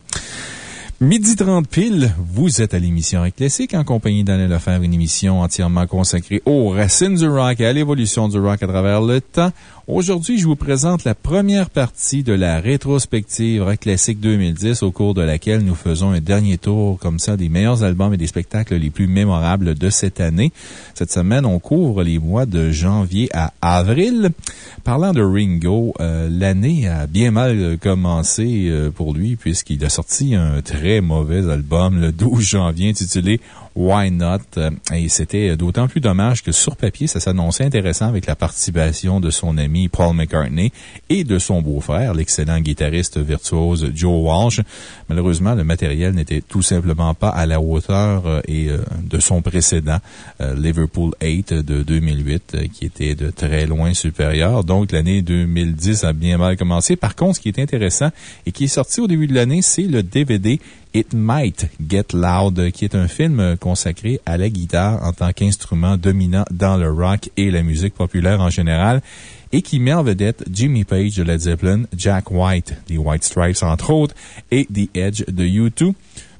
Midi 30 pile, vous êtes à l'émission Classique en compagnie d'Alain Lefebvre, une émission entièrement consacrée aux racines du rock et à l'évolution du rock à travers le temps. Aujourd'hui, je vous présente la première partie de la rétrospective Rock Classique 2010 au cours de laquelle nous faisons un dernier tour comme ça des meilleurs albums et des spectacles les plus mémorables de cette année. Cette semaine, on couvre les mois de janvier à avril. Parlant de Ringo, euh, l'année a bien mal commencé euh, pour lui puisqu'il a sorti un très mauvais album le 12 janvier intitulé Why Not? Euh, et c'était d'autant plus dommage que sur papier, ça s'annonçait intéressant avec la participation de son ami Paul McCartney et de son beau-frère, l'excellent guitariste virtuose Joe Walsh. Malheureusement, le matériel n'était tout simplement pas à la hauteur euh, et euh, de son précédent, Liverpool 8 de 2008, qui était de très loin supérieur. Donc, l'année 2010 a bien mal commencé. Par contre, ce qui est intéressant et qui est sorti au début de l'année, c'est le DVD It Might Get Loud, qui est un film consacré à la guitare en tant qu'instrument dominant dans le rock et la musique populaire en général et qui met en vedette Jimmy Page de Led Zeppelin, Jack White des White Stripes entre autres et The Edge de U2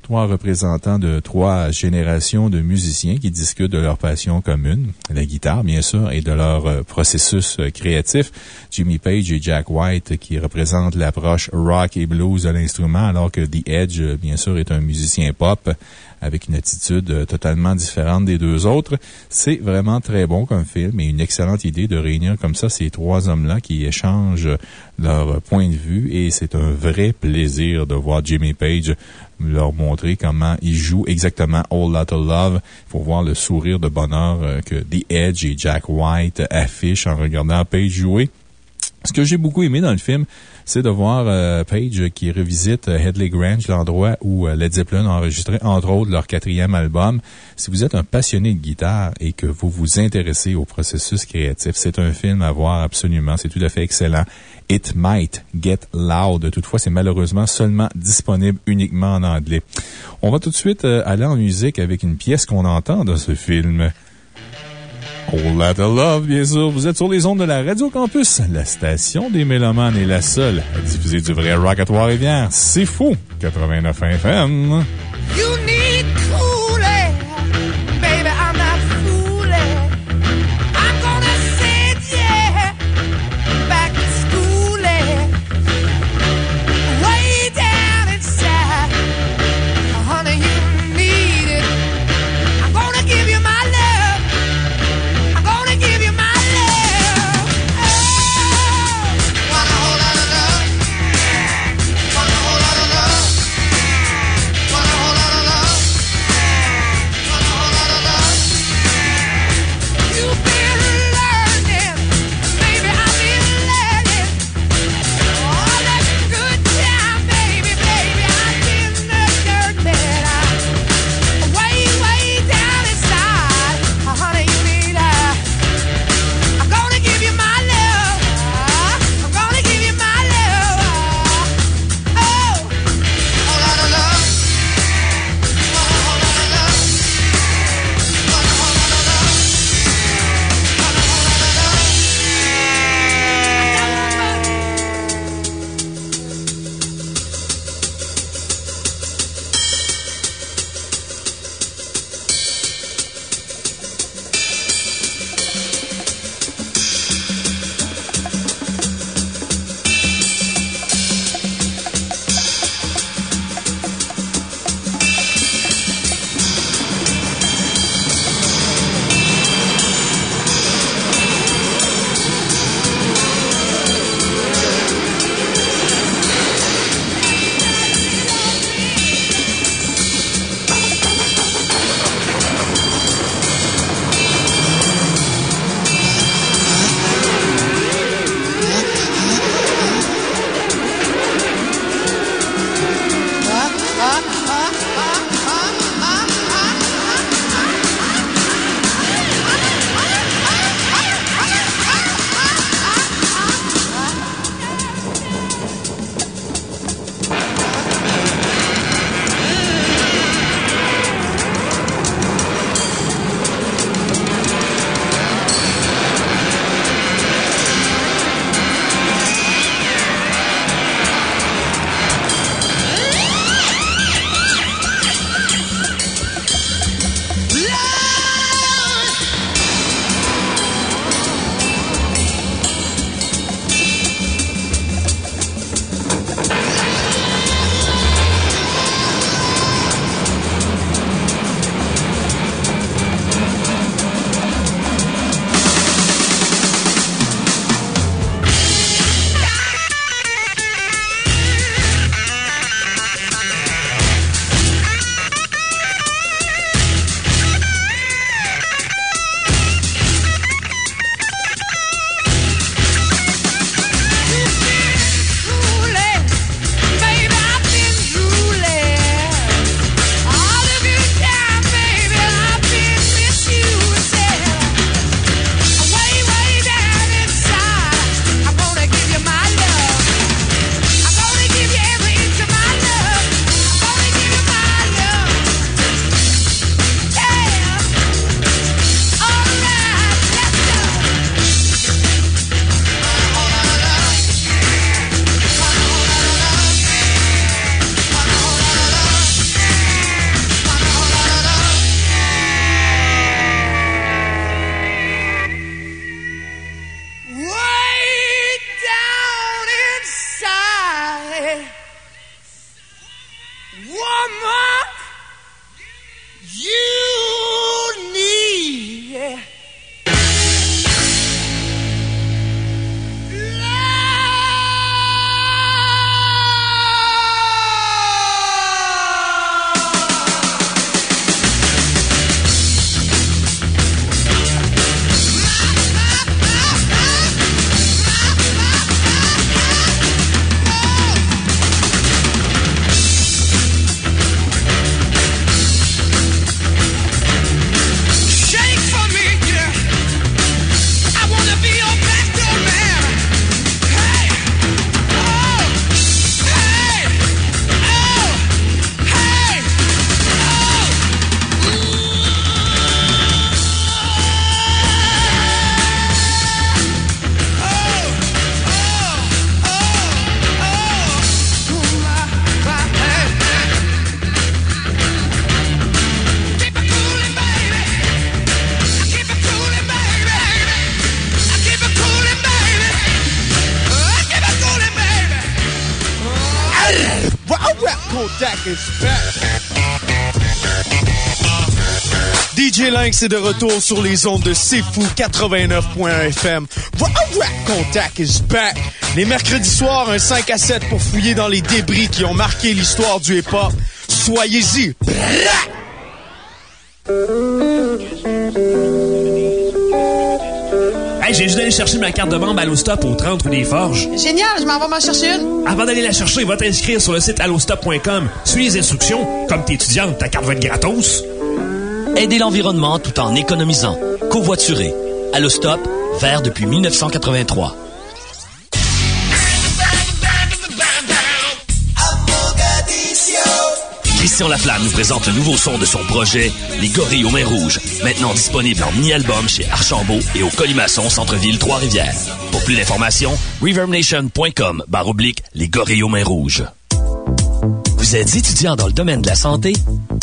trois représentants de trois générations de musiciens qui discutent de leur passion commune, la guitare, bien sûr, et de leur euh, processus euh, créatif. Jimmy Page et Jack White qui représentent l'approche rock et blues de l'instrument, alors que The Edge, euh, bien sûr, est un musicien pop avec une attitude totalement différente des deux autres. C'est vraiment très bon comme film et une excellente idée de réunir comme ça ces trois hommes-là qui échangent leur point de vue et c'est un vrai plaisir de voir Jimmy Page leur montrer comment ils jouent exactement All Lot of Love. Il faut voir le sourire de bonheur euh, que The Edge et Jack White affichent en regardant Page jouer. Ce que j'ai beaucoup aimé dans le film, c'est de voir euh, Page qui revisite euh, Headley Grange, l'endroit où Led Zeppelin a enregistré, entre autres, leur quatrième album. Si vous êtes un passionné de guitare et que vous vous intéressez au processus créatif, c'est un film à voir absolument. C'est tout à fait excellent. It Might Get Loud. Toutefois, c'est malheureusement seulement disponible uniquement en anglais. On va tout de suite euh, aller en musique avec une pièce qu'on entend dans ce film. All That Love, bien sûr. Vous êtes sur les ondes de la Radio Campus. La station des Mélomanes est la seule à diffuser du vrai rock à Trois-Rivières. C'est fou! 89 FM. c'est de retour sur les ondes de C'est Fou 89.1 FM. Ah, contact is back. Les mercredis soirs, un 5 à 7 pour fouiller dans les débris qui ont marqué l'histoire du hip-hop. Soyez-y. Hey, j'ai juste d'aller chercher ma carte de membre Allostop au 30 ou des Forges. Génial, je m'en vais m'en chercher une. Avant d'aller la chercher, va t'inscrire sur le site allostop.com. Suis les instructions. Comme t'es étudiante, ta carte va être gratos. Aider l'environnement tout en économisant. Covoiturer. Allostop, vert depuis 1983. Christian Laflamme nous présente le nouveau son de son projet, Les Gorilles aux Mains Rouges, maintenant disponible en mini-album chez Archambault et au Colimaçon Centre-Ville Trois-Rivières. Pour plus d'informations, reverbnation.com barre oblique Les Gorilles aux Mains Rouges. Vous êtes étudiant dans le domaine de la santé?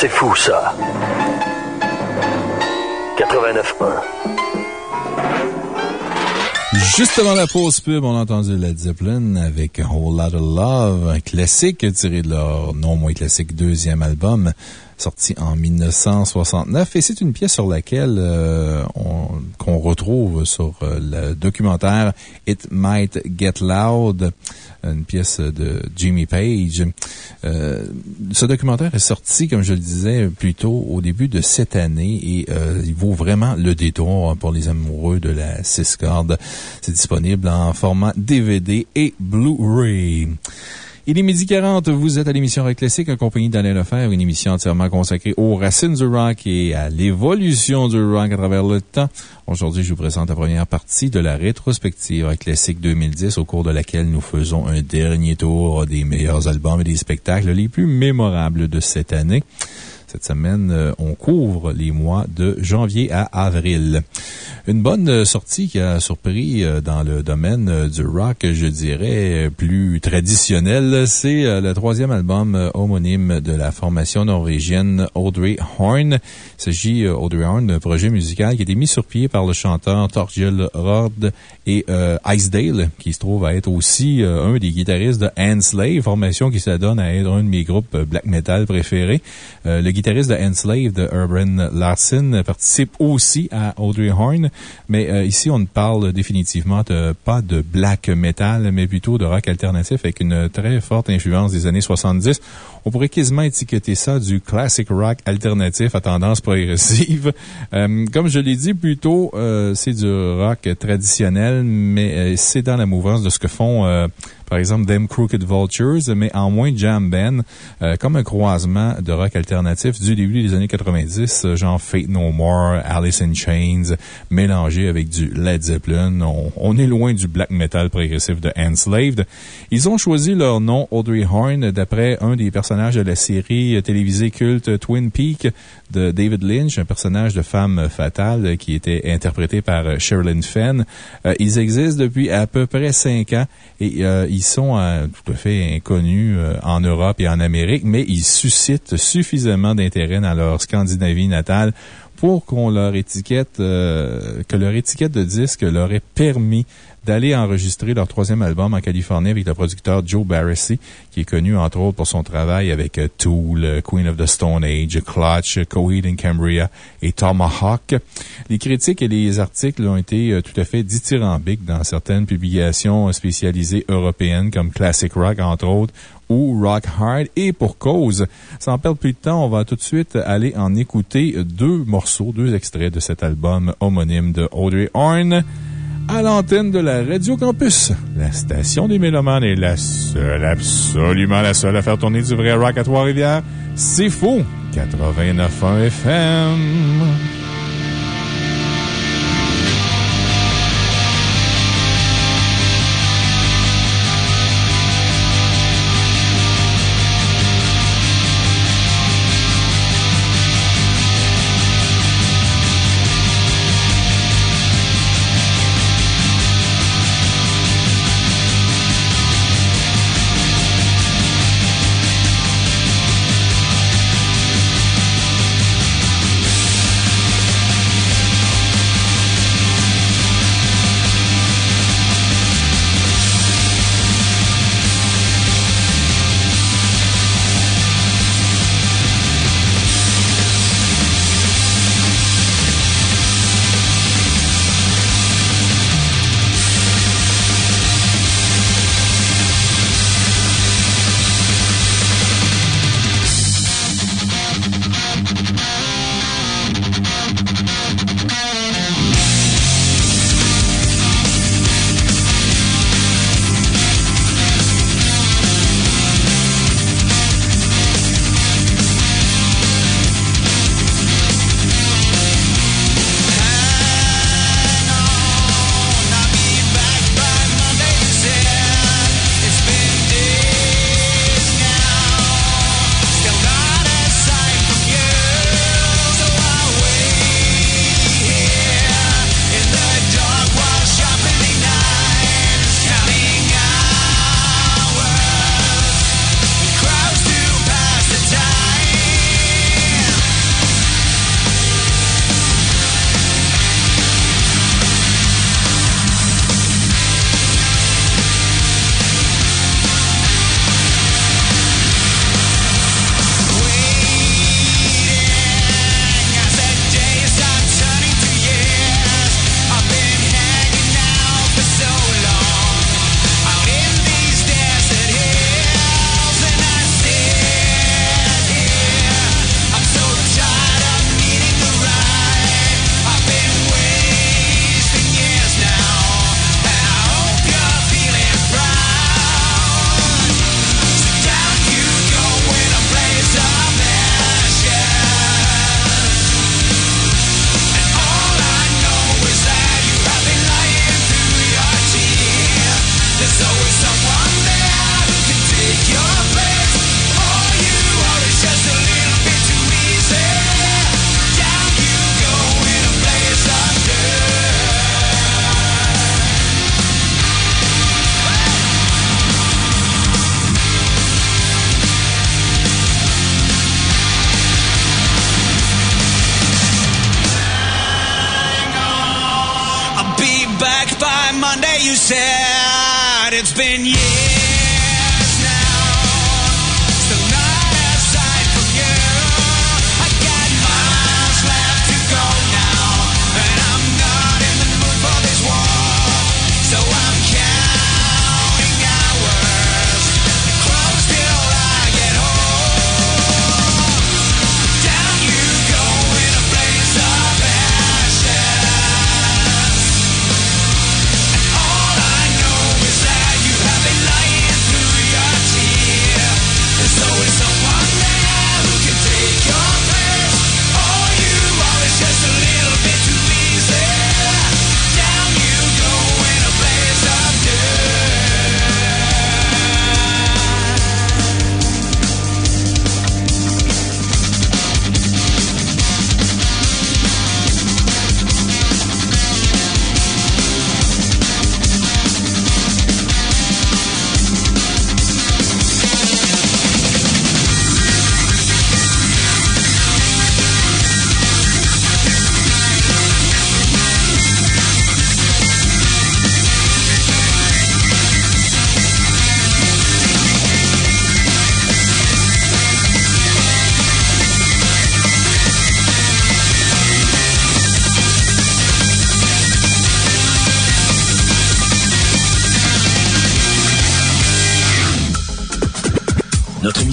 C'est fou ça. 89.1. Juste avant la pause pub, on a entendu Led Zeppelin avec Whole Lot of Love, un classique tiré de leur non moins classique deuxième album, sorti en 1969. Et c'est une pièce sur laquelle euh, on- qu'on retrouve sur euh, le documentaire It Might Get Loud, une pièce de Jimmy Page. Euh, ce documentaire est sorti, comme je le disais plus tôt, au début de cette année et il vaut vraiment le détour pour les amoureux de la 6 cordes. C'est disponible en format DVD et Blu-ray. Il est midi 40, vous êtes à l'émission Rock Classique en compagnie d'Alain Lefebvre, une émission entièrement consacrée aux racines du rock et à l'évolution du rock à travers le temps. Aujourd'hui, je vous présente la première partie de la rétrospective Rock Classique 2010 au cours de laquelle nous faisons un dernier tour des meilleurs albums et des spectacles les plus mémorables de cette année. Cette semaine, euh, on couvre les mois de janvier à avril. Une bonne euh, sortie qui a surpris euh, dans le domaine du rock, je dirais, plus traditionnel, c'est le troisième album homonyme de la formation norvégienne Audrey Horn. Il s'agit, Audrey Horn, d'un projet musical qui a été mis sur pied par le chanteur Torgill Rod et Icedale, qui se trouve à être aussi un des guitaristes de Enslave, formation qui s'adonne à être un de mes groupes black metal préférés. Guitariste de Enslave, de Urban Larson, participe aussi à Audrey Horn, mais euh, ici, on ne parle définitivement pas de black metal, mais plutôt de rock alternatif avec une très forte influence des années 70. On pourrait quasiment étiqueter ça du classic rock alternatif à tendance progressive. <laughs> Euh, comme je l'ai dit plus tôt, euh, c'est du rock traditionnel, mais euh, c'est dans la mouvance de ce que font, par exemple, Them Crooked Vultures, mais en moins jam band, comme un croisement de rock alternatif du début des années 90, euh, genre Fate No More, Alice in Chains, mélangé avec du Led Zeppelin. On, on est loin du black metal progressif de Enslaved. Ils ont choisi leur nom Audrey Horn d'après un des personnages de la série télévisée culte Twin Peaks de David Lynch, un personnage de femme fatale qui était interprété par Sherilyn Fenn. Euh, ils existent depuis à peu près cinq ans et euh, ils sont euh, tout à fait inconnus en Europe et en Amérique, mais ils suscitent suffisamment d'intérêt dans leur Scandinavie natale pour qu'on leur étiquette, que leur étiquette de disque leur ait permis d'aller enregistrer leur troisième album en Californie avec le producteur Joe Barrissey, qui est connu entre autres pour son travail avec euh, Tool, euh, Queen of the Stone Age, Clutch, Coheed and Cambria et Tomahawk. Les critiques et les articles ont été euh, tout à fait dithyrambiques dans certaines publications spécialisées européennes comme Classic Rock entre autres ou Rock Hard. Et pour cause, sans perdre plus de temps, on va tout de suite aller en écouter deux morceaux, deux extraits de cet album homonyme de Audrey Horn à l'antenne de la Radio Campus. La station des Mélomanes est la seule, absolument la seule à faire tourner du vrai rock à Trois-Rivières. C'est faux! 89.1 FM.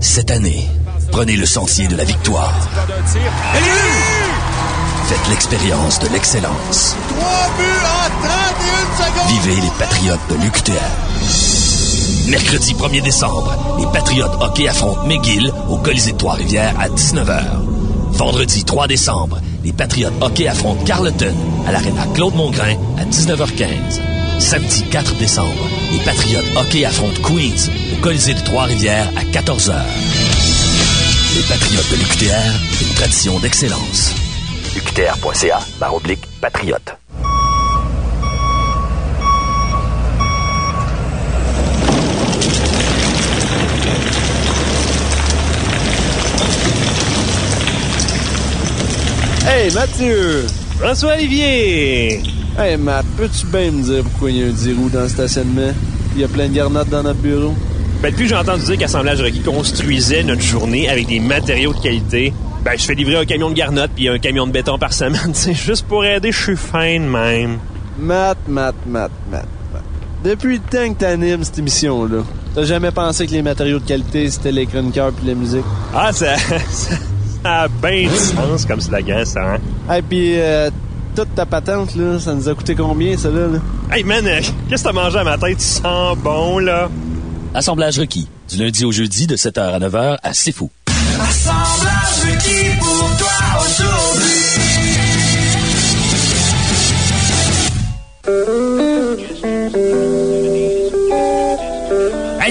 Cette année, prenez le sentier de la victoire. Faites l'expérience de l'excellence. Vivez les Patriotes de l'UQTR. Mercredi 1er décembre, les Patriotes hockey affrontent McGill au Colisée de Trois-Rivières à 19h. Vendredi 3 décembre, les Patriotes hockey affrontent Carleton à l'Arena Claude-Mongrain à 19h15. Samedi 4 décembre, les Patriotes hockey affrontent Queens au Colisée de Trois-Rivières à 14h. Les Patriotes de l'UQTR, une tradition d'excellence. UQTR.ca, barre oblique, patriote. Hey, Mathieu! François Olivier! Hey, Matt, peux-tu bien me dire pourquoi il y a un 10 roues dans le stationnement? Il y a plein de garnottes dans notre bureau? Ben, depuis que j'ai entendu dire qu'Assemblage Requis construisait notre journée avec des matériaux de qualité, ben, je fais livrer un camion de garnottes puis un camion de béton par semaine. <laughs> C'est juste pour aider, je suis fin de même. Matt, Matt, Matt, Matt, Matt. Depuis le temps que t'animes cette émission-là, t'as jamais pensé que les matériaux de qualité, c'était les chroniqueurs puis la musique? Ah, ça, <laughs> ça, a bien du sens comme slogan, ça, hein? Hey, puis euh, toute ta patente, là, ça nous a coûté combien, ça, là? là? Hey, man, euh, qu'est-ce que t'as mangé à ma tête? Tu sens bon, là? Assemblage requis, du lundi au jeudi de 7h à 9h à C'est Fou. Assemblage requis pour toi aujourd'hui.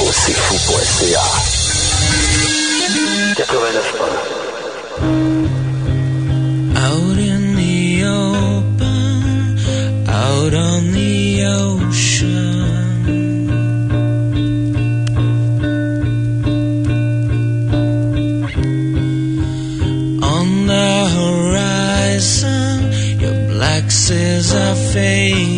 Au cfou.ca. 89 Out in the open, out on the ocean. On the horizon, your black sails are fading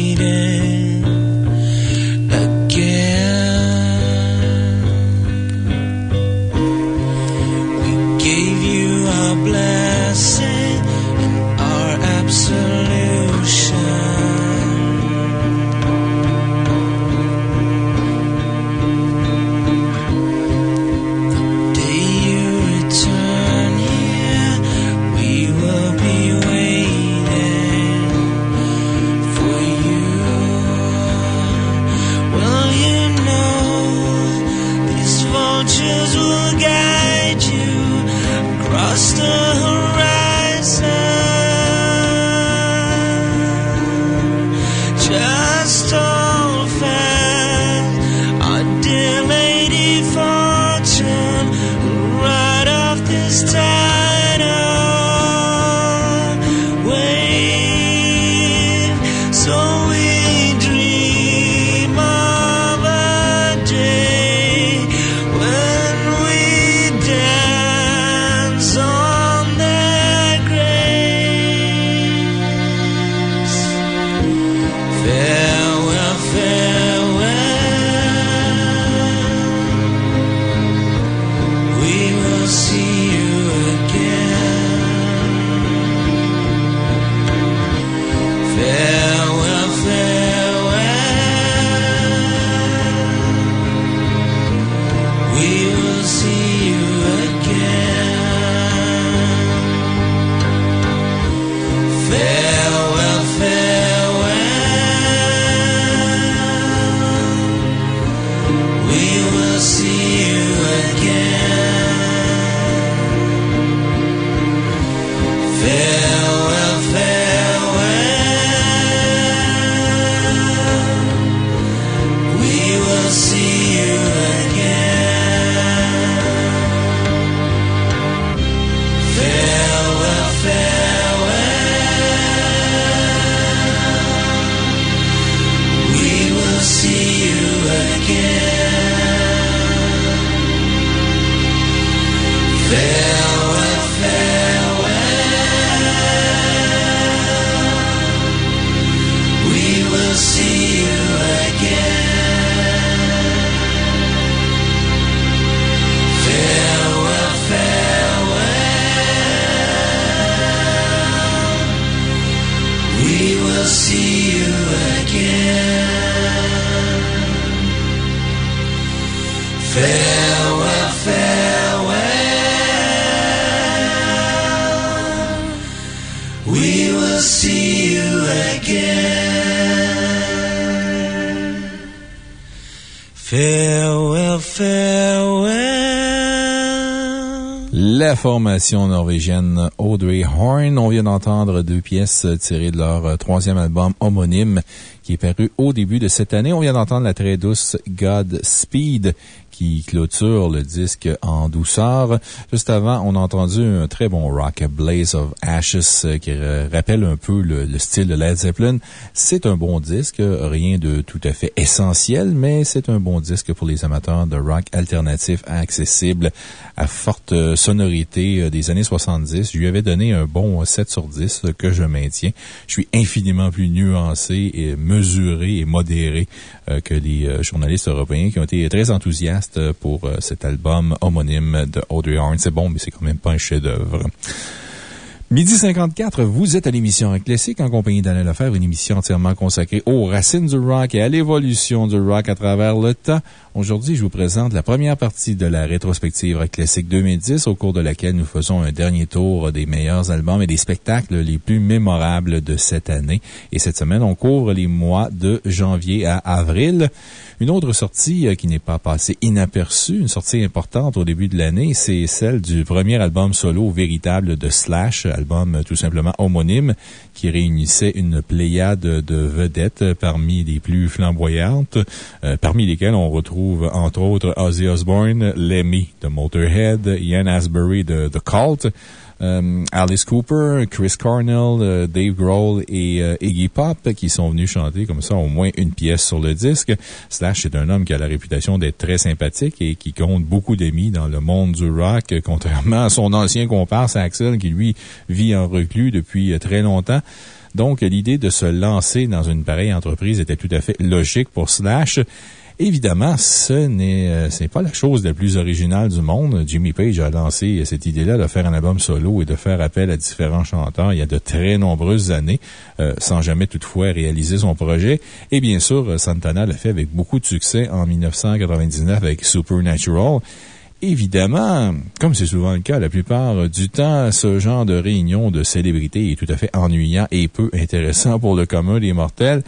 formation norvégienne Audrey Horn. On vient d'entendre deux pièces tirées de leur troisième album homonyme qui est paru au début de cette année. On vient d'entendre la très douce Godspeed qui clôture le disque en douceur. Juste avant, on a entendu un très bon rock, Blaze of Ashes, euh, qui rappelle un peu le, style de Led Zeppelin. C'est un bon disque, rien de tout à fait essentiel, mais c'est un bon disque pour les amateurs de rock alternatif accessible à forte sonorité euh, des années 70. Je lui avais donné un bon 7 sur 10 que je maintiens. Je suis infiniment plus nuancé et mesuré et modéré euh, que les journalistes européens qui ont été très enthousiastes pour euh, cet album homonyme de Audrey Horn. C'est bon, mais c'est quand même pas un chef-d'œuvre. Midi 54, vous êtes à l'émission Classique en compagnie d'Alain Lefebvre, une émission entièrement consacrée aux racines du rock et à l'évolution du rock à travers le temps. Aujourd'hui, je vous présente la première partie de la rétrospective Classique 2010, au cours de laquelle nous faisons un dernier tour des meilleurs albums et des spectacles les plus mémorables de cette année. Et cette semaine, on couvre les mois de janvier à avril. Une autre sortie euh, qui n'est pas passée inaperçue, une sortie importante au début de l'année, c'est celle du premier album solo véritable de Slash, album euh, tout simplement homonyme, qui réunissait une pléiade de vedettes parmi les plus flamboyantes, euh, parmi lesquelles on retrouve entre autres Ozzy Osbourne, Lemmy de Motorhead, Ian Asbury de The Cult, euh, Alice Cooper, Chris Cornell, euh, Dave Grohl et euh, Iggy Pop qui sont venus chanter comme ça au moins une pièce sur le disque. Slash est un homme qui a la réputation d'être très sympathique et qui compte beaucoup d'amis dans le monde du rock, <laughs> contrairement à son ancien comparse Axel qui lui vit en reclus depuis très longtemps. Donc, l'idée de se lancer dans une pareille entreprise était tout à fait logique pour Slash. Évidemment, ce euh, n'est pas la chose la plus originale du monde. Jimmy Page a lancé cette idée-là de faire un album solo et de faire appel à différents chanteurs il y a de très nombreuses années, euh, sans jamais toutefois réaliser son projet. Et bien sûr, Santana l'a fait avec beaucoup de succès en 1999 avec Supernatural. Évidemment, comme c'est souvent le cas la plupart du temps, ce genre de réunion de célébrités est tout à fait ennuyant et peu intéressant pour le commun des mortels.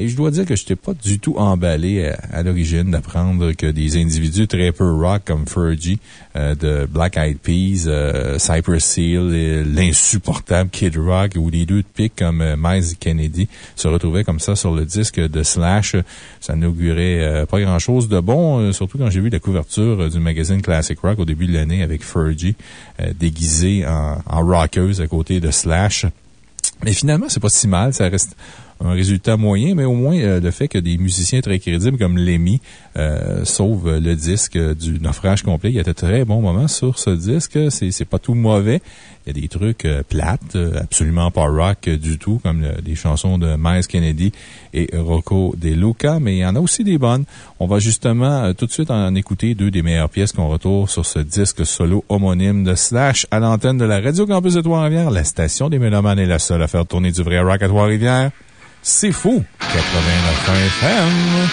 Et je dois dire que je n'étais pas du tout emballé à, l'origine d'apprendre que des individus très peu rock comme Fergie, euh, de Black Eyed Peas, euh, Cypress Seal, l'insupportable Kid Rock ou les deux de pique comme euh, Miles Kennedy se retrouvaient comme ça sur le disque de Slash. Ça n'augurait pas grand chose de bon, surtout quand j'ai vu la couverture du magazine Classic Rock au début de l'année avec Fergie déguisée en, en rockeuse à côté de Slash. Mais finalement, c'est pas si mal. Ça reste un résultat moyen, mais au moins euh, le fait que des musiciens très crédibles comme Lemmy euh, sauvent le disque du naufrage complet. Il y a de très bons moments sur ce disque. C'est pas tout mauvais. Il y a des trucs euh, plates, absolument pas rock du tout, comme les chansons de Miles Kennedy et Rocco De Luca, mais il y en a aussi des bonnes. On va justement tout de suite en écouter deux des meilleures pièces qu'on retrouve sur ce disque solo homonyme de Slash à l'antenne de la Radio Campus de Trois-Rivières. La station des Mélomanes est la seule à faire tourner du vrai rock à Trois-Rivières. C'est fou! 89 FM.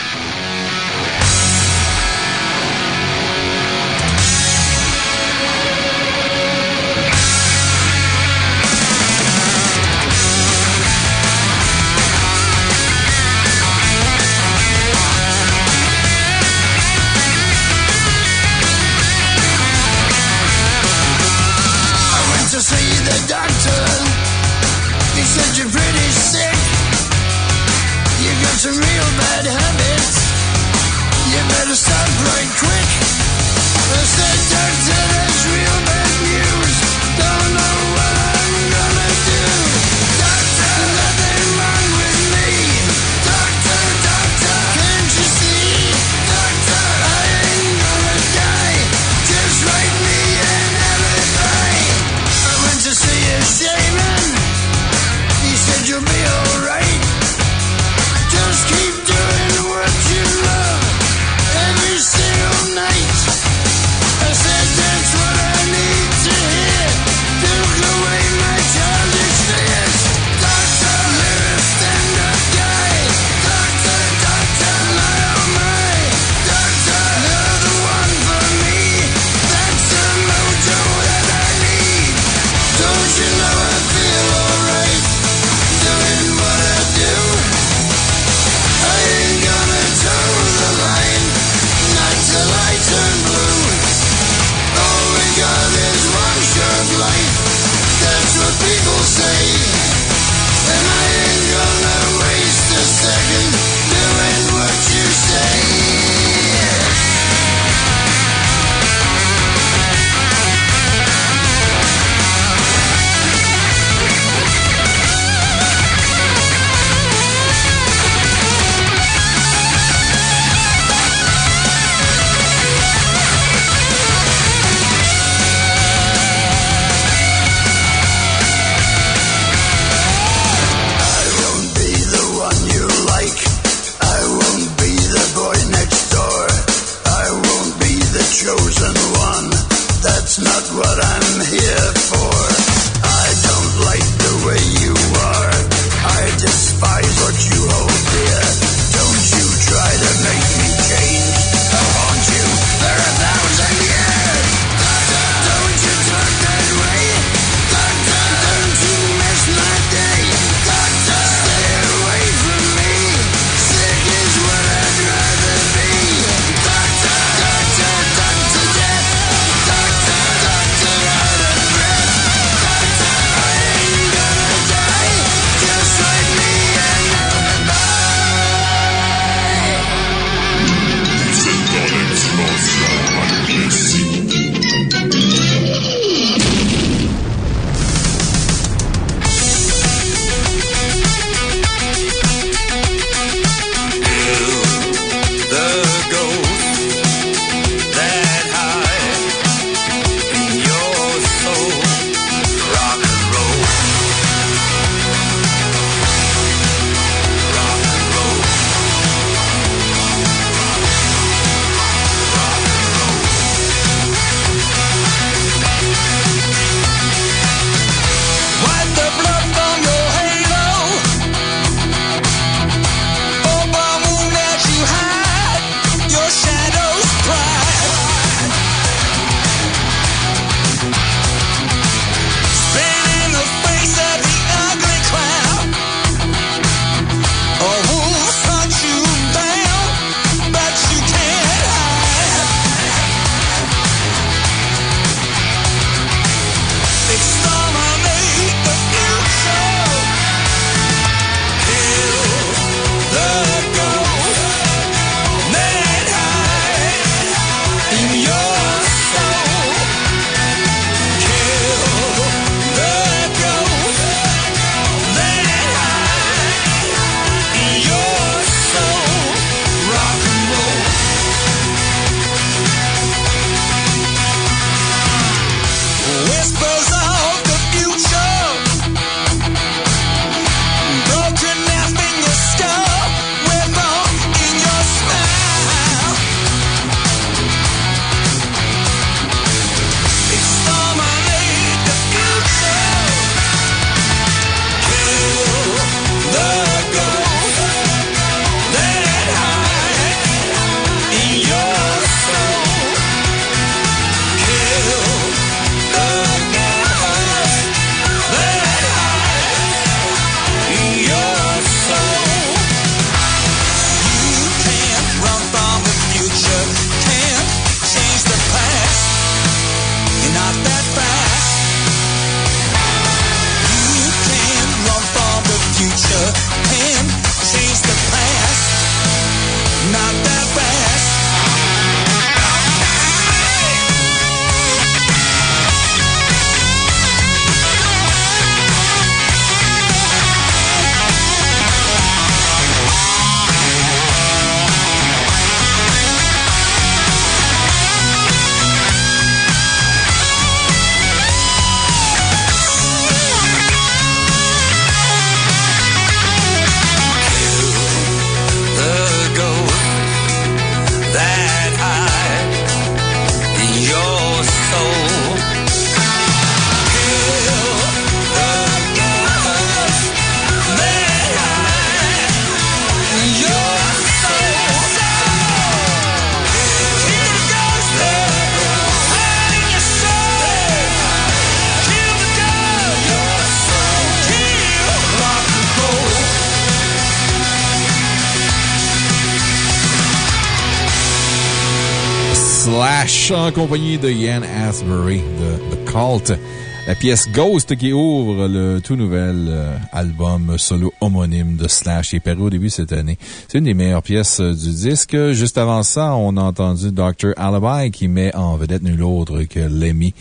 En compagnie de Ian Asbury de The Cult. La pièce Ghost qui ouvre le tout nouvel euh, album solo homonyme de Slash est paru au début de cette année. C'est une des meilleures pièces euh, du disque. Juste avant ça, on a entendu Dr. Alibi qui met en vedette nul autre que Lemmy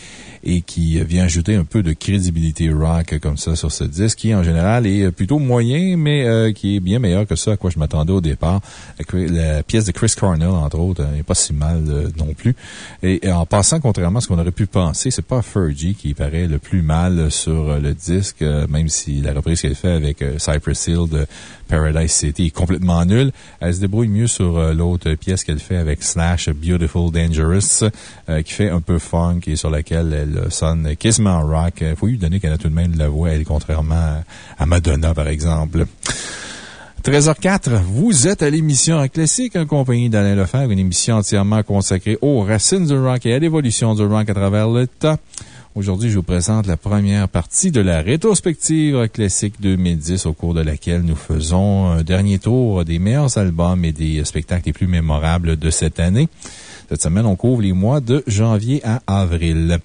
et qui vient ajouter un peu de crédibilité rock comme ça sur ce disque qui, en général, est plutôt moyen, mais euh, qui est bien meilleur que ça à quoi je m'attendais au départ. La pièce de Chris Cornell, entre autres, n'est pas si mal euh, non plus. Et, en passant, contrairement à ce qu'on aurait pu penser, c'est pas Fergie qui paraît le plus mal sur le disque, euh, même si la reprise qu'elle fait avec Cypress Hill de Paradise City est complètement nulle. Elle se débrouille mieux sur l'autre pièce qu'elle fait avec Slash, Beautiful Dangerous, qui fait un peu funk et sur laquelle elle sonne quasiment rock. Il faut lui donner qu'elle a tout de même la voix, elle, contrairement à Madonna, par exemple. 13h04, vous êtes à l'émission Classique en compagnie d'Alain Lefebvre, une émission entièrement consacrée aux racines du rock et à l'évolution du rock à travers le temps. Aujourd'hui, je vous présente la première partie de la rétrospective classique 2010 au cours de laquelle nous faisons un dernier tour des meilleurs albums et des spectacles les plus mémorables de cette année. Cette semaine, on couvre les mois de janvier à avril.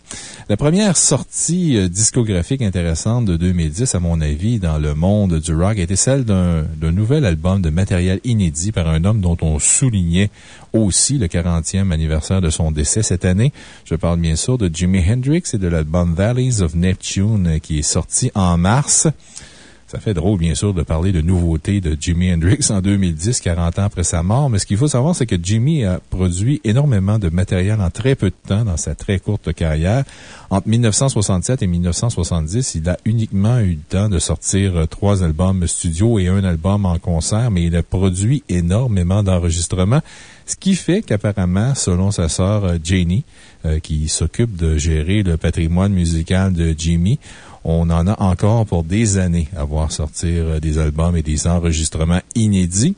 La première sortie euh, discographique intéressante de 2010, à mon avis, dans le monde du rock, était celle d'un nouvel album de matériel inédit par un homme dont on soulignait aussi le 40e anniversaire de son décès cette année. Je parle bien sûr de Jimi Hendrix et de l'album Valleys of Neptune euh, qui est sorti en mars. Ça fait drôle, bien sûr, de parler de nouveautés de Jimi Hendrix en 2010, 40 ans après sa mort, mais ce qu'il faut savoir, c'est que Jimi a produit énormément de matériel en très peu de temps dans sa très courte carrière. Entre 1967 et 1970, il a uniquement eu le temps de sortir euh, trois albums studio et un album en concert, mais il a produit énormément d'enregistrements, ce qui fait qu'apparemment, selon sa sœur euh, Janie, euh, qui s'occupe de gérer le patrimoine musical de Jimmy, on en a encore pour des années à voir sortir euh, des albums et des enregistrements inédits.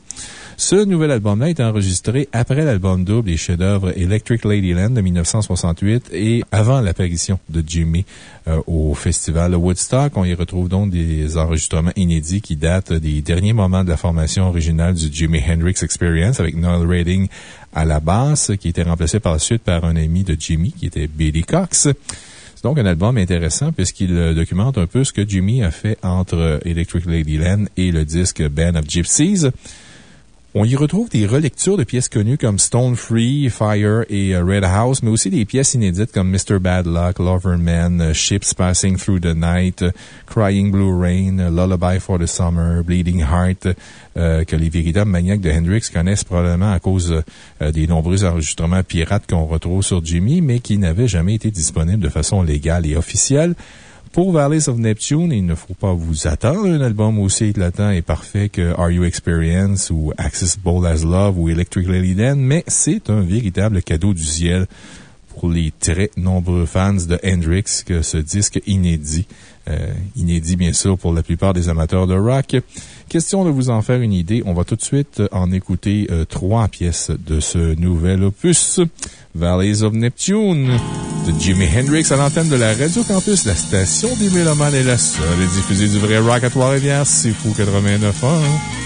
Ce nouvel album-là est enregistré après l'album double des chefs-d'œuvre Electric Ladyland de 1968 et avant l'apparition de Jimmy euh, au festival Woodstock. On y retrouve donc des enregistrements inédits qui datent des derniers moments de la formation originale du Jimi Hendrix Experience avec Noel Redding à la basse, qui était remplacé par la suite par un ami de Jimmy qui était Billy Cox donc un album intéressant puisqu'il euh, documente un peu ce que Jimmy a fait entre Electric Ladyland et le disque Band of Gypsies. On y retrouve des relectures de pièces connues comme Stone Free, Fire et euh, Red House, mais aussi des pièces inédites comme Mr. Bad Luck, Lover Man, euh, Ships Passing Through the Night, Crying Blue Rain, Lullaby for the Summer, Bleeding Heart, euh, que les véritables maniaques de Hendrix connaissent probablement à cause des nombreux enregistrements pirates qu'on retrouve sur Jimmy, mais qui n'avaient jamais été disponibles de façon légale et officielle. Pour Valleys of Neptune, il ne faut pas vous attendre un album aussi éclatant et parfait que Are You Experience ou Accessible as Love ou Electric Ladyland, mais c'est un véritable cadeau du ciel pour les très nombreux fans de Hendrix que ce disque inédit. Euh, inédit, bien sûr, pour la plupart des amateurs de rock. Question de vous en faire une idée, on va tout de suite en écouter euh, trois pièces de ce nouvel opus. Valleys of Neptune de Jimi Hendrix à l'antenne de la Radio Campus, la station des Mélomanes est la seule et diffusée du vrai rock à Trois-Rivières. C'est fou 89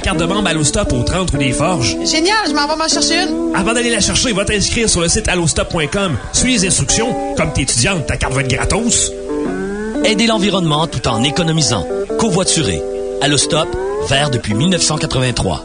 carte de membre Allostop au 30 rue des Forges. Génial, je m'en vais m'en chercher une. Avant d'aller la chercher, va t'inscrire sur le site allostop.com. Suis les instructions. Comme t'es étudiante, ta carte va être gratos. Aider l'environnement tout en économisant. Covoiturer. Allostop, vert depuis 1983.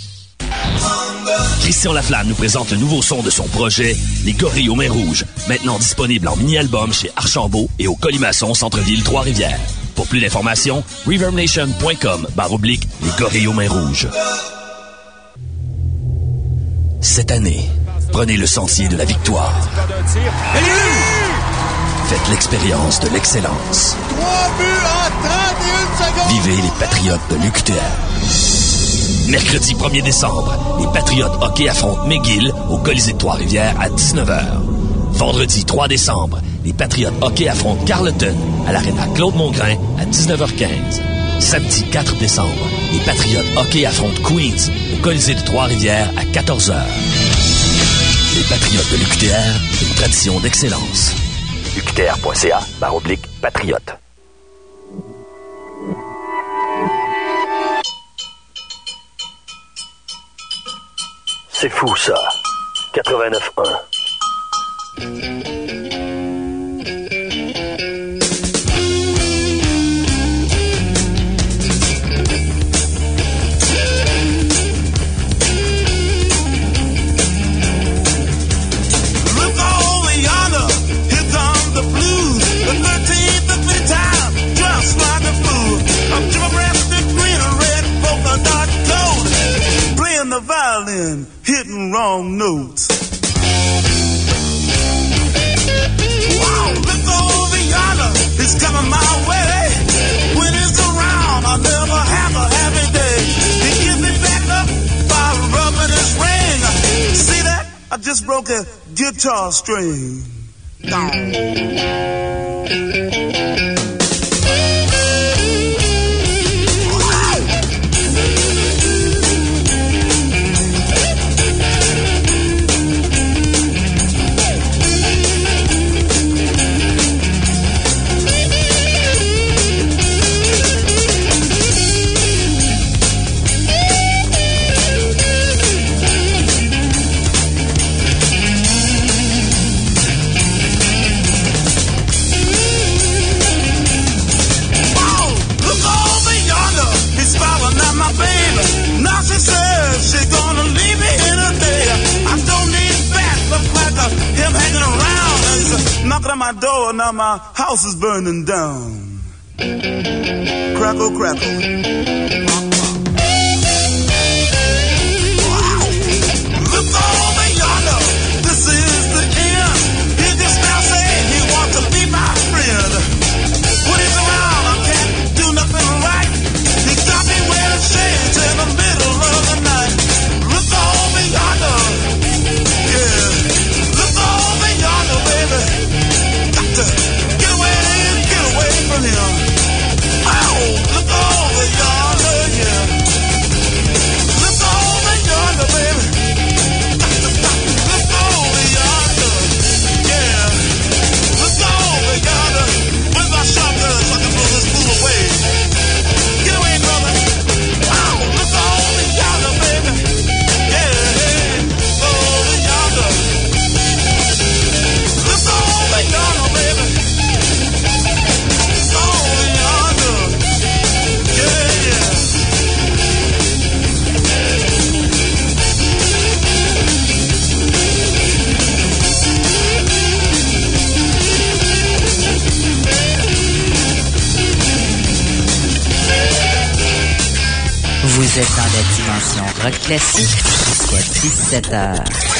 Christian Laflamme nous présente le nouveau son de son projet, Les Gorilles aux Mains Rouges, maintenant disponible en mini-album chez Archambault et au Colimaçon Centre-Ville Trois-Rivières. Pour plus d'informations, reverbnation.com barre oblique Les Gorilles aux Mains Rouges. Cette année, prenez le sentier de la victoire. Faites l'expérience de l'excellence. Vivez les Patriotes de l'UQTR. Mercredi 1er décembre, les Patriotes hockey affrontent McGill au Colisée de Trois-Rivières à 19h. Vendredi 3 décembre, les Patriotes hockey affrontent Carleton à l'Arena Claude Mongrain à 19h15. Samedi 4 décembre, les Patriotes hockey affrontent Queens au Colisée de Trois-Rivières à 14h. Les Patriotes de l'UQTR, une tradition d'excellence. UQTR.ca, patriote. C'est fou ça. 89.1. Look over yonder, here come the blues. The 13th of the time, just like a fool. I'm Jim breasted green and red polka dot coat. Playing the violin, wrong notes. Wow, look over yonder, it's coming my way. When it's around, I never have a happy day. He gives me back up by rubbing his ring. See that? I just broke a guitar string. Whoa, my door. Now my house is burning down. Crackle, crackle. Vous êtes dans la dimension rock classique jusqu'à 17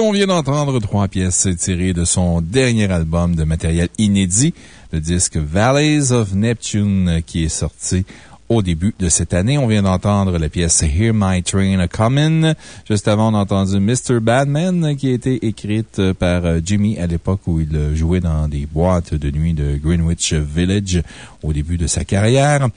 On vient d'entendre trois pièces tirées de son dernier album de matériel inédit, le disque Valleys of Neptune, qui est sorti au début de cette année. On vient d'entendre la pièce Hear My Train a Comin'. Juste avant, on a entendu Mr. Badman, qui a été écrite par euh, Jimmy à l'époque où il jouait dans des boîtes de nuit de Greenwich Village au début de sa carrière.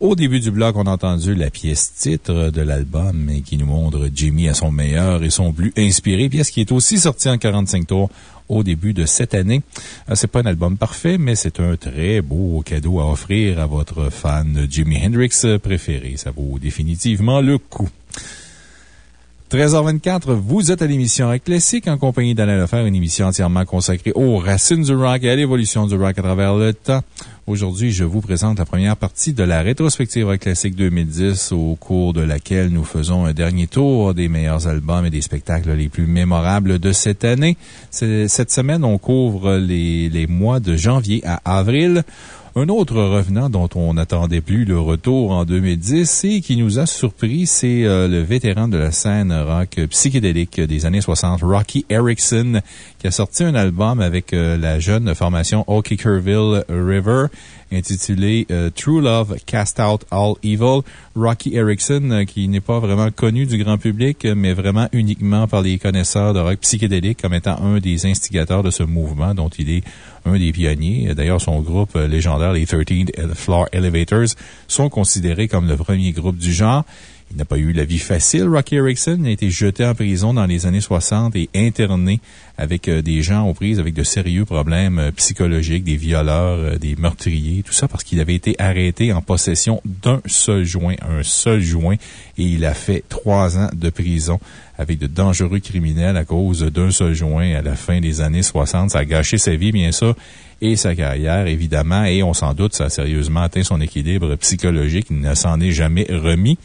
Au début du bloc, on a entendu la pièce titre de l'album qui nous montre Jimmy à son meilleur et son plus inspiré, pièce qui est aussi sortie en 45 tours au début de cette année. Euh, C'est pas un album parfait, mais c'est un très beau cadeau à offrir à votre fan Jimi Hendrix préféré. Ça vaut définitivement le coup. 13h24, vous êtes à l'émission Classique en compagnie d'Alain Lefer, une émission entièrement consacrée aux racines du rock et à l'évolution du rock à travers le temps. Aujourd'hui, je vous présente la première partie de la rétrospective Rock Classique 2010 au cours de laquelle nous faisons un dernier tour des meilleurs albums et des spectacles les plus mémorables de cette année. Cette semaine, on couvre les mois de janvier à avril. Un autre revenant dont on n'attendait plus le retour en 2010 et qui nous a surpris, c'est euh, le vétéran de la scène rock psychédélique des années 60, Rocky Erickson, qui a sorti un album avec euh, la jeune formation O'Kickerville River intitulé euh, True Love Cast Out All Evil. Rocky Erickson, euh, qui n'est pas vraiment connu du grand public, euh, mais vraiment uniquement par les connaisseurs de rock psychédélique comme étant un des instigateurs de ce mouvement dont il est un des pionniers. D'ailleurs, son groupe légendaire, les 13th Floor Elevators, sont considérés comme le premier groupe du genre. Il n'a pas eu la vie facile. Rocky Erickson a été jeté en prison dans les années 60 et interné avec euh, des gens aux prises avec de sérieux problèmes euh, psychologiques, des violeurs, euh, des meurtriers, tout ça parce qu'il avait été arrêté en possession d'un seul joint, un seul joint, et il a fait trois ans de prison avec de dangereux criminels à cause d'un seul joint à la fin des années 60. Ça a gâché sa vie, bien sûr, et sa carrière, évidemment, et on s'en doute, ça a sérieusement atteint son équilibre psychologique. Il ne s'en est jamais remis.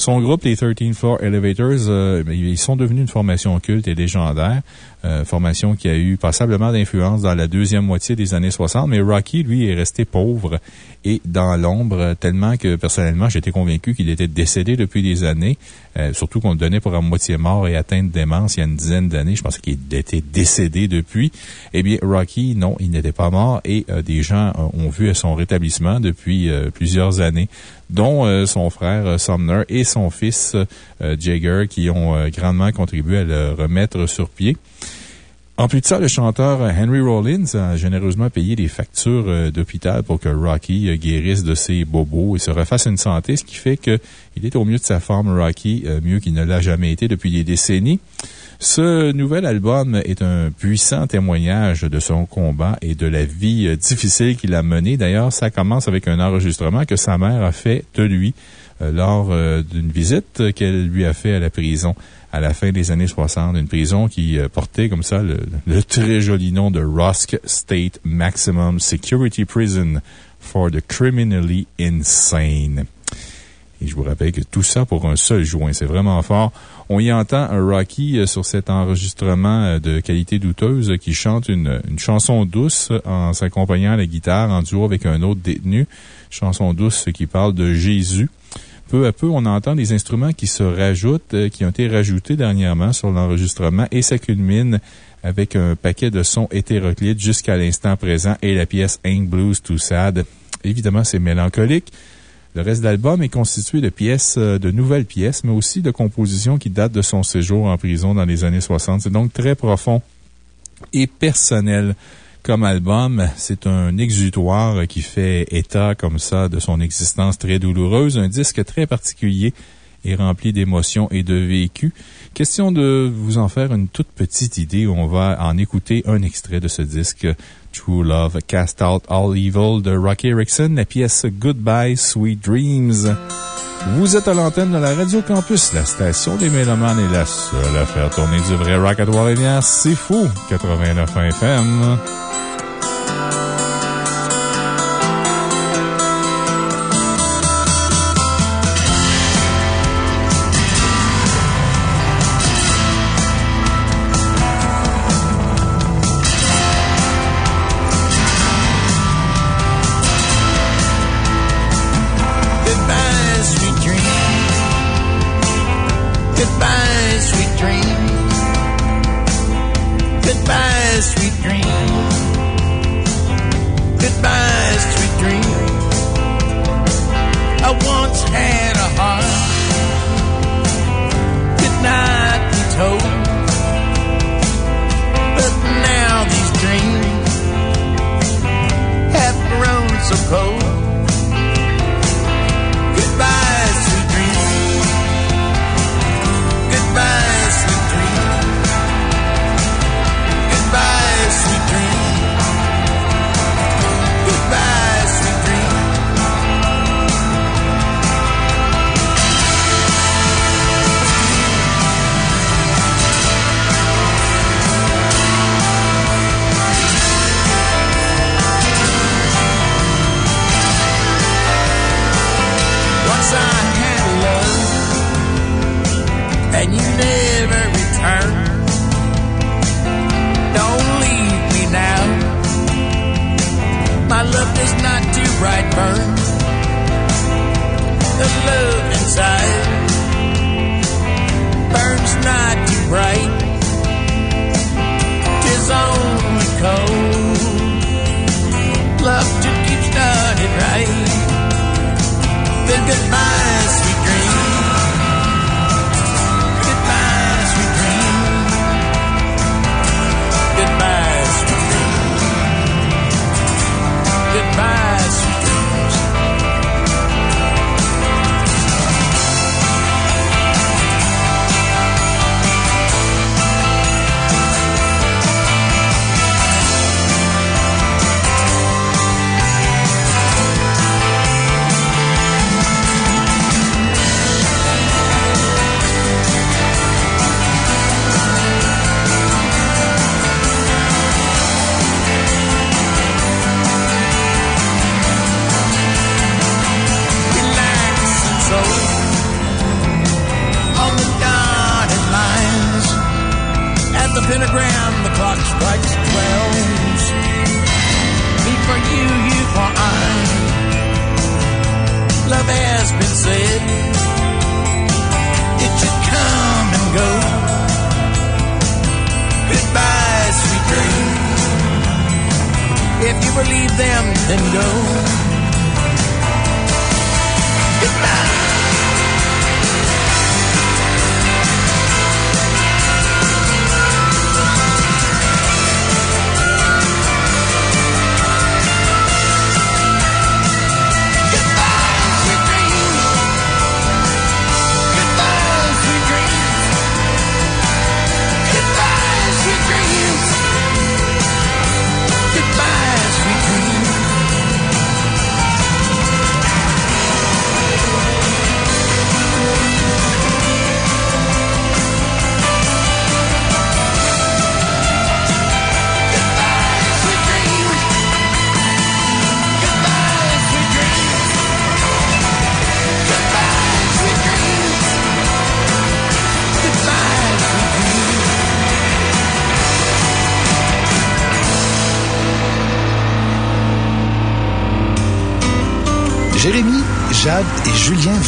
Son groupe, les 13 Floor Elevators, euh, ils sont devenus une formation culte et légendaire. Euh, formation qui a eu passablement d'influence dans la deuxième moitié des années 60, mais Rocky, lui, est resté pauvre et dans l'ombre, tellement que personnellement, j'étais convaincu qu'il était décédé depuis des années, euh, surtout qu'on le donnait pour à moitié mort et atteint de démence il y a une dizaine d'années. Je pensais qu'il était décédé depuis. Eh bien, Rocky, non, il n'était pas mort et des gens ont vu son rétablissement depuis plusieurs années dont euh, son frère euh, Sumner et son fils euh, Jagger, qui ont grandement contribué à le remettre sur pied. En plus de ça, le chanteur Henry Rollins a généreusement payé les factures euh, d'hôpital pour que Rocky euh, guérisse de ses bobos et se refasse une santé, ce qui fait qu'il est au mieux de sa forme, Rocky, euh, mieux qu'il ne l'a jamais été depuis des décennies. Ce nouvel album est un puissant témoignage de son combat et de la vie difficile qu'il a menée. D'ailleurs, ça commence avec un enregistrement que sa mère a fait de lui lors d'une visite qu'elle lui a fait à la prison à la fin des années 60. Une prison qui euh, portait comme ça le, très joli nom de Rusk State Maximum Security Prison for the Criminally Insane. Et je vous rappelle que tout ça pour un seul joint, c'est vraiment fort. On y entend un Rocky euh, sur cet enregistrement euh, de qualité douteuse qui chante une, une chanson douce en s'accompagnant à la guitare en duo avec un autre détenu. Chanson douce qui parle de Jésus peu à peu, on entend des instruments qui se rajoutent, euh, qui ont été rajoutés dernièrement sur l'enregistrement et ça culmine avec un paquet de sons hétéroclites jusqu'à l'instant présent et la pièce Ain't Blues Too Sad. Évidemment, c'est mélancolique. Le reste de l'album est constitué de pièces, euh, de nouvelles pièces, mais aussi de compositions qui datent de son séjour en prison dans les années 60. C'est donc très profond et personnel comme album. C'est un exutoire qui fait état comme ça de son existence très douloureuse, un disque très particulier et rempli d'émotions et de vécu. Question de vous en faire une toute petite idée. On va en écouter un extrait de ce disque. True Love, Cast Out All Evil de Rocky Erickson, la pièce Goodbye Sweet Dreams. Vous êtes à l'antenne de la Radio Campus, la station des Mélomanes et la seule à faire tourner du vrai rock à trois C'est fou, 89 FM.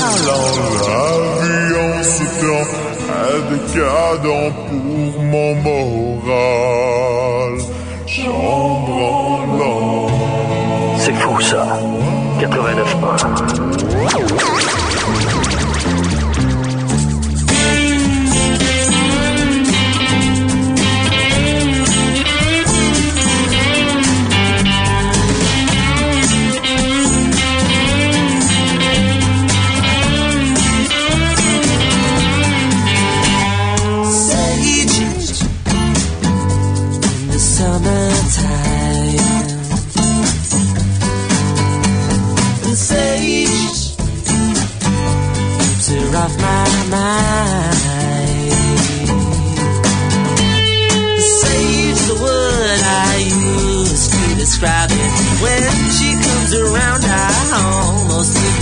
Alors l'avion se tend décadent pour mon moral. Chambranlant. C'est fou ça. 89.1. Sage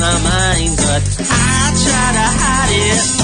my mind, but I try to hide it.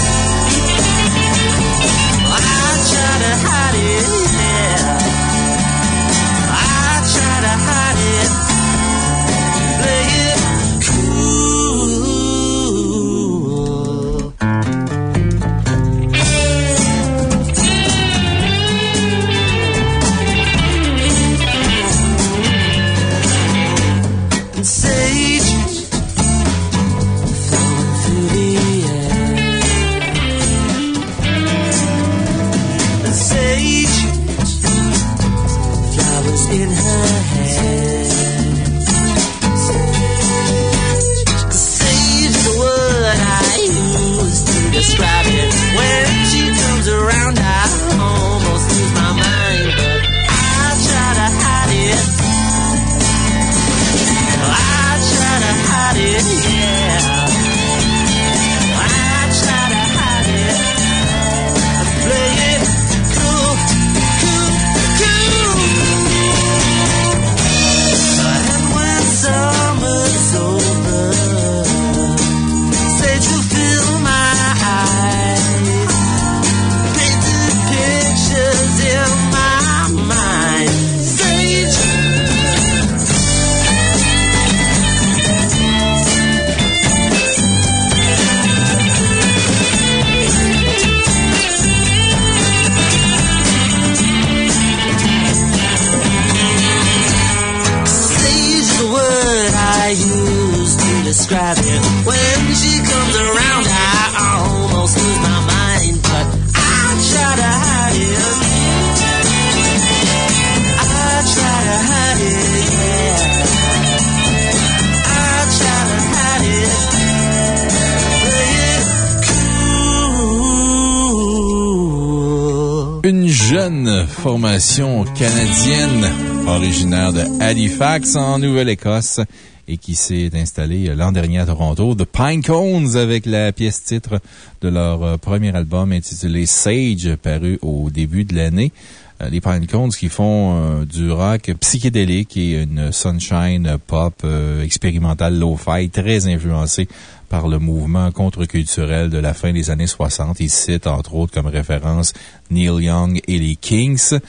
Formation canadienne originaire de Halifax en Nouvelle-Écosse et qui s'est installée l'an dernier à Toronto, The Pine Cones, avec la pièce titre de leur euh, premier album intitulé Sage, paru au début de l'année. Euh, les Pinecones qui font euh, du rock psychédélique et une sunshine pop expérimentale lo-fi très influencée par le mouvement contre-culturel de la fin des années 60. Ils citent entre autres comme référence Neil Young et les Kings.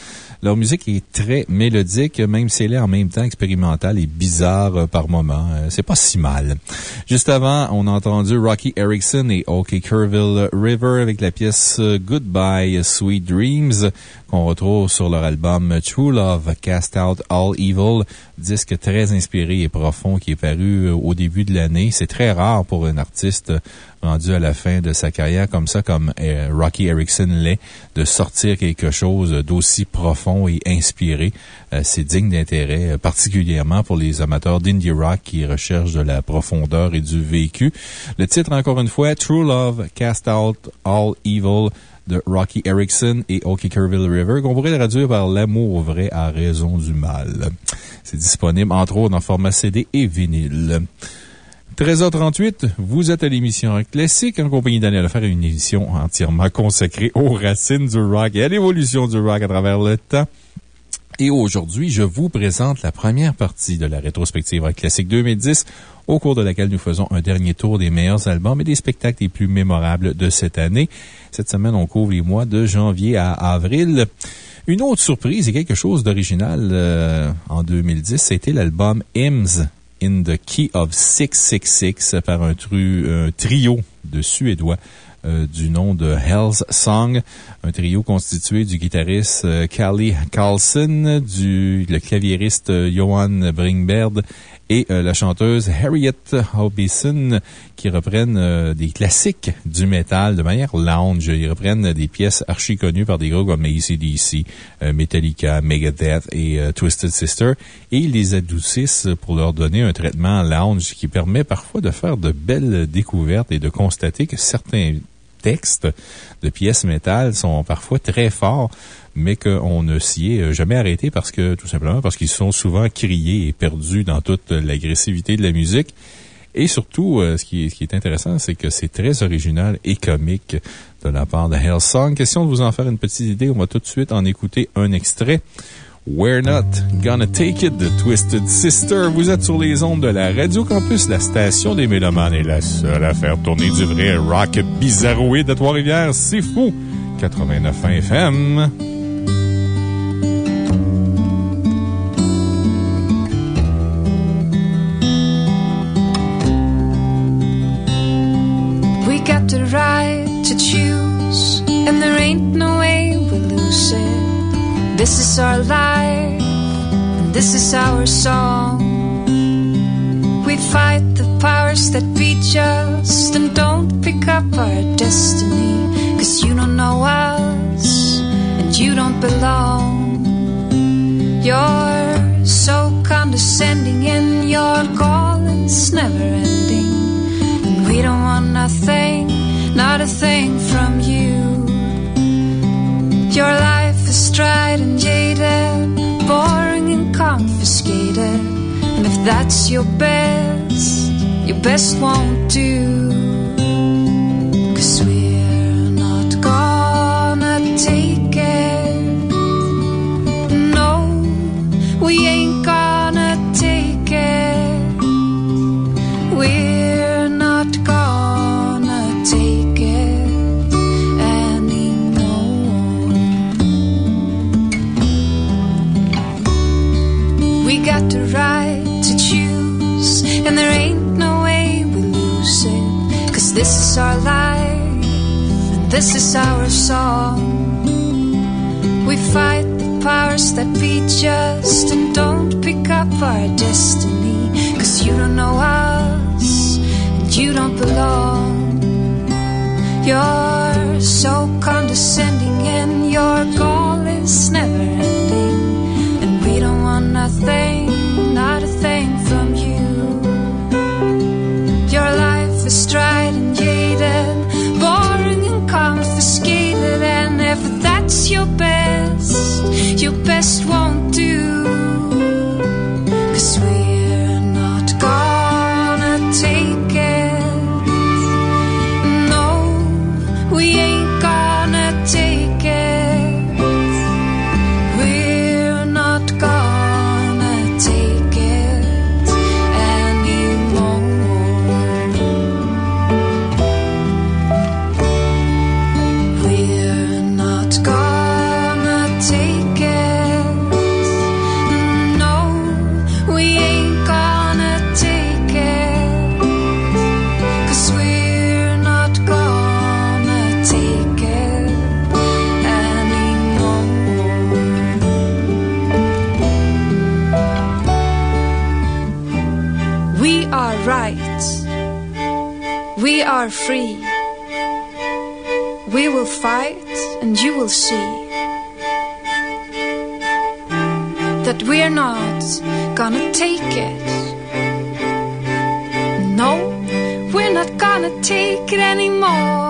Leur musique est très mélodique, même si elle est en même temps expérimentale et bizarre euh, par moments. Euh, C'est pas si mal. Juste avant, on a entendu Rocky Erickson et OK Kerrville River avec la pièce euh, Goodbye Sweet Dreams qu'on retrouve sur leur album True Love Cast Out All Evil, disque très inspiré et profond qui est paru au début de l'année. C'est très rare pour un artiste rendu à la fin de sa carrière comme ça, comme euh, Rocky Erickson l'est, de sortir quelque chose d'aussi profond et inspiré. Euh, C'est digne d'intérêt, euh, particulièrement pour les amateurs d'indie rock qui recherchent de la profondeur et du vécu. Le titre, encore une fois, True Love Cast Out All Evil de Rocky Erickson et OK Kerrville River, qu'on pourrait traduire par L'amour vrai à raison du mal. C'est disponible, entre autres, en format CD et vinyle. 13h38, vous êtes à l'émission Rock Classique en compagnie d'Daniel faire une émission entièrement consacrée aux racines du rock et à l'évolution du rock à travers le temps. Et aujourd'hui, je vous présente la première partie de la rétrospective Rock Classique 2010, au cours de laquelle nous faisons un dernier tour des meilleurs albums et des spectacles les plus mémorables de cette année. Cette semaine, on couvre les mois de janvier à avril. Une autre surprise et quelque chose d'original euh, en 2010, c'était l'album Hymns in the Key of 666 par un, un trio de Suédois euh, du nom de Hell's Song, un trio constitué du guitariste euh, Callie Carlson, du le claviériste euh, Johan Bringberg et euh, la chanteuse Harriet Hobison qui reprennent euh, des classiques du métal de manière lounge. Ils reprennent des pièces archi connues par des groupes comme ACDC, euh, Metallica, Megadeth et Twisted Sister et ils les adoucissent pour leur donner un traitement lounge qui permet parfois de faire de belles découvertes et de constater que certains textes de pièces métal sont parfois très forts, mais qu'on ne s'y est jamais arrêté parce que, tout simplement, parce qu'ils sont souvent criés et perdus dans toute l'agressivité de la musique. Et surtout, euh, ce, qui est, intéressant, c'est que c'est très original et comique de la part de Hellsong. Question de vous en faire une petite idée. On va tout de suite en écouter un extrait. We're not gonna take it, The Twisted Sister. Vous êtes sur les ondes de la Radio Campus, la station des Mélomanes est la seule à faire tourner du vrai rock bizarroïde de Trois-Rivières. C'est fou! 89 FM. Is our life, and this is our song. We fight the powers that be just and don't pick up our destiny. Cause you don't know us, and you don't belong. You're so condescending, and your calling's never ending. And we don't want nothing, not a thing from you. Your life is tried and jaded, boring and confiscated. And if that's your best, your best won't do. This is our song. We fight the powers that be just and don't pick up our destiny. Cause you don't know us, and you don't belong. You're so condescending, and your goal is never ending. And we don't want nothing, will see that we're not gonna take it. No, we're not gonna take it anymore.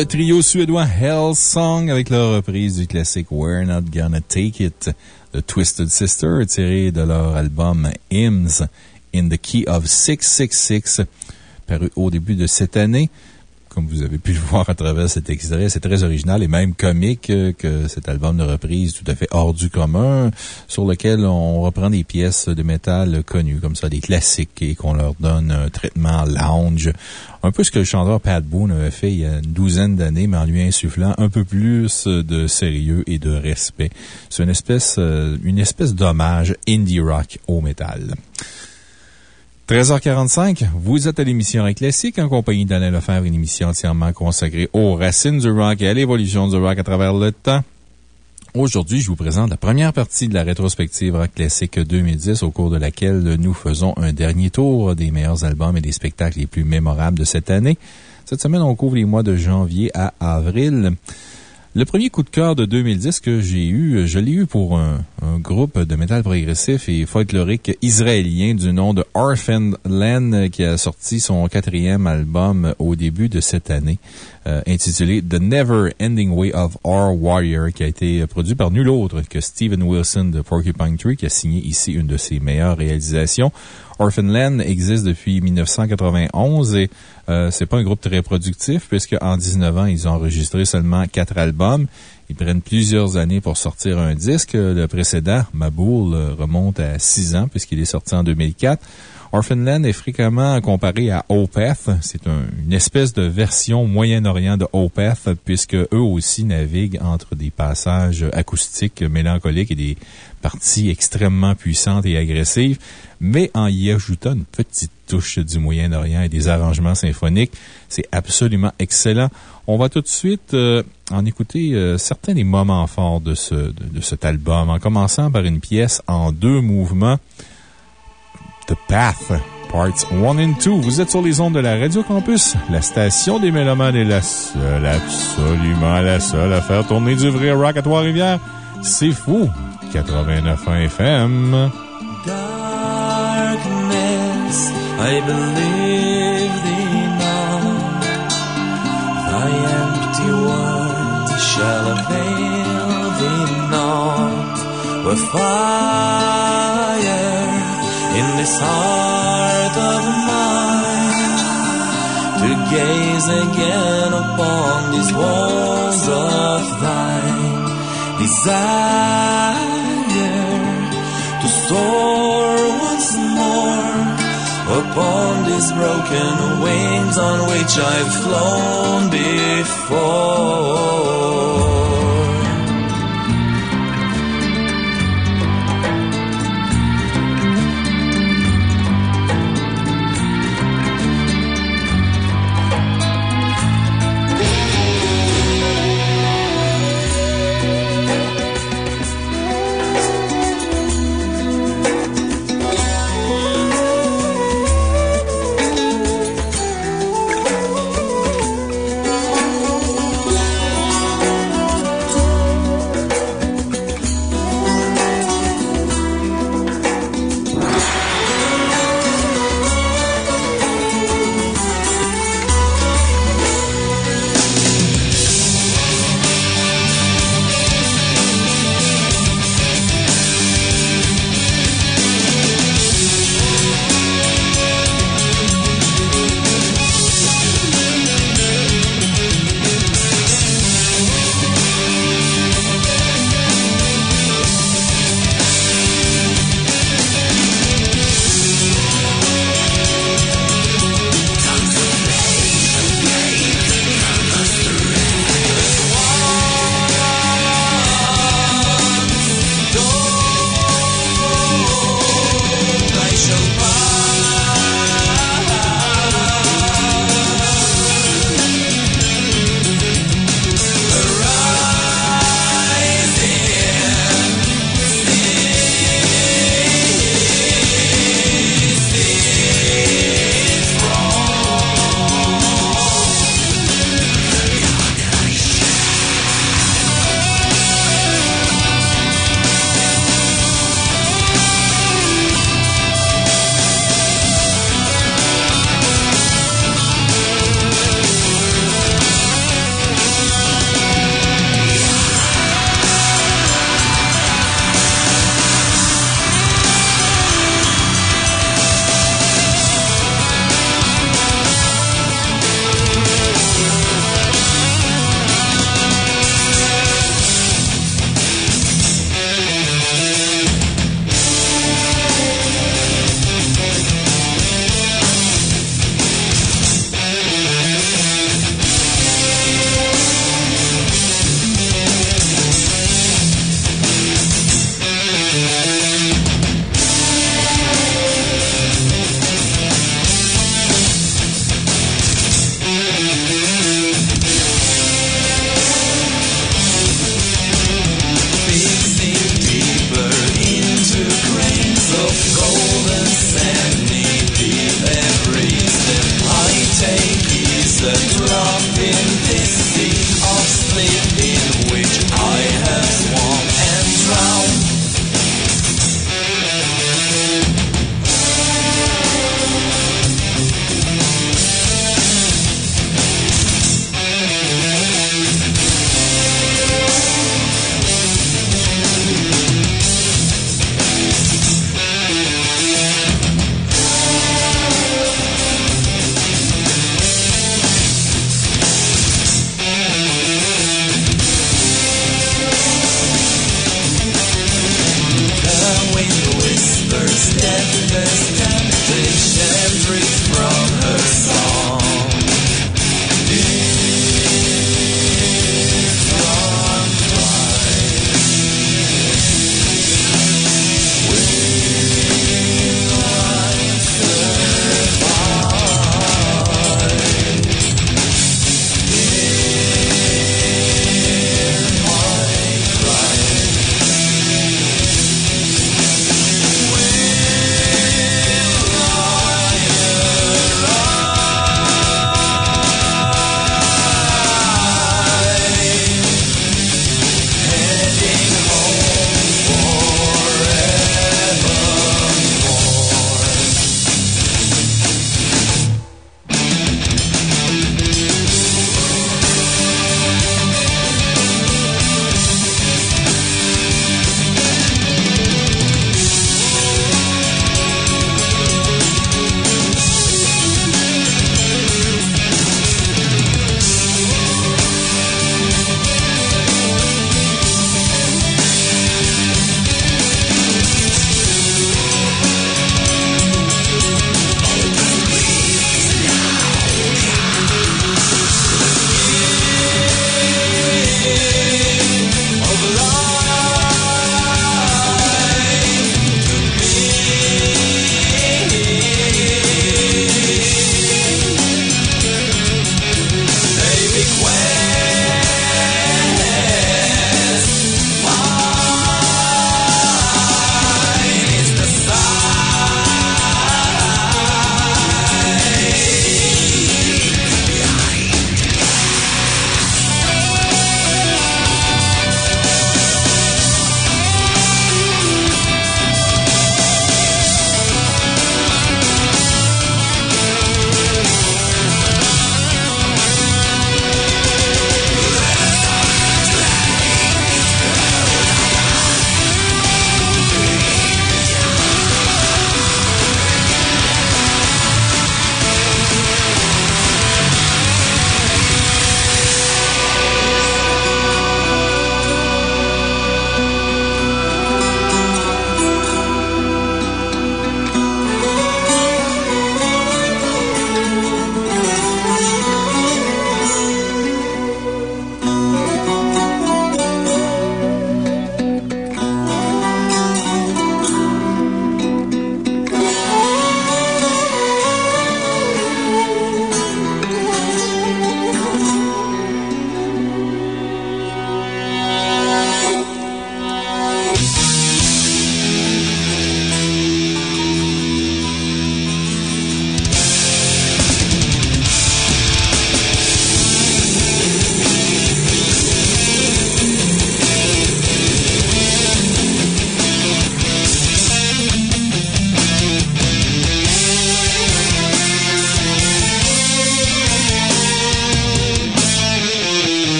Le trio suédois Hellsong avec leur reprise du classique We're Not Gonna Take It de Twisted Sister tiré de leur album Hymns in the Key of 666 paru au début de cette année. Comme vous avez pu le <laughs> voir à travers cet extrait, c'est très original et même comique euh, que cet album de reprise tout à fait hors du commun, sur lequel on reprend des pièces de métal connues, comme ça, des classiques, et qu'on leur donne un traitement lounge. Un peu ce que le chanteur Pat Boone avait fait il y a une douzaine d'années, mais en lui insufflant un peu plus de sérieux et de respect. C'est une espèce, euh, une espèce d'hommage indie rock au métal. 13h45, vous êtes à l'émission Rock Classique en compagnie d'Alain Lefebvre, une émission entièrement consacrée aux racines du rock et à l'évolution du rock à travers le temps. Aujourd'hui, je vous présente la première partie de la rétrospective Rock Classique 2010, au cours de laquelle nous faisons un dernier tour des meilleurs albums et des spectacles les plus mémorables de cette année. Cette semaine, on couvre les mois de janvier à avril. Le premier coup de cœur de 2010 que j'ai eu, je l'ai eu pour un, groupe de métal progressif et folklorique israélien du nom de Orphan Land qui a sorti son quatrième album au début de cette année, euh, intitulé The Never Ending Way of Our Warrior, qui a été produit par nul autre que Steven Wilson de Porcupine Tree, qui a signé ici une de ses meilleures réalisations. Orphan Land existe depuis 1991 et euh, c'est pas un groupe très productif puisque en 19 ans, ils ont enregistré seulement quatre albums. Ils prennent plusieurs années pour sortir un disque. Le précédent, Maboul, remonte à six ans puisqu'il est sorti en 2004. Orphanland est fréquemment comparé à Opeth. C'est un, une espèce de version Moyen-Orient de Opeth, puisque eux aussi naviguent entre des passages acoustiques mélancoliques et des parties extrêmement puissantes et agressives, mais en y ajoutant une petite touche du Moyen-Orient et des arrangements symphoniques. C'est absolument excellent. On va tout de suite euh, en écouter euh, certains des moments forts de, ce, de cet album, en commençant par une pièce en deux mouvements. The Path, Parts 1 and 2. Vous êtes sur les ondes de la Radio Campus. La station des Mélomanes est la seule, absolument la seule à faire tourner du vrai rock à Trois-Rivières. C'est fou! 89.1 FM. Darkness, I believe thee not. Thy empty words shall avail thee not. With fire in this heart of mine to gaze again upon these walls of thine. Desire to soar once more upon these broken wings on which I've flown before.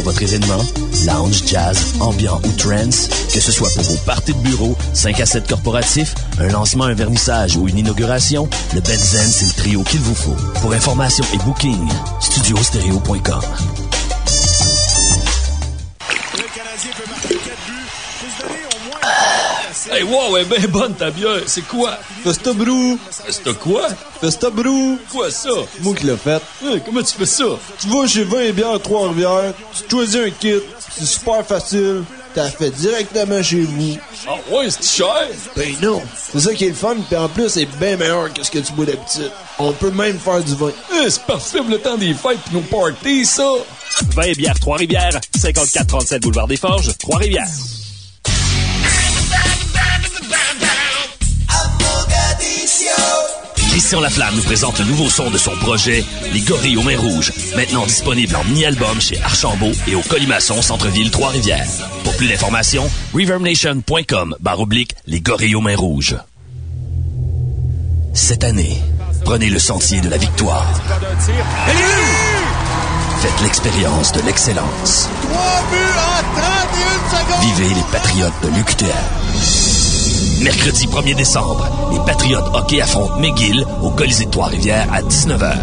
Pour votre événement, lounge, jazz, ambiant ou trance, que ce soit pour vos parties de bureau, 5 à 7 corporatifs, un lancement, un vernissage ou une inauguration, le Benzen, c'est le trio qu'il vous faut. Pour information et booking, studiostereo.com. Hey, wow, elle est bien bonne ta bière. C'est quoi? Festa Brou. Festa quoi? Festa Brou. Quoi ça? Moi qui l'ai fait. Hey, comment tu fais ça? Tu vas chez 20 bières Trois-Rivières, tu choisis un kit, c'est super facile, t'as fait directement chez vous. Ah ouais, c'est cher? Ben non. C'est ça qui est le fun, puis en plus, c'est bien meilleur que ce que tu bois d'habitude. On peut même faire du vin. Hey, c'est parfait pour le temps des fêtes pis nos parties, ça! 20 et bières Trois-Rivières, 5437 Boulevard des Forges, Trois-Rivières. Christian Laflamme nous présente le nouveau son de son projet, Les Gorilles aux Mains Rouges, maintenant disponible en mini-album chez Archambault et au Colimaçon Centre-Ville Trois-Rivières. Pour plus d'informations, reverbnation.com barre oblique Les Gorilles aux Mains Rouges. Cette année, prenez le sentier de la victoire. Faites l'expérience de l'excellence. Vivez les Patriotes de l'UQTR. Mercredi 1er décembre, les Patriotes hockey affrontent McGill au Colisée de Trois-Rivières à 19h.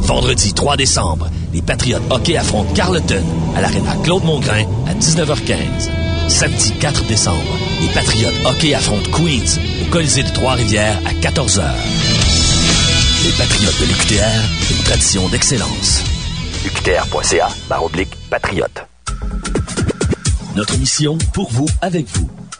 Vendredi 3 décembre, les Patriotes hockey affrontent Carleton à l'aréna Claude Mongrain à 19h15. Samedi 4 décembre, les Patriotes hockey affrontent Queens au Colisée de Trois-Rivières à 14h. Les Patriotes de l'UQTR, une tradition d'excellence. UQTR.ca, patriote. Notre mission, pour vous, avec vous.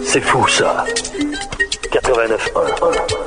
C'est fou ça. 89.1.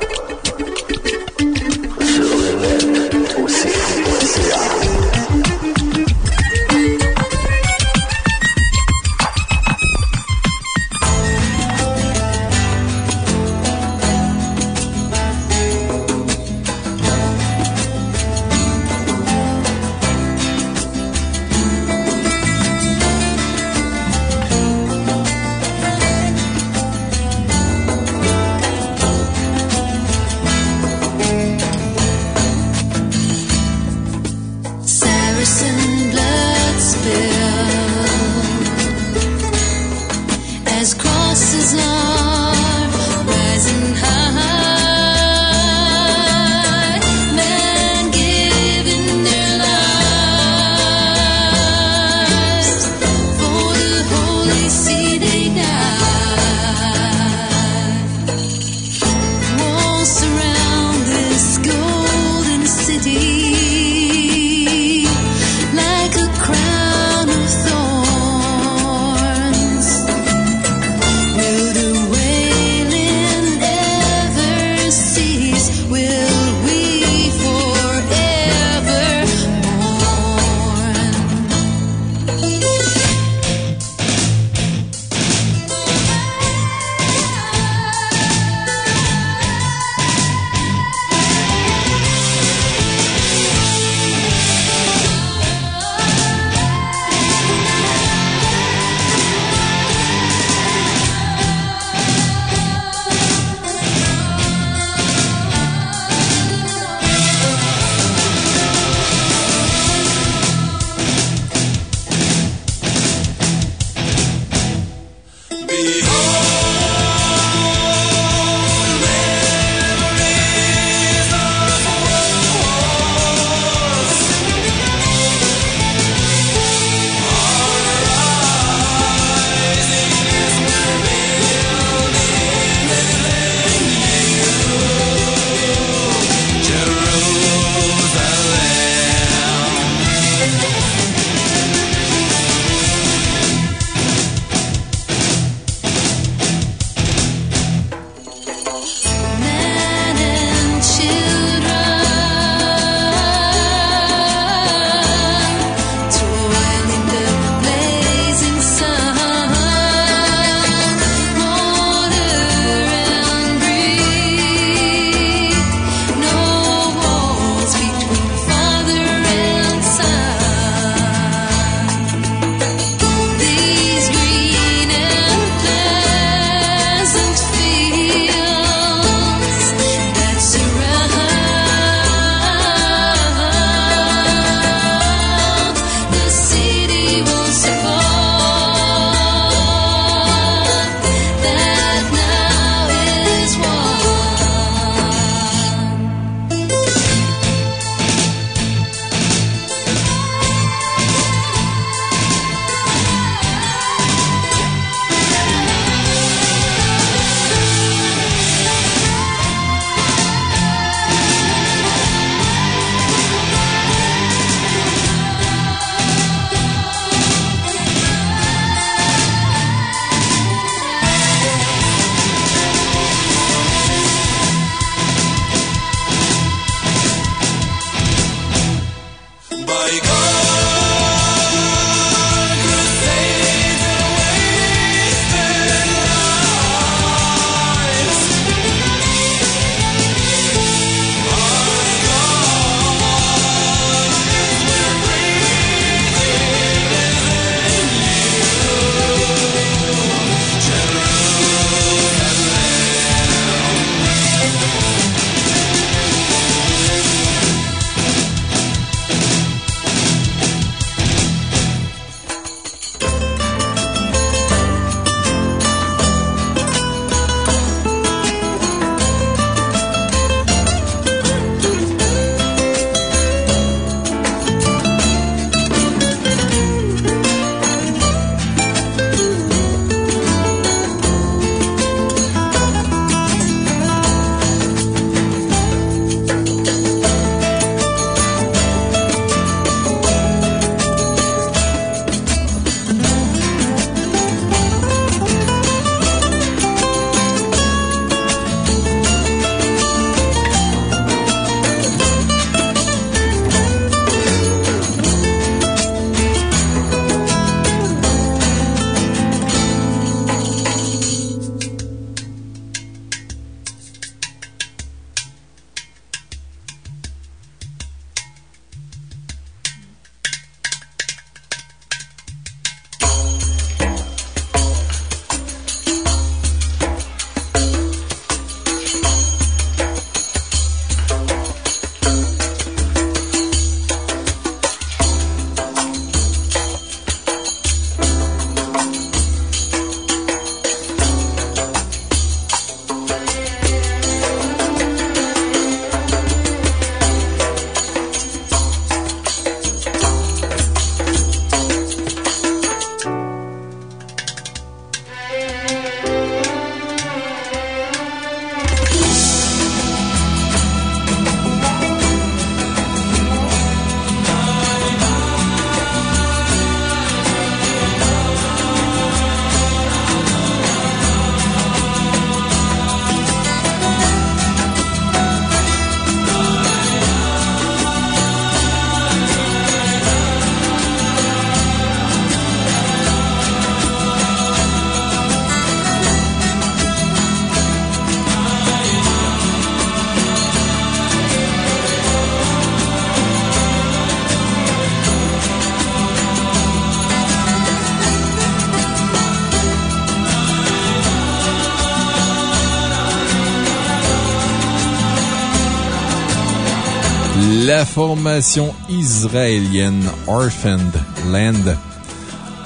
La formation israélienne Orphaned Land.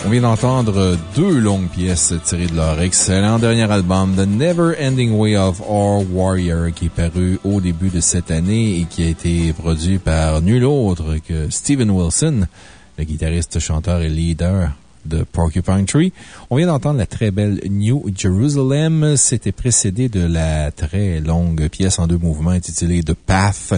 On vient d'entendre deux longues pièces tirées de leur excellent dernier album, The Never Ending Way of Our Warrior, qui est paru au début de cette année et qui a été produit par nul autre que Steven Wilson, le guitariste, chanteur et leader de Porcupine Tree. On vient d'entendre la très belle New Jerusalem. C'était précédé de la très longue pièce en deux mouvements intitulée The Path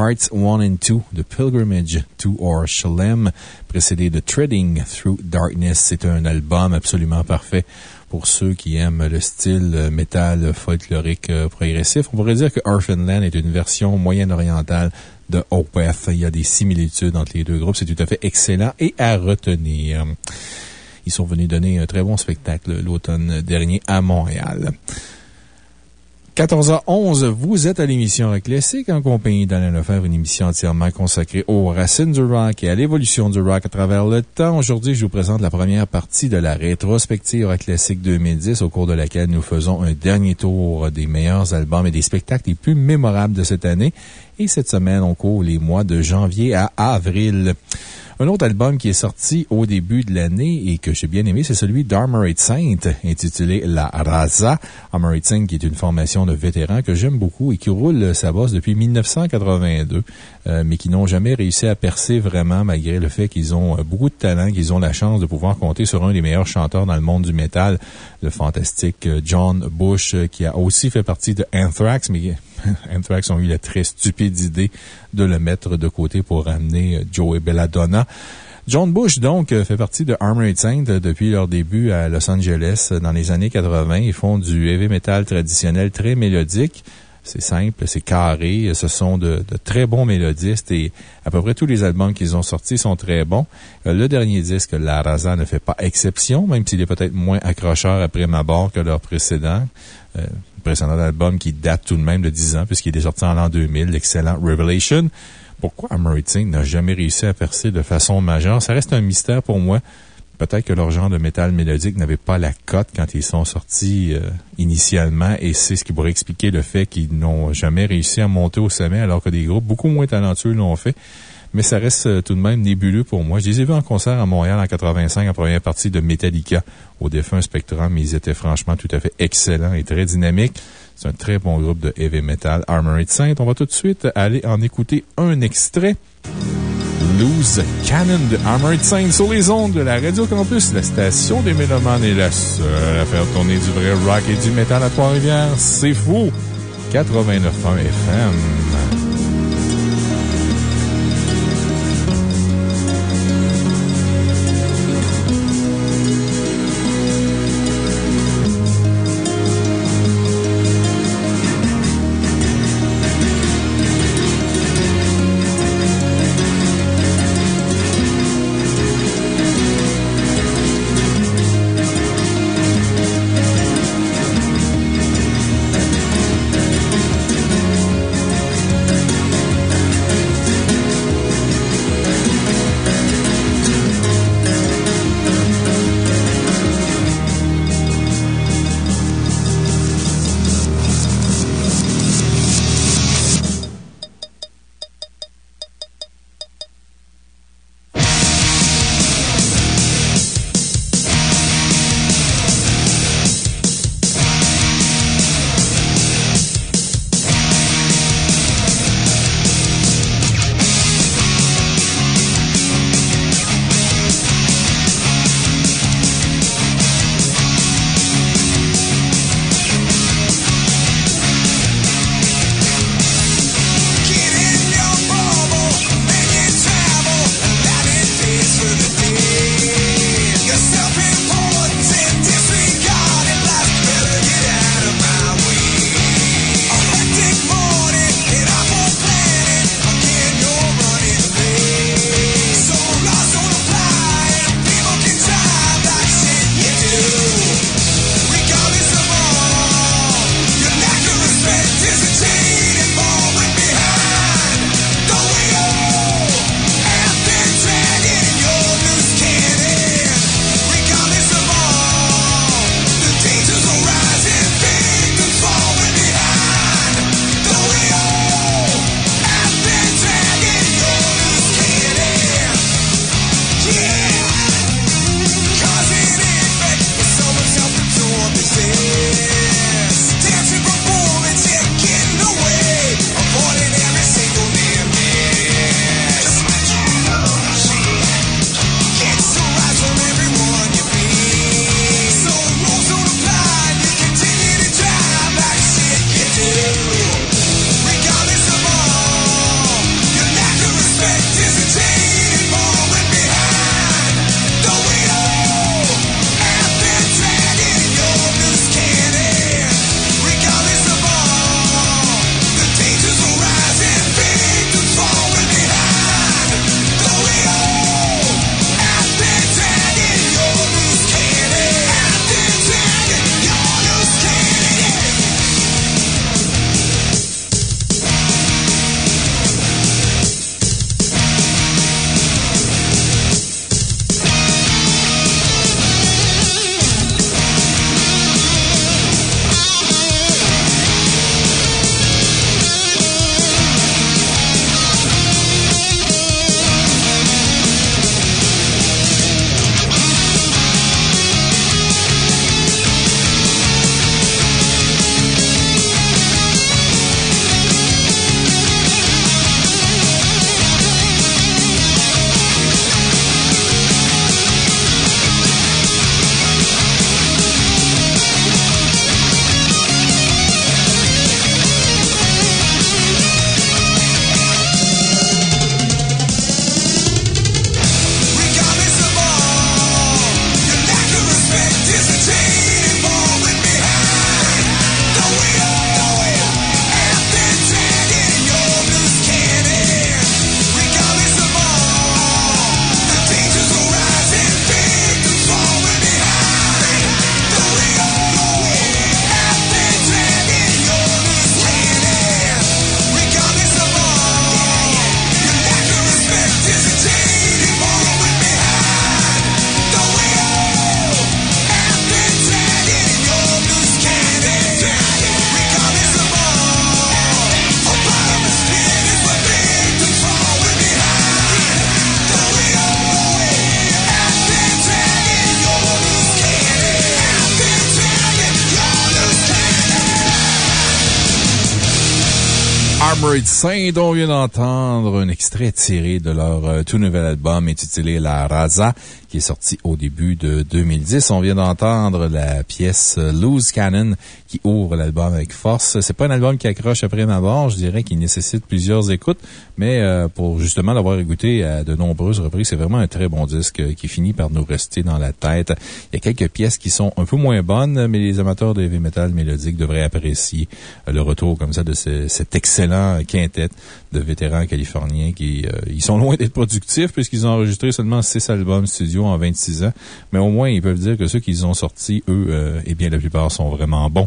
Parts 1 and 2 The Pilgrimage to Shalem, précédé de Treading Through Darkness. C'est un album absolument parfait pour ceux qui aiment le style métal folklorique euh, progressif. On pourrait dire que Orphan Land est une version moyenne-orientale de Opeth. Il y a des similitudes entre les deux groupes. C'est tout à fait excellent et à retenir. Ils sont venus donner un très bon spectacle l'automne dernier à Montréal. 14h11, vous êtes à l'émission Classique en compagnie d'Alain Lefebvre, une émission entièrement consacrée aux racines du rock et à l'évolution du rock à travers le temps. Aujourd'hui, je vous présente la première partie de la rétrospective Rock Classique 2010, au cours de laquelle nous faisons un dernier tour des meilleurs albums et des spectacles les plus mémorables de cette année. Et cette semaine, on court les mois de janvier à avril. Un autre album qui est sorti au début de l'année et que j'ai bien aimé, c'est celui d'Armored Saint, intitulé La Raza. Armored Saint, qui est une formation de vétérans que j'aime beaucoup et qui roule sa bosse depuis 1982, euh, mais qui n'ont jamais réussi à percer vraiment malgré le fait qu'ils ont euh, beaucoup de talent, qu'ils ont la chance de pouvoir compter sur un des meilleurs chanteurs dans le monde du métal, le fantastique euh, John Bush, qui a aussi fait partie de Anthrax, mais Anthrax ont eu la très stupide idée de le mettre de côté pour ramener Joey Belladonna. John Bush, donc, fait partie de Armored Saint depuis leur début à Los Angeles dans les années 80. Ils font du heavy metal traditionnel très mélodique. C'est simple, c'est carré. Ce sont de, très bons mélodistes et à peu près tous les albums qu'ils ont sortis sont très bons. Euh, le dernier disque, La Raza, ne fait pas exception, même s'il est peut-être moins accrocheur après ma barre que leur précédent. Euh, précédent album qui date tout de même de 10 ans, puisqu'il est sorti en l'an 2000, l'excellent Revelation. Pourquoi American n'a jamais réussi à percer de façon majeure? Ça reste un mystère pour moi. Peut-être que leur genre de métal mélodique n'avait pas la cote quand ils sont sortis euh, initialement, et c'est ce qui pourrait expliquer le fait qu'ils n'ont jamais réussi à monter au sommet, alors que des groupes beaucoup moins talentueux l'ont fait mais ça reste euh, tout de même nébuleux pour moi. Je les ai vus en concert à Montréal en 85 en première partie de Metallica au défunt Spectrum, mais ils étaient franchement tout à fait excellents et très dynamiques. C'est un très bon groupe de heavy metal, Armored Saint. On va tout de suite aller en écouter un extrait. Lose Cannon de Armored Saint sur les ondes de la Radio Campus. La station des Mélomanes est la seule à faire tourner du vrai rock et du métal à Trois-Rivières. C'est fou! 89.1 FM. Saint, on vient d'entendre un extrait tiré de leur euh, tout nouvel album intitulé La Raza, qui est sorti au début de 2010. On vient d'entendre la pièce euh, Loose Cannon qui ouvre l'album avec force. C'est pas un album qui accroche après ma mort, je dirais qu'il nécessite plusieurs écoutes, mais euh, pour justement l'avoir écouté à de nombreuses reprises, c'est vraiment un très bon disque qui finit par nous rester dans la tête. Il y a quelques pièces qui sont un peu moins bonnes, mais les amateurs de heavy metal mélodique devraient apprécier le retour comme ça de ce- cet excellent quintet de vétérans californiens qui euh, ils sont loin d'être productifs puisqu'ils ont enregistré seulement six albums studio en 26 ans. Mais au moins, ils peuvent dire que ceux qu'ils ont sortis, eux, euh, eh bien, la plupart sont vraiment bons.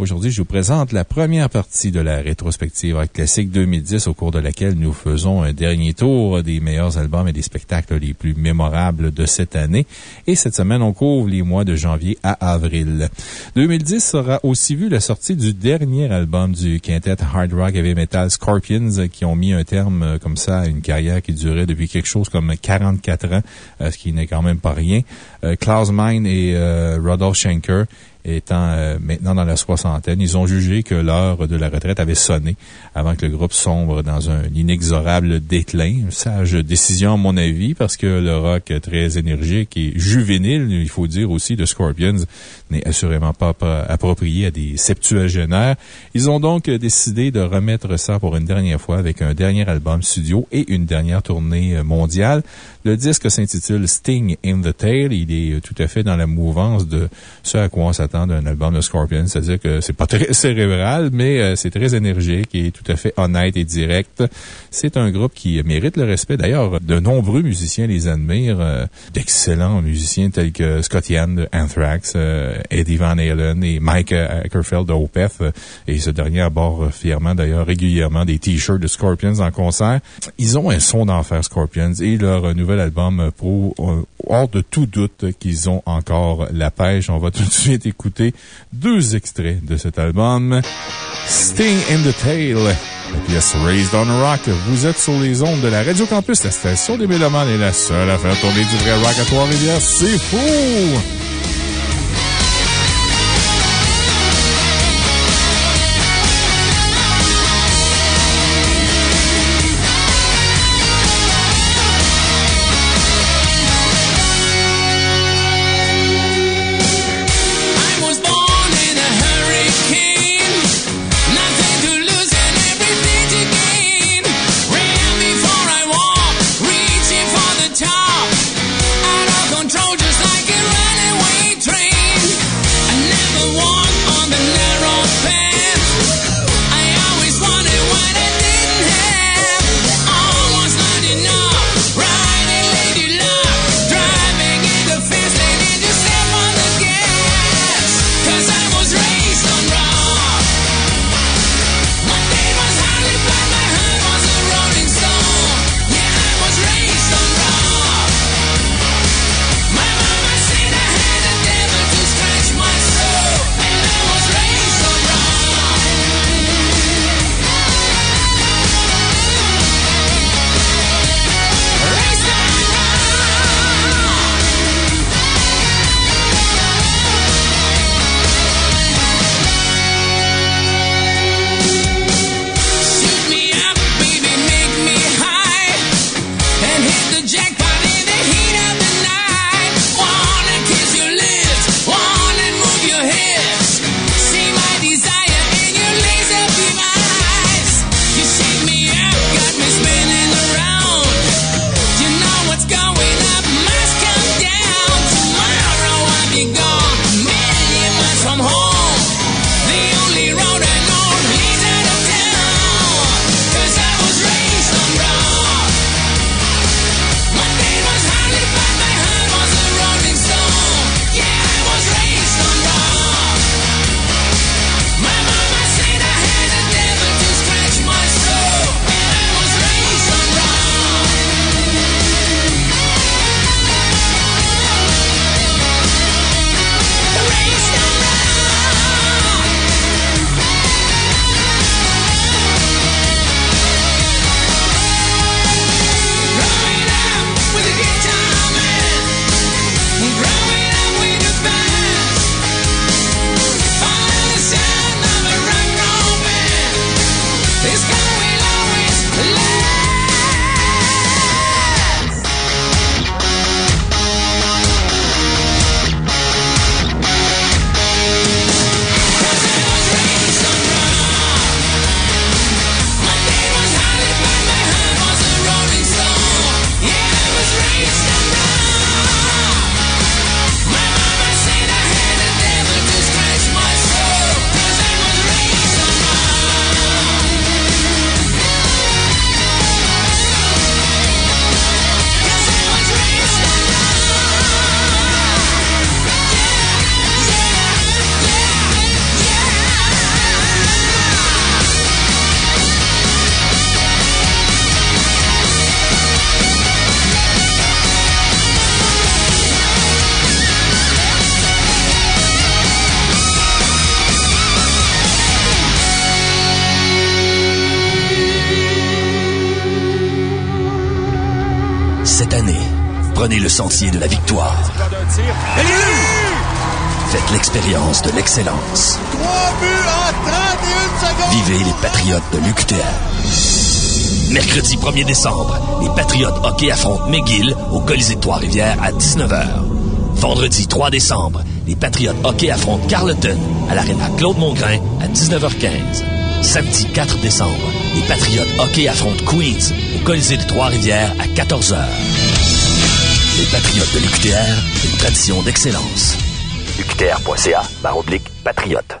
Aujourd'hui, je vous présente la première partie de la rétrospective Rock Classique 2010 au cours de laquelle nous faisons un dernier tour des meilleurs albums et des spectacles les plus mémorables de cette année. Et cette semaine, on couvre les mois de janvier à avril. 2010 aura aussi vu la sortie du dernier album du quintet hard rock heavy metal Scorpions qui ont mis un terme euh, comme ça à une carrière qui durait depuis quelque chose comme 44 ans, euh, ce qui n'est quand même pas rien. Euh, Klaus Meine et euh, Rodolph Schenker étant euh, maintenant dans la soixantaine, ils ont jugé que l'heure de la retraite avait sonné avant que le groupe sombre dans un inexorable déclin. Sage décision, à mon avis, parce que le rock très énergique et juvénile, il faut dire aussi, de Scorpions n'est assurément pas approprié à des septuagénaires. Ils ont donc décidé de remettre ça pour une dernière fois avec un dernier album studio et une dernière tournée mondiale. Le disque s'intitule Sting in the Tail. Il est tout à fait dans la mouvance de ce à quoi on s'attend d'un album de Scorpions. C'est-à-dire que c'est pas très cérébral, mais euh, c'est très énergique et tout à fait honnête et direct. C'est un groupe qui mérite le respect. D'ailleurs, de nombreux musiciens les admirent. euh, D'excellents musiciens tels que Scott Ian de Anthrax, euh, Eddie Van Halen et Mike Ackerfeld de Opeth. euh, Et ce dernier aborde fièrement d'ailleurs régulièrement des t-shirts de Scorpions en concert. Ils ont un son d'enfer Scorpions et leur euh, nouvel album euh, hors de tout doute qu'ils ont encore la pêche. On va tout de suite écouter deux extraits de cet album. Sting in the Tail, la pièce Raised on Rock. Vous êtes sur les ondes de la Radio Campus, la station des Mélomanes est la seule à faire tourner du vrai rock à Trois-Rivières. C'est fou! 1er décembre, les Patriotes hockey affrontent McGill au Colisée de Trois-Rivières à 19h. Vendredi 3 décembre, les Patriotes hockey affrontent Carleton à l'aréna Claude-Mongrain à 19h15. Samedi 4 décembre, les Patriotes hockey affrontent Queens au Colisée de Trois-Rivières à 14h. Les Patriotes de l'UQTR, une tradition d'excellence. UQTR.ca, barre oblique, patriote.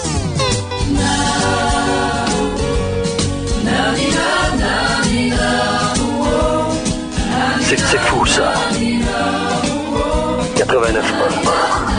C'est fou, ça. 89 Sur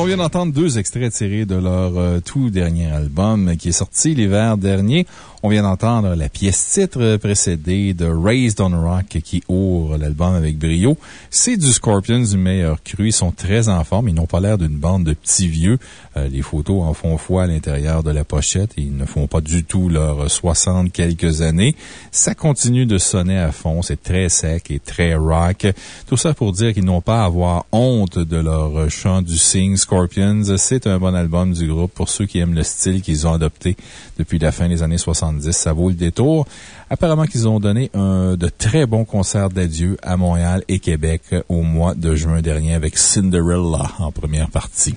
On vient d'entendre deux extraits tirés de leur euh, tout dernier album qui est sorti l'hiver dernier. On vient d'entendre la pièce titre précédée de Raised on Rock qui ouvre l'album avec brio. C'est du Scorpions du meilleur cru. Ils sont très en forme. Ils n'ont pas l'air d'une bande de petits vieux. Euh, les photos en font foi à l'intérieur de la pochette. Ils ne font pas du tout leurs 60 quelques années. Ça continue de sonner à fond. C'est très sec et très rock. Tout ça pour dire qu'ils n'ont pas à avoir honte de leur chant du Sing Scorpions. C'est un bon album du groupe pour ceux qui aiment le style qu'ils ont adopté depuis la fin des années 70 ça vaut le détour. Apparemment qu'ils ont donné un, de très bons concerts d'adieu à Montréal et Québec au mois de juin dernier avec Cinderella en première partie.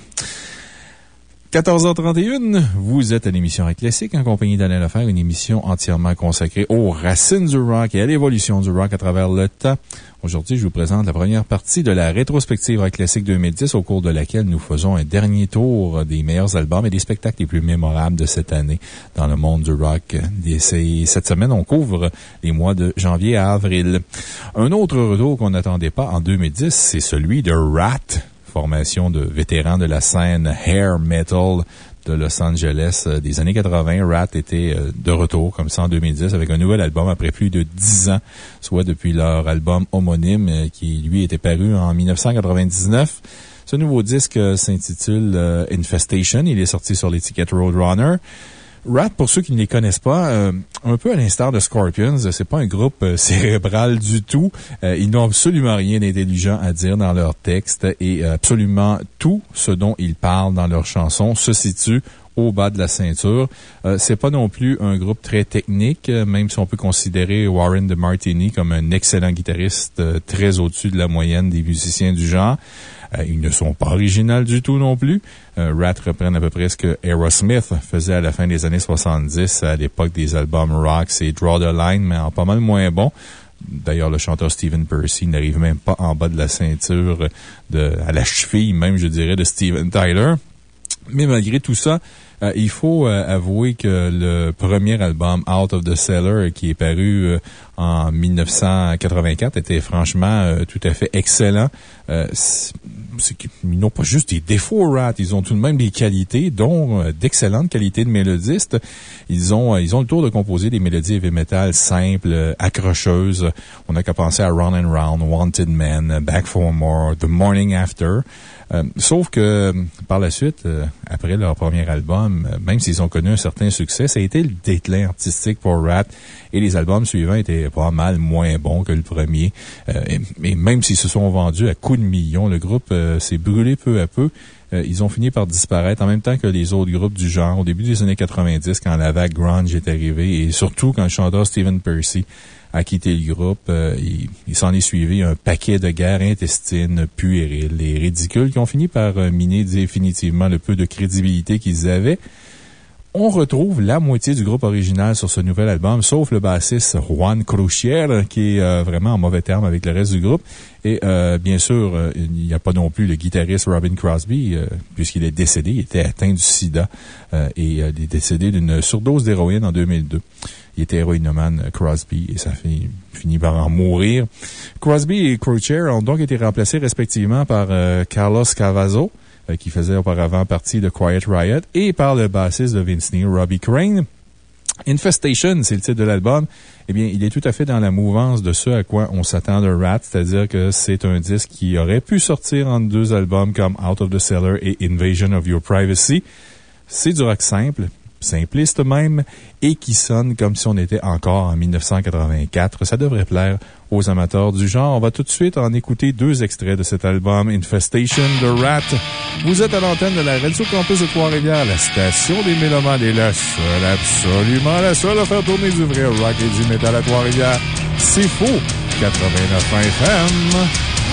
14h31, vous êtes à l'émission Rock Classique en compagnie d'Alain Lefer, une émission entièrement consacrée aux racines du rock et à l'évolution du rock à travers le temps. Aujourd'hui, je vous présente la première partie de la rétrospective Rock Classique 2010 au cours de laquelle nous faisons un dernier tour des meilleurs albums et des spectacles les plus mémorables de cette année dans le monde du rock. Cette semaine, on couvre les mois de janvier à avril. Un autre retour qu'on n'attendait pas en 2010, c'est celui de Rat formation de vétérans de la scène hair metal de Los Angeles euh, des années 80. Rat était euh, de retour, comme ça, en 2010, avec un nouvel album après plus de dix ans, soit depuis leur album homonyme, euh, qui, lui, était paru en 1999. Ce nouveau disque s'intitule Infestation. Il est sorti sur l'étiquette Roadrunner. Rat, pour ceux qui ne les connaissent pas, euh, un peu à l'instar de Scorpions, c'est pas un groupe euh, <laughs> cérébral du tout. Euh, ils n'ont absolument rien d'intelligent à dire dans leurs textes et absolument tout ce dont ils parlent dans leurs chansons se situe au bas de la ceinture. c'est pas non plus un groupe très technique, même si on peut considérer Warren de Martini comme un excellent guitariste très au-dessus de la moyenne des musiciens du genre. Euh, ils ne sont pas originaux du tout non plus. Euh, Rat reprennent à peu près ce que Aerosmith faisait à la fin des années 70, à l'époque des albums rock. C'est Draw the Line, mais en pas mal moins bon. D'ailleurs, le chanteur Steven Percy n'arrive même pas en bas de la ceinture, de, à la cheville même, je dirais, de Steven Tyler. Mais malgré tout ça, euh, il faut avouer que le premier album, Out of the Cellar, qui est paru en 1984, était franchement tout à fait excellent ils n'ont pas juste des défauts, Rat. Ils ont tout de même des qualités, dont euh, d'excellentes qualités de mélodistes. Ils ont, euh, ils ont le tour de composer des mélodies heavy metal simples, euh, accrocheuses. On n'a qu'à penser à Run and Round, Wanted Men, Back for More, The Morning After. Euh, sauf que par la suite, euh, après leur premier album, euh, même s'ils ont connu un certain succès, ça a été le déclin artistique pour Rat et les albums suivants étaient pas mal moins bons que le premier. et, même s'ils se sont vendus à coups de millions, le groupe s'est brûlé peu à peu ils ont fini par disparaître en même temps que les autres groupes du genre au début des années 90 quand la vague grunge est arrivée et surtout quand le chanteur Steven Percy a quitté le groupe. Euh, il, s'en est suivi un paquet de guerres intestines puériles et ridicules qui ont fini par euh, miner définitivement le peu de crédibilité qu'ils avaient. On retrouve la moitié du groupe original sur ce nouvel album, sauf le bassiste Juan Crucier, qui est euh, vraiment en mauvais terme avec le reste du groupe. Et bien sûr, il n'y a pas non plus le guitariste Robin Crosby, puisqu'il est décédé. Il était atteint du sida et il est décédé d'une surdose d'héroïne en 2002. Il était héroïnomane Crosby et ça fait, finit par en mourir. Crosby et Croucher ont donc été remplacés respectivement par euh, Carlos Cavazo, euh, qui faisait auparavant partie de Quiet Riot, et par le bassiste de Vince Robbie Crane. Infestation, c'est le titre de l'album. Eh bien, il est tout à fait dans la mouvance de ce à quoi on s'attend de Rat, c'est-à-dire que c'est un disque qui aurait pu sortir en deux albums comme Out of the Cellar et Invasion of Your Privacy. C'est du rock simple, simpliste même, et qui sonne comme si on était encore en 1984. Ça devrait plaire aux amateurs du genre. On va tout de suite en écouter deux extraits de cet album Infestation de Rat. Vous êtes à l'antenne de la Radio Campus de Trois-Rivières, la station des Mélomanes est la seule, absolument la seule à faire tourner du vrai rock et du métal à Trois-Rivières. C'est faux! 89 FM.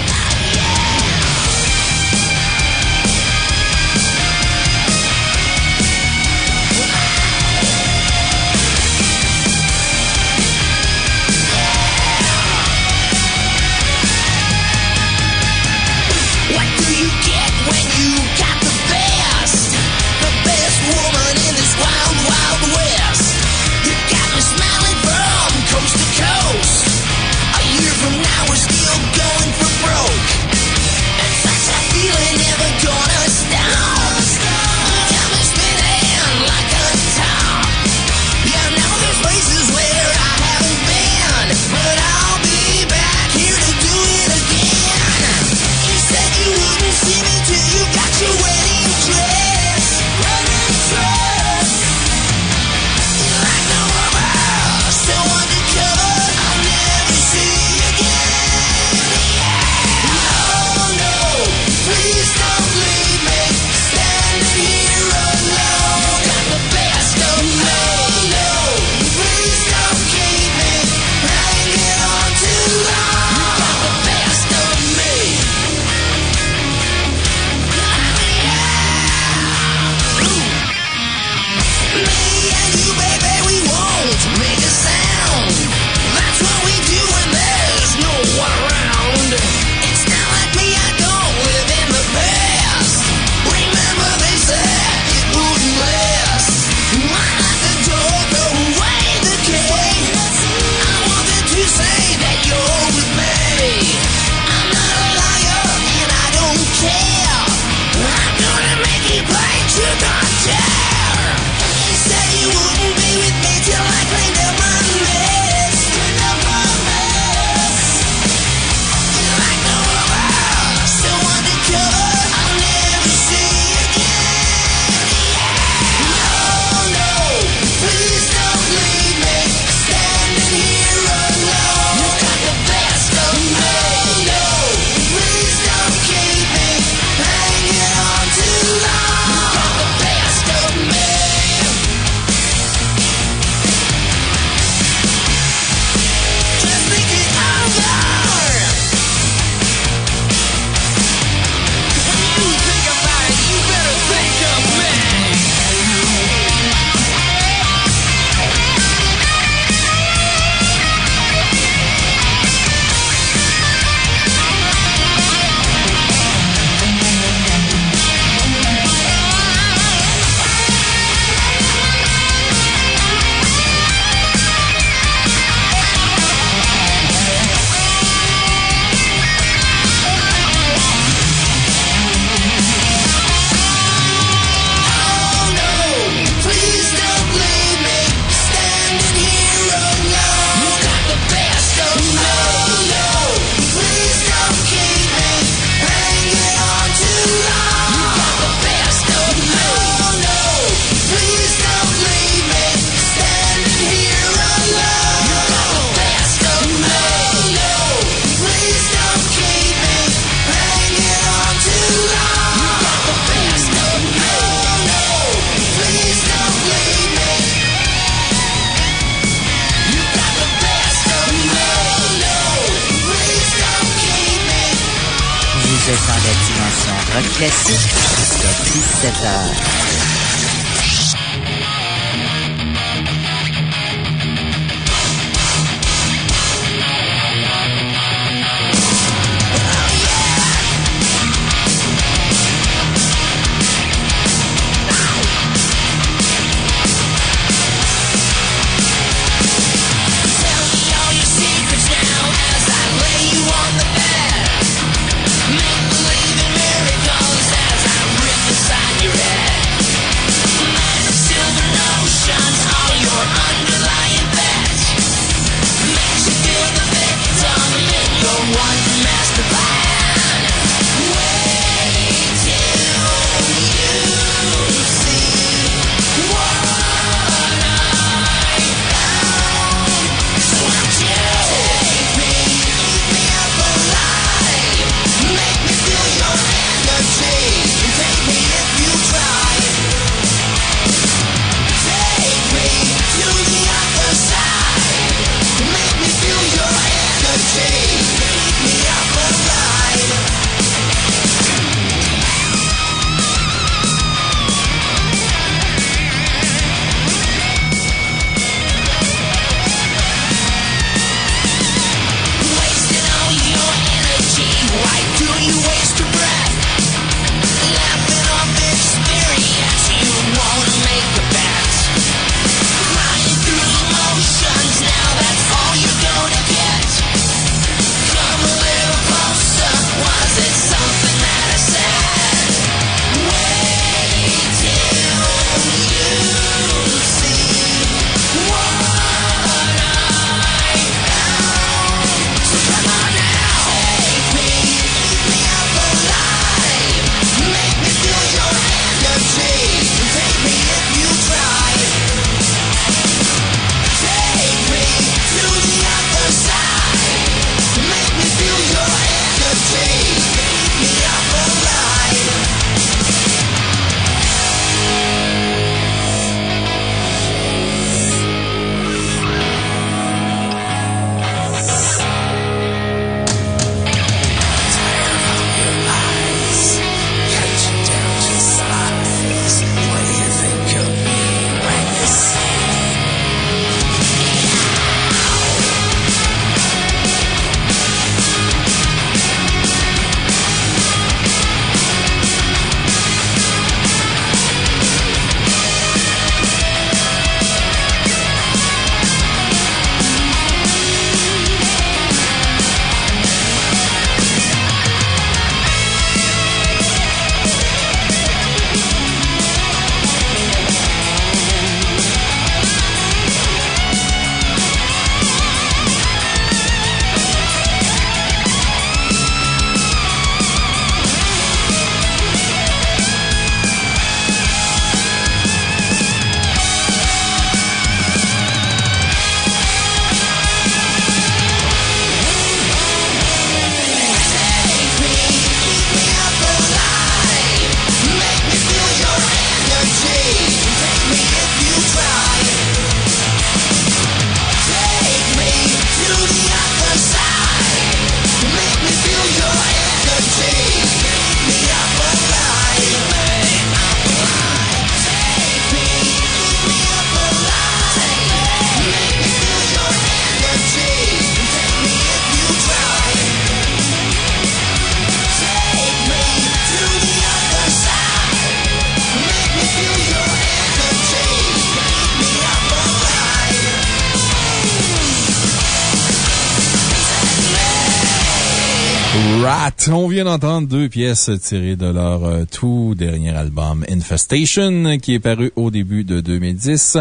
deux pièces tirées de leur euh, tout dernier album Infestation, qui est paru au début de 2010.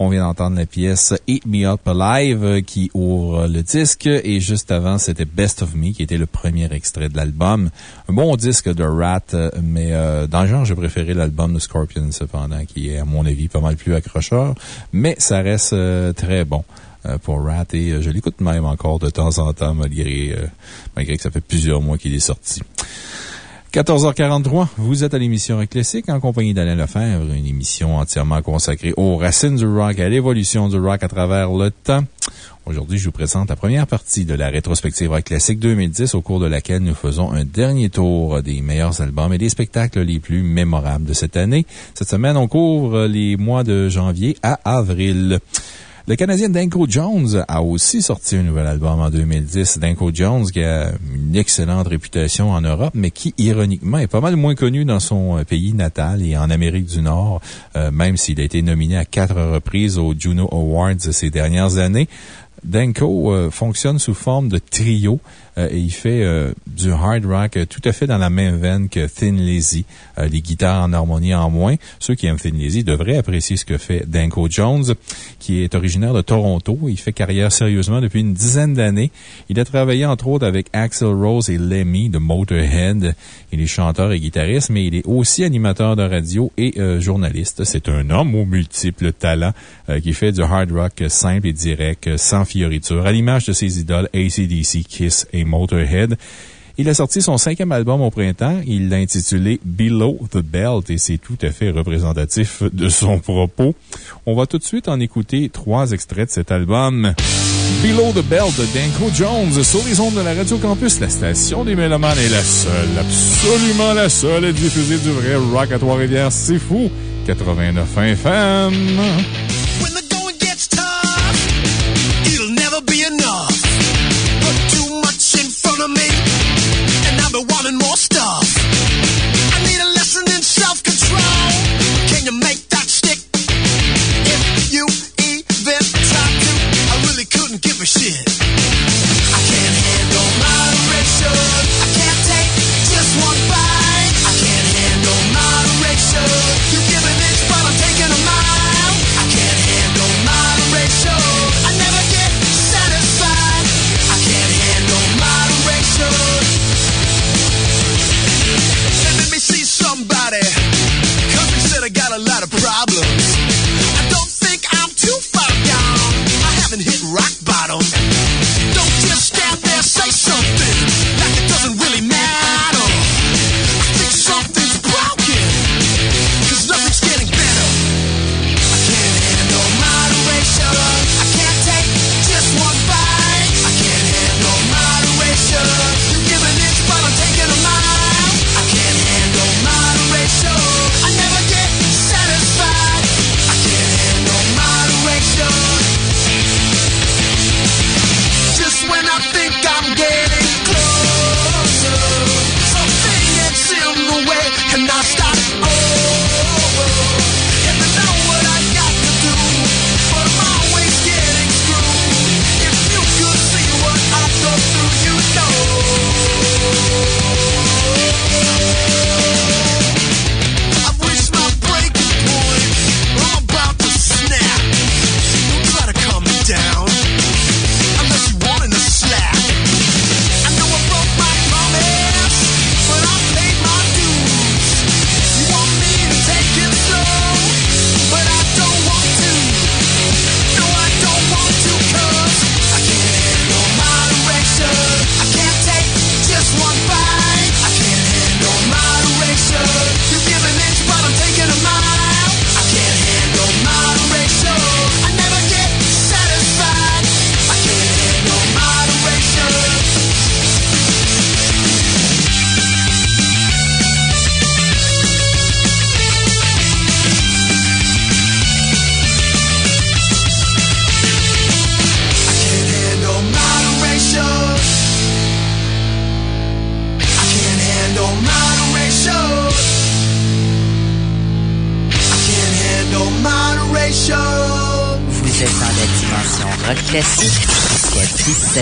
On vient d'entendre la pièce Eat Me Up Alive euh, qui ouvre euh, le disque et juste avant, c'était Best of Me qui était le premier extrait de l'album. Un bon disque de Rat, mais dans le genre, j'ai préféré l'album de Scorpion cependant, qui est à mon avis pas mal plus accrocheur, mais ça reste très bon pour Rat et je l'écoute même encore de temps en temps malgré, malgré que ça fait plusieurs mois qu'il est sorti. 14h43, vous êtes à l'émission Rock Classique en compagnie d'Alain Lefebvre, une émission entièrement consacrée aux racines du rock et à l'évolution du rock à travers le temps. Aujourd'hui, je vous présente la première partie de la rétrospective Rock Classique 2010, au cours de laquelle nous faisons un dernier tour des meilleurs albums et des spectacles les plus mémorables de cette année. Cette semaine, on couvre les mois de janvier à avril. Le Canadien Danko Jones a aussi sorti un nouvel album en 2010. Danko Jones, qui a une excellente réputation en Europe, mais qui, ironiquement, est pas mal moins connu dans son euh, pays natal et en Amérique du Nord, euh, même s'il a été nominé à quatre reprises aux Juno Awards ces dernières années. Danko euh, fonctionne sous forme de trio et il fait euh, du hard rock tout à fait dans la même veine que Thin Lizzy. les guitares en harmonie en moins. Ceux qui aiment Thin Lizzy devraient apprécier ce que fait Danko Jones, qui est originaire de Toronto. Il fait carrière sérieusement depuis une dizaine d'années. Il a travaillé entre autres avec Axel Rose et Lemmy de Motorhead. Il est chanteur et guitariste, mais il est aussi animateur de radio et journaliste. C'est un homme aux multiples talents qui fait du hard rock simple et direct, sans fioriture, à l'image de ses idoles ACDC, Kiss et Motorhead. Il a sorti son cinquième album au printemps. Il l'a intitulé Below the Belt et c'est tout à fait représentatif de son propos. On va tout de suite en écouter trois extraits de cet album. Below the Belt de Danko Jones sur les ondes de la Radio Campus, la station des Mélomanes est la seule, absolument la seule à diffuser du vrai rock à Trois-Rivières. C'est fou! 89 FM. And I'll wanting more stuff. I need a lesson in self control. Can you make that stick? If you even try to, I really couldn't give a shit.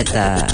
eta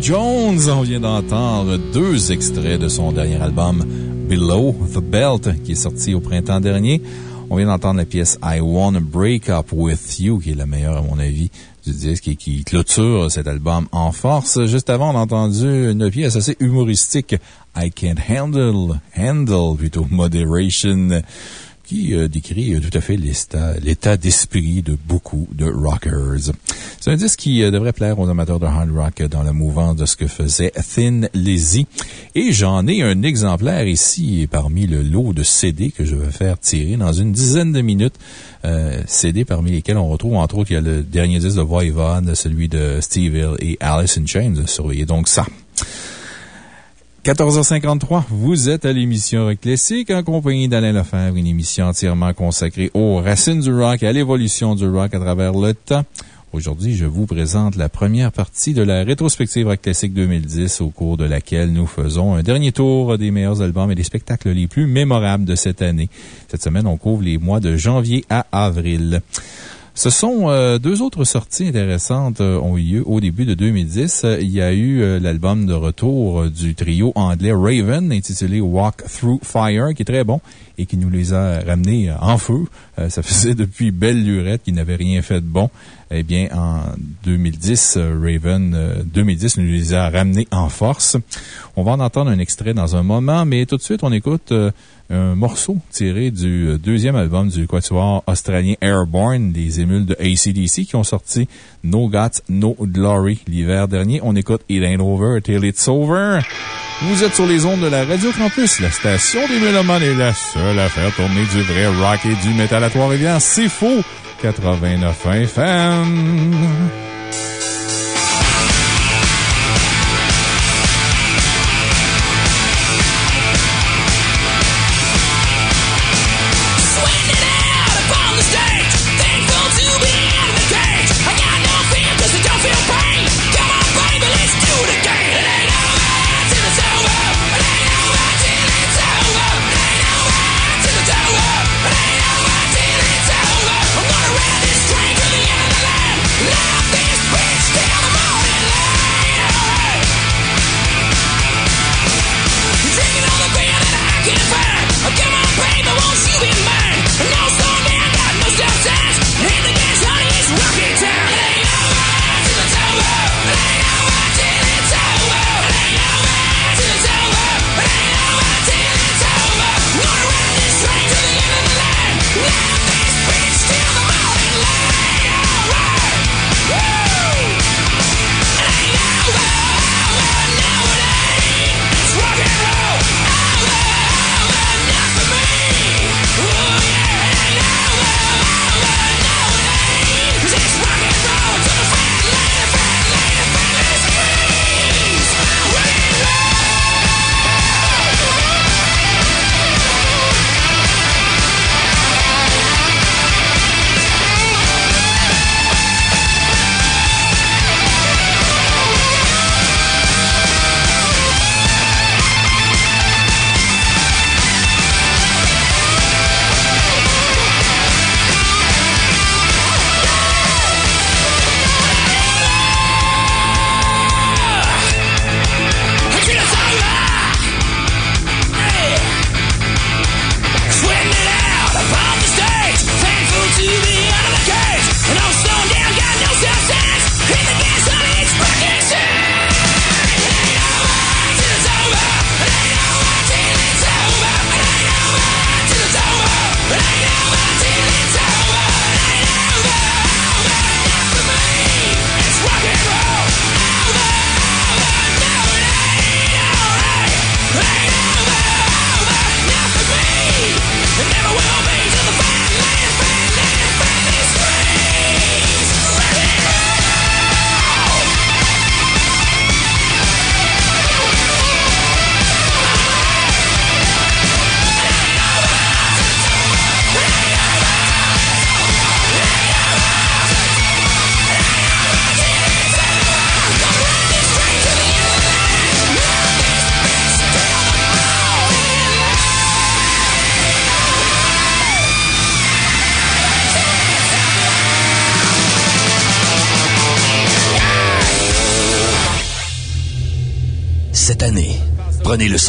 Jones. On vient d'entendre deux extraits de son dernier album, Below the Belt, qui est sorti au printemps dernier. On vient d'entendre la pièce I Wanna Break Up With You, qui est la meilleure, à mon avis, du disque et qui clôture cet album en force. Juste avant, on a entendu une pièce assez humoristique, I Can't Handle, Handle, plutôt Moderation, qui euh, décrit euh, tout à fait l'état d'esprit de beaucoup de rockers. C'est un disque qui euh, devrait plaire aux amateurs de hard rock dans le mouvement de ce que faisait Thin Lizzy. Et j'en ai un exemplaire ici parmi le lot de CD que je vais faire tirer dans une dizaine de minutes. Euh, CD parmi lesquels on retrouve, entre autres, il y a le dernier disque de Voivod, celui de Steve Hill et Alice in Chains. Surveillez donc ça. 14h53, vous êtes à l'émission Rock Classique en compagnie d'Alain Lefebvre, une émission entièrement consacrée aux racines du rock et à l'évolution du rock à travers le temps. Aujourd'hui, je vous présente la première partie de la rétrospective Rock Classique 2010 au cours de laquelle nous faisons un dernier tour des meilleurs albums et des spectacles les plus mémorables de cette année. Cette semaine, on couvre les mois de janvier à avril. Ce sont euh, deux autres sorties intéressantes euh, ont eu lieu au début de 2010. Euh, il y a eu euh, l'album de retour du trio anglais Raven, intitulé Walk Through Fire, qui est très bon et qui nous les a ramenés en feu. Ça faisait depuis belle lurette qu'ils n'avaient rien fait de bon. Eh bien, en 2010, euh, Raven, euh, 2010 nous les a ramenés en force. On va en entendre un extrait dans un moment, mais tout de suite, on écoute un morceau tiré du euh, deuxième album du quatuor australien Airborne, des émules de ACDC qui ont sorti No Guts, No Glory l'hiver dernier. On écoute It Ain't Over Till It's Over. Vous êtes sur les ondes de la Radio Campus, la station des Mélomanes est la seule à faire tourner du vrai rock et du métal à Trois-Rivières. C'est faux! 89 FM.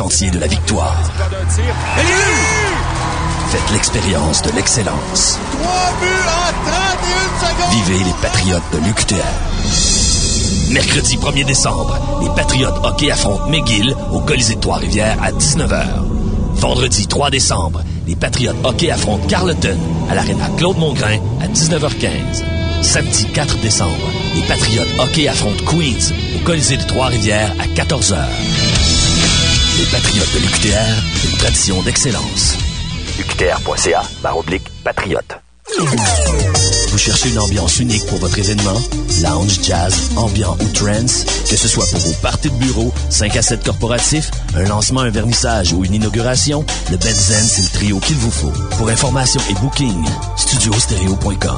Sentier de la victoire. Faites l'expérience de l'excellence. Vivez les Patriotes de l'UQTR. Mercredi 1er décembre, les Patriotes hockey affrontent McGill au Colisée de Trois-Rivières à 19h. Vendredi 3 décembre, les Patriotes hockey affrontent Carleton à l'Arena Claude Mongrain à 19h15. Samedi 4 décembre, les Patriotes hockey affrontent Queens au Colisée de Trois-Rivières à 14h. Les Patriotes de l'UQTR, une tradition d'excellence. UQTR.ca, barre oblique, patriote. Vous cherchez une ambiance unique pour votre événement? Lounge, jazz, ambiant ou trance? Que ce soit pour vos parties de bureau, 5 à 7 corporatifs, un lancement, un vernissage ou une inauguration, le Benzen, c'est le trio qu'il vous faut. Pour information et booking, studiostereo.com.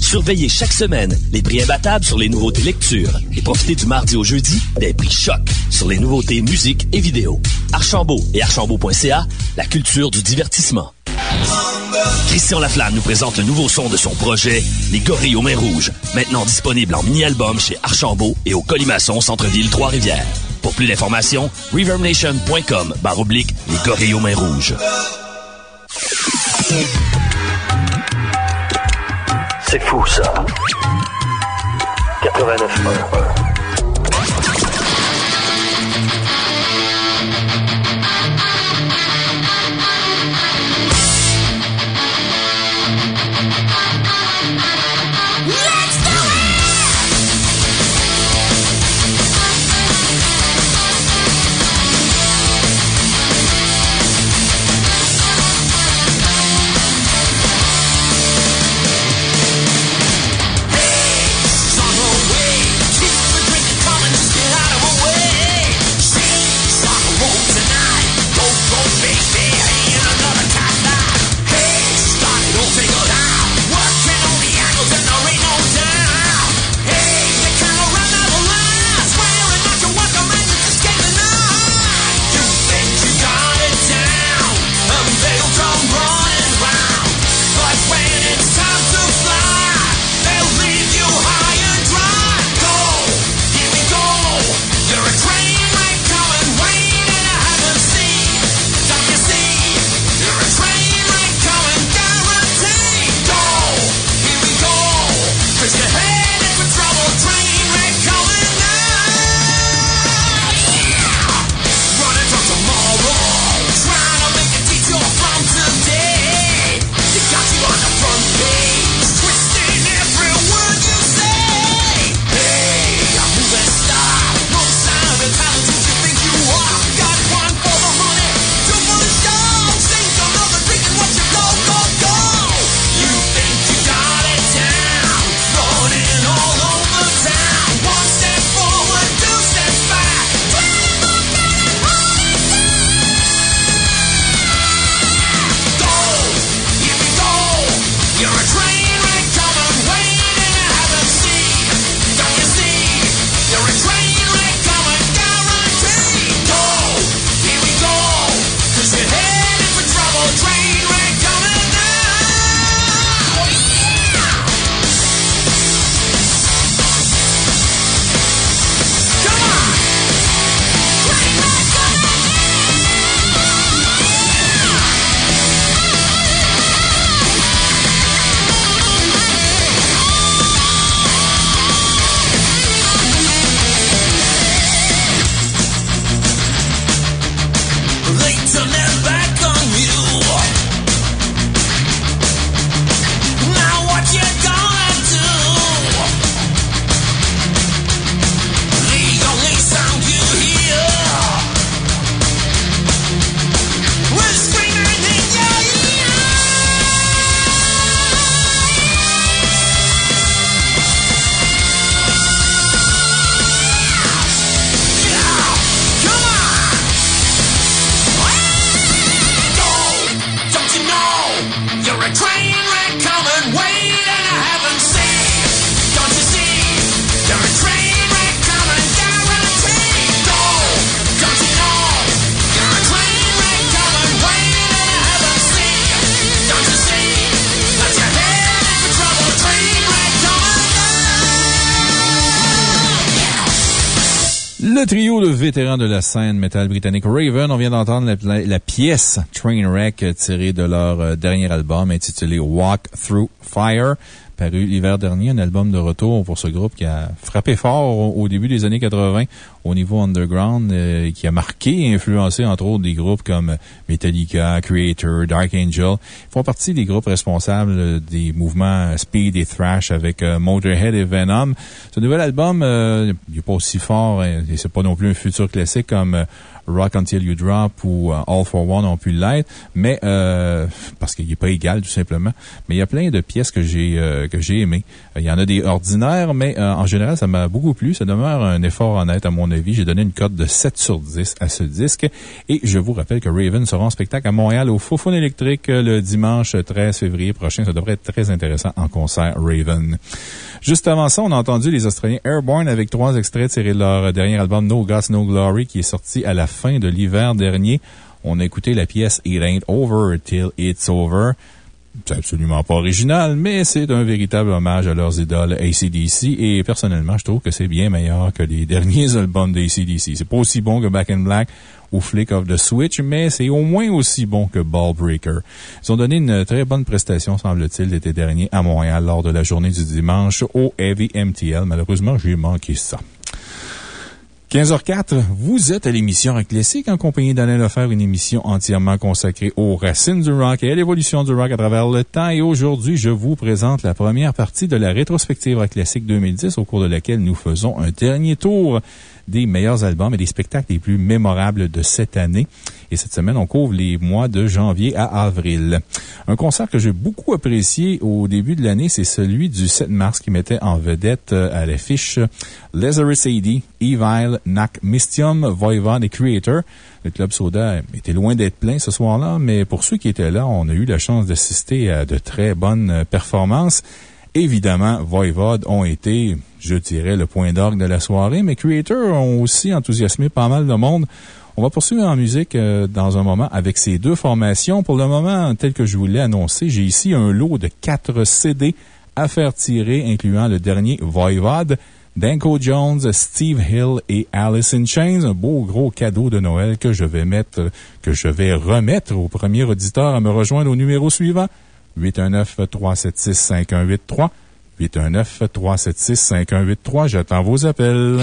Surveillez chaque semaine les prix imbattables sur les nouveautés lecture et profitez du mardi au jeudi des prix choc sur les nouveautés musique et vidéo. Archambault et archambault.ca, la culture du divertissement. Christian Laflamme nous présente le nouveau son de son projet, Les Gorilles aux Mains Rouges, maintenant disponible en mini-album chez Archambault et au Colimaçon Centre-Ville Trois-Rivières. Pour plus d'informations, reverbnation.com barre oblique Les Gorilles aux Mains Rouges. C'est fou ça. 89 On trio de la scène métal britannique Raven, on vient d'entendre la, la pièce Trainwreck tirée de leur euh, dernier album intitulé Walk Through Fire paru l'hiver dernier, un album de retour pour ce groupe qui a frappé fort au, au début des années 80 au niveau underground euh, qui a marqué et influencé entre autres des groupes comme Metallica, Creator, Dark Angel. Ils font partie des groupes responsables des mouvements speed et thrash avec euh, Motorhead et Venom. Ce nouvel album, euh, il n'est pas aussi fort et c'est pas non plus un futur classique comme euh, Rock Until You Drop ou euh, All for One ont pu l'être, mais euh, parce qu'il n'est pas égal tout simplement. Mais il y a plein de pièces que j'ai euh, que j'ai aimées. Il y en a des ordinaires, mais en général, ça m'a beaucoup plu. Ça demeure un effort honnête à mon avis. J'ai donné une cote de 7 sur 10 à ce disque. Et je vous rappelle que Raven sera en spectacle à Montréal au Faux électrique le dimanche 13 février prochain. Ça devrait être très intéressant en concert Raven. Juste avant ça, on a entendu les Australiens Airborne avec trois extraits tirés de leur dernier album No Gods, No Glory qui est sorti à la fin de l'hiver dernier. On a écouté la pièce It Ain't Over Till It's Over. C'est absolument pas original, mais c'est un véritable hommage à leurs idoles ACDC et personnellement, je trouve que c'est bien meilleur que les <laughs> derniers albums d'ACDC. C'est pas aussi bon que Back in Black ou Flick of the Switch, mais c'est au moins aussi bon que Ball Breaker. Ils ont donné une très bonne prestation, semble-t-il, l'été dernier à Montréal lors de la journée du dimanche au Heavy MTL. Malheureusement, j'ai manqué ça. 15h04, vous êtes à l'émission Rock Classique en compagnie d'Alain Lefebvre, une émission entièrement consacrée aux racines du rock et à l'évolution du rock à travers le temps. Et aujourd'hui, je vous présente la première partie de la rétrospective Rock Classique 2010 au cours de laquelle nous faisons un dernier tour des meilleurs albums et des spectacles les plus mémorables de cette année. Et cette semaine, on couvre les mois de janvier à avril. Un concert que j'ai beaucoup apprécié au début de l'année, c'est celui du 7 mars qui mettait en vedette euh, à l'affiche Lazarus AD, Evil, Nac Mystium, Voivod et Creator. Le Club Soda était loin d'être plein ce soir-là, mais pour ceux qui étaient là, on a eu la chance d'assister à de très bonnes performances. Évidemment, Voivod ont été, je dirais, le point d'orgue de la soirée, mais Creator ont aussi enthousiasmé pas mal de monde. On va poursuivre en musique euh, dans un moment avec ces deux formations. Pour le moment, tel que je vous l'ai annoncé, j'ai ici un lot de quatre CD à faire tirer, incluant le dernier Voivod, Danko Jones, Steve Hill et Alice in Chains. Un beau gros cadeau de Noël que je vais mettre, que je vais remettre au premier auditeur à me rejoindre au numéro suivant. 819-376-5183. 819-376-5183. J'attends vos appels.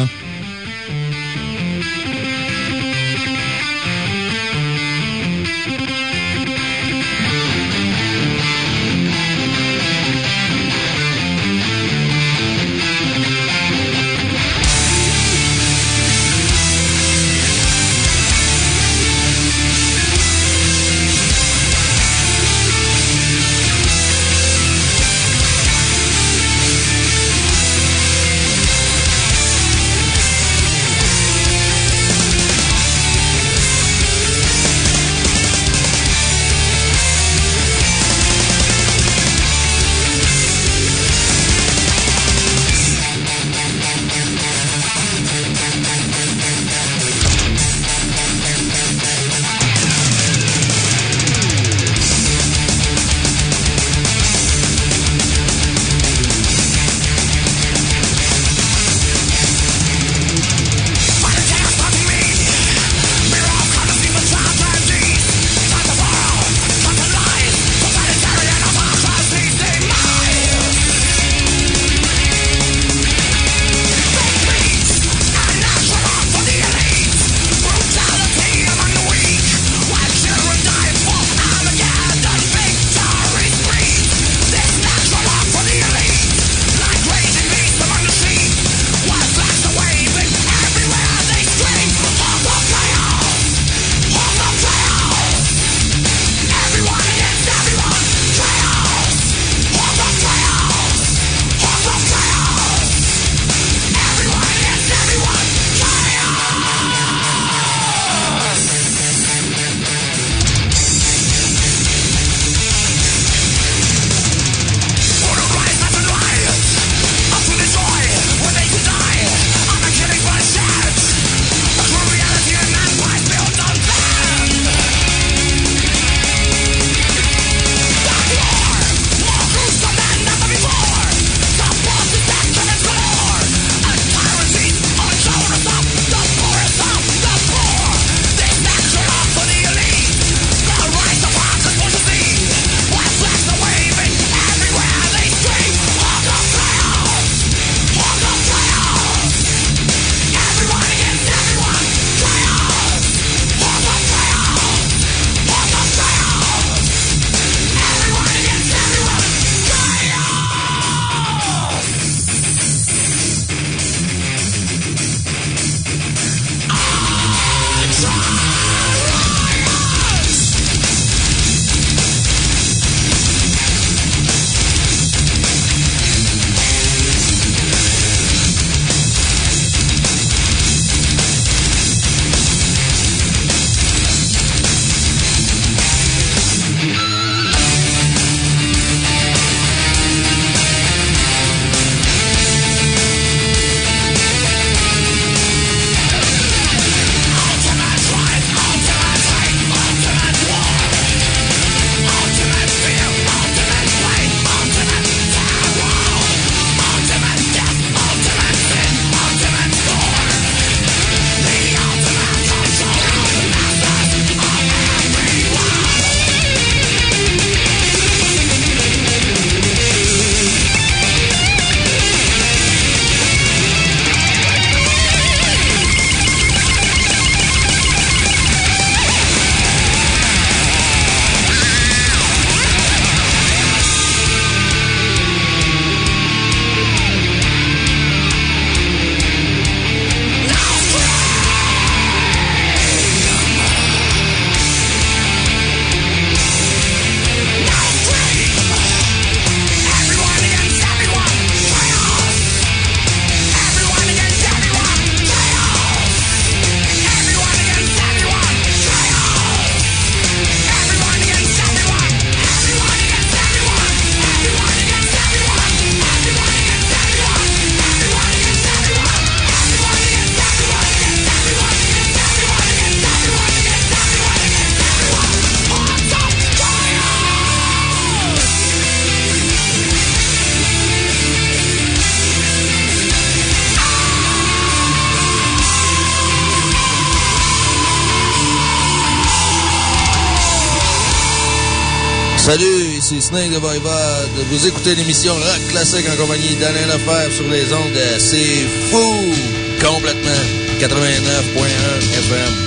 Salut, ici Snake de Voivode. Vous écoutez l'émission Rock Classique en compagnie d'Alain Lefebvre sur les ondes de C'est Fou! Complètement. 89.1 FM.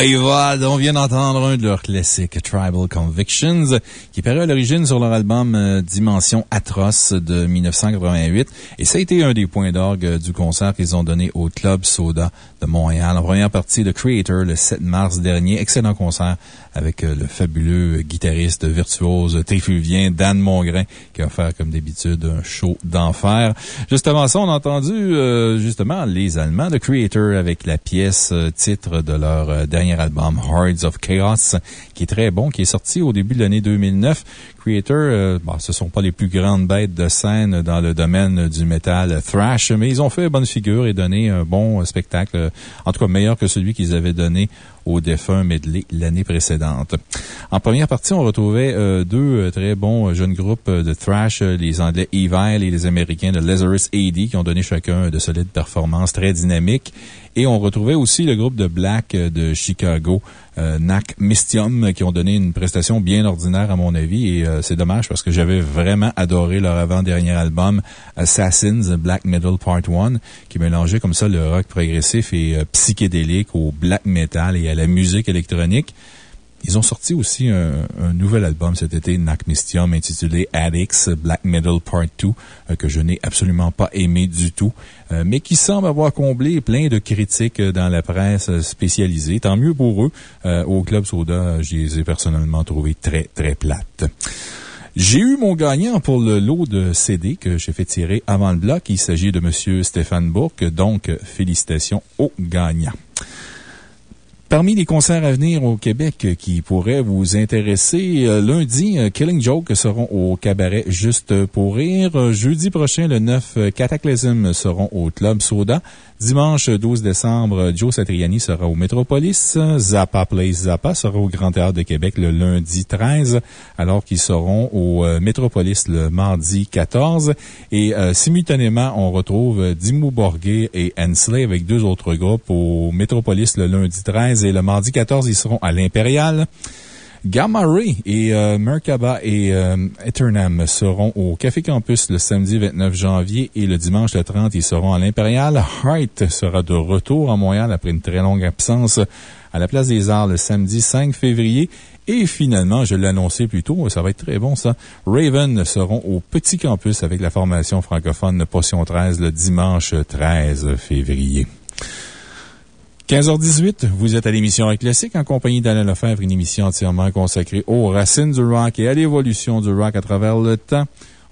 Voivod. On vient d'entendre un de leurs classiques, Tribal Convictions, qui paraît à l'origine sur leur album euh, Dimension Atroce de 1988. Et ça a été un des points d'orgue euh, du concert qu'ils ont donné au Club Soda de Montréal en première partie de Creator le 7 mars dernier. Excellent concert avec euh, le fabuleux guitariste virtuose téfluvien Dan Mongrain qui a fait, comme d'habitude, un show d'enfer. Juste avant ça, on a entendu, justement, les Allemands de Creator avec la pièce titre de leur dernier album, Hearts of Chaos, qui est très bon, qui est sorti au début de l'année 2009. Creator, euh, ce sont pas les plus grandes bêtes de scène dans le domaine du metal thrash, mais ils ont fait bonne figure et donné un bon spectacle, euh, en tout cas meilleur que celui qu'ils avaient donné au défunt medley l'année précédente. En première partie, on retrouvait euh, deux très bons jeunes groupes de thrash, les Anglais Evil et les Américains de Lazarus AD, qui ont donné chacun de solides performances très dynamiques. Et on retrouvait aussi le groupe de Black euh, de Chicago, euh, NAC Mystium, qui ont donné une prestation bien ordinaire à mon avis. Et euh, c'est dommage parce que j'avais vraiment adoré leur avant-dernier album, Assassins Black Metal Part 1, qui mélangeait comme ça le rock progressif et euh, psychédélique au black metal et à la musique électronique. Ils ont sorti aussi un, un nouvel album cet été, Nac Mystium, intitulé Addicts Black Metal Part 2, euh, que je n'ai absolument pas aimé du tout, euh, mais qui semble avoir comblé plein de critiques euh, dans la presse spécialisée. Tant mieux pour eux. Au Club Soda, je les ai personnellement trouvés très, très plates. J'ai eu mon gagnant pour le lot de CD que j'ai fait tirer avant le bloc. Il s'agit de M. Stéphane Bourque, donc félicitations au gagnant. Parmi les concerts à venir au Québec qui pourraient vous intéresser, euh, lundi, euh, Killing Joke seront au cabaret Juste pour rire. Euh, Jeudi prochain, le 9, euh, Cataclysm seront au Club Soda. Dimanche 12 décembre, Joe Satriani sera au Métropolis. Zappa Place Zappa sera au Grand Théâtre de Québec le lundi 13, alors qu'ils seront au euh, Métropolis le mardi 14. Et euh, simultanément, on retrouve Dimmu Borgir et Hensley avec deux autres groupes au Métropolis le lundi 13 et le mardi 14, ils seront à l'Impérial. Gamma Ray et euh, Merkaba et euh, Eternam seront au Café Campus le samedi 29 janvier et le dimanche le 30, ils seront à l'Impérial. Heart sera de retour à Montréal après une très longue absence à la Place des Arts le samedi 5 février. Et finalement, je l'ai annoncé plus tôt, ça va être très bon ça. Raven seront au Petit Campus avec la formation francophone Potion 13 le dimanche 13 février. 15h18, vous êtes à l'émission Rock Classique en compagnie d'Alain Lefebvre, une émission entièrement consacrée aux racines du rock et à l'évolution du rock à travers le temps.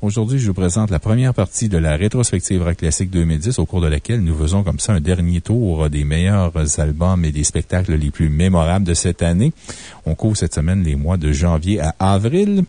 Aujourd'hui, je vous présente la première partie de la rétrospective Rock Classique 2010, au cours de laquelle nous faisons comme ça un dernier tour des meilleurs albums et des spectacles les plus mémorables de cette année. On couvre cette semaine les mois de janvier à avril.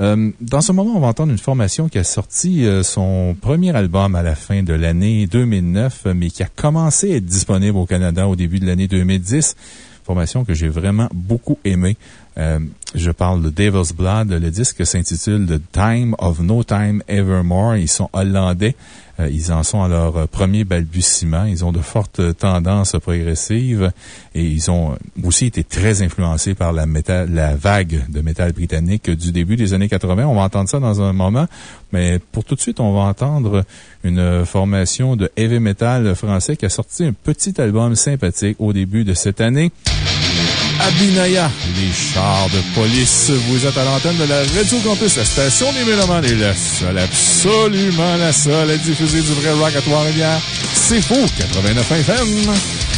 Euh, dans ce moment, on va entendre une formation qui a sorti euh, son premier album à la fin de l'année 2009, euh, mais qui a commencé à être disponible au Canada au début de l'année 2010. Formation que j'ai vraiment beaucoup aimée. Euh, je parle de Devil's Blood. Le disque s'intitule The Time of No Time Evermore. Ils sont hollandais. Euh, ils en sont à leur euh, premier balbutiement. Ils ont de fortes tendances progressives et ils ont aussi été très influencés par la, la vague de métal britannique du début des années 80. On va entendre ça dans un moment, mais pour tout de suite, on va entendre une formation de heavy metal français qui a sorti un petit album sympathique au début de cette année. Abinaya, les chars de police. Vous êtes à l'antenne de la Radio Campus, la station des Mélomanes est la seule, absolument la seule à diffuser du vrai rock à Trois-Rivières. C'est faux, 89 FM.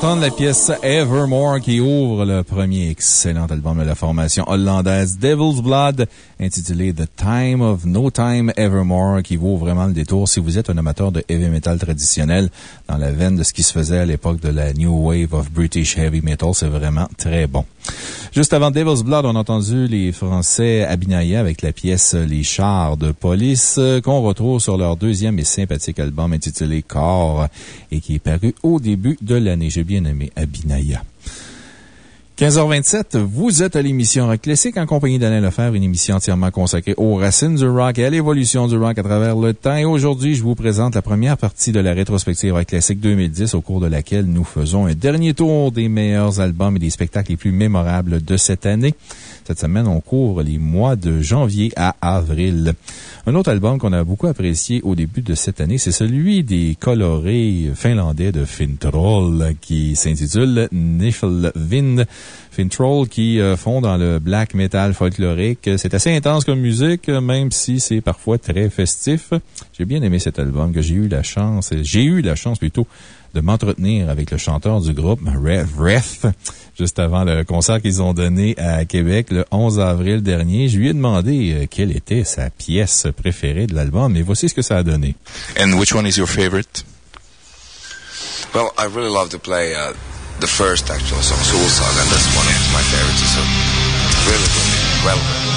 D'entendre la pièce Evermore qui ouvre le premier excellent album de la formation hollandaise Devil's Blood, intitulé The Time of No Time Evermore, qui vaut vraiment le détour si vous êtes un amateur de heavy metal traditionnel dans la veine de ce qui se faisait à l'époque de la New Wave of British Heavy Metal. C'est vraiment très bon. Juste avant Devil's Blood, on a entendu les Français Abinaya avec la pièce Les Chars de Police, qu'on retrouve sur leur deuxième et sympathique album intitulé Corps et qui est paru au début de l'année. J'ai bien aimé Abinaya. 15h27, vous êtes à l'émission Rock Classique en compagnie d'Alain Lefebvre, une émission entièrement consacrée aux racines du rock et à l'évolution du rock à travers le temps. Et aujourd'hui, je vous présente la première partie de la rétrospective Rock Classique 2010 au cours de laquelle nous faisons un dernier tour des meilleurs albums et des spectacles les plus mémorables de cette année. Cette semaine, on couvre les mois de janvier à avril. Un autre album qu'on a beaucoup apprécié au début de cette année, c'est celui des colorés finlandais de Fintroll qui s'intitule Niflvind. Fintroll qui euh, font dans le black metal folklorique. C'est assez intense comme musique, même si c'est parfois très festif. J'ai bien aimé cet album que j'ai eu la chance, j'ai eu la chance plutôt de m'entretenir avec le chanteur du groupe, Ref, juste avant le concert qu'ils ont donné à Québec le 11 avril dernier. Je lui ai demandé euh, quelle était sa pièce préférée de l'album et voici ce que ça a donné. And which one is your favorite? Well, I really love to play uh, the first actual song, Soul Saga, and this one is my favorite. It's a really, really well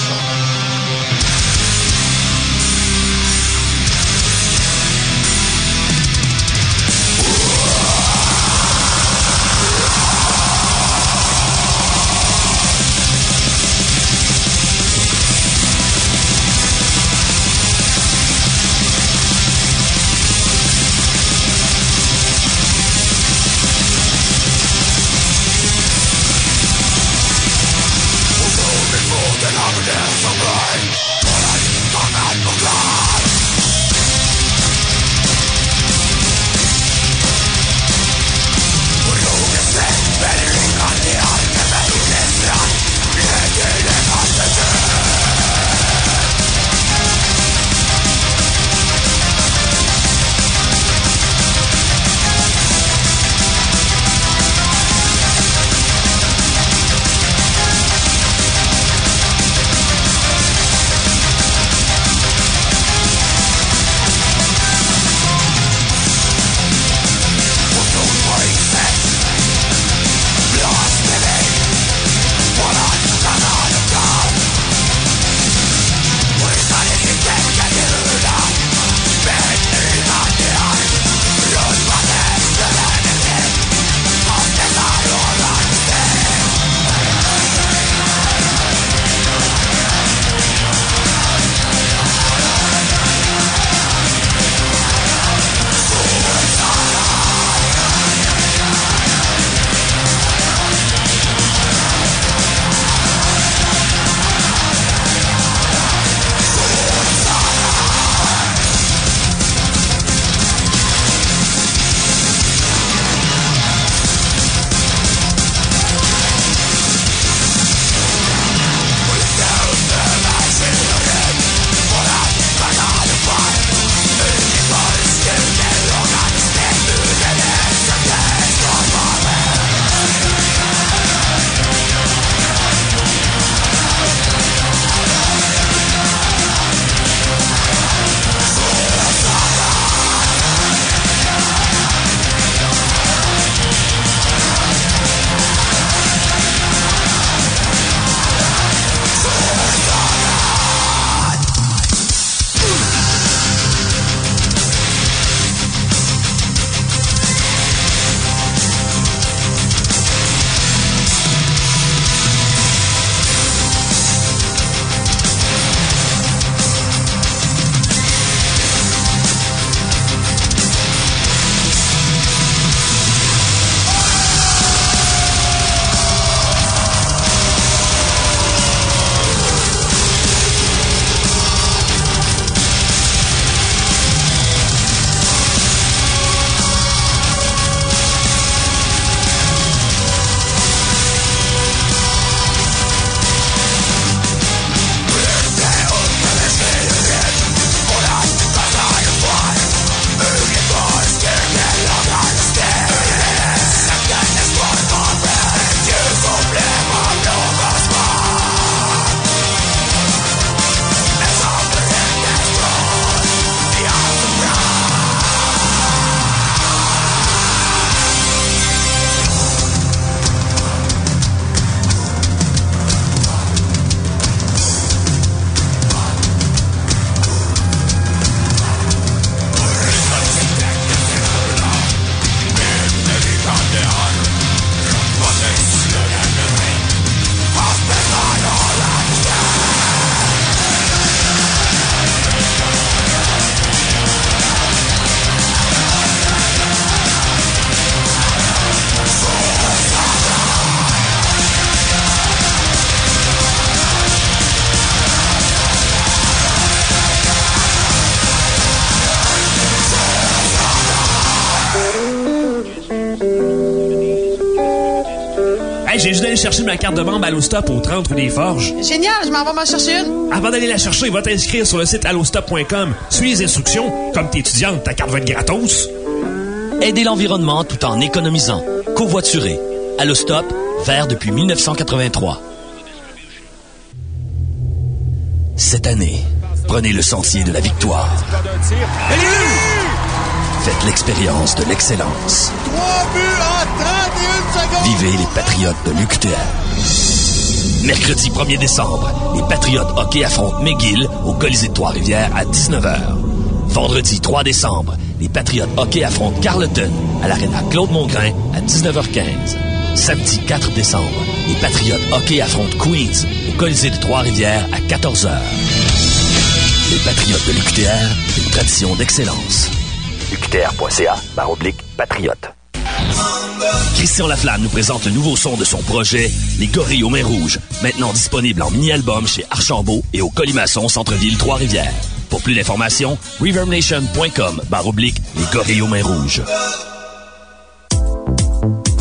ma carte de membre Allostop au 30 rue des Forges. Génial, je m'en vais m'en chercher une. Avant d'aller la chercher, va t'inscrire sur le site allostop.com. Suis les instructions. Comme t'es étudiante, ta carte va être gratos. Aider l'environnement tout en économisant. Covoiturer. Allostop, vert depuis 1983. Cette année, prenez le sentier de la victoire. Faites l'expérience de l'excellence. Vivez les Patriotes de l'UQTR. Mercredi 1er décembre, les Patriotes hockey affrontent McGill au Colisée de Trois-Rivières à 19h. Vendredi 3 décembre, les Patriotes hockey affrontent Carleton à l'aréna Claude-Mongrain à 19h15. Samedi 4 décembre, les Patriotes hockey affrontent Queens au Colisée de Trois-Rivières à 14h. Les Patriotes de l'UQTR, une tradition d'excellence. UQTR.ca, barre oblique, patriote. Christian Laflamme nous présente le nouveau son de son projet, Les Gorilles aux Mains Rouges, maintenant disponible en mini-album chez Archambault et au Colimaçon Centre-Ville Trois-Rivières. Pour plus d'informations, reverbnation.com oblique Les Gorilles aux Mains Rouges.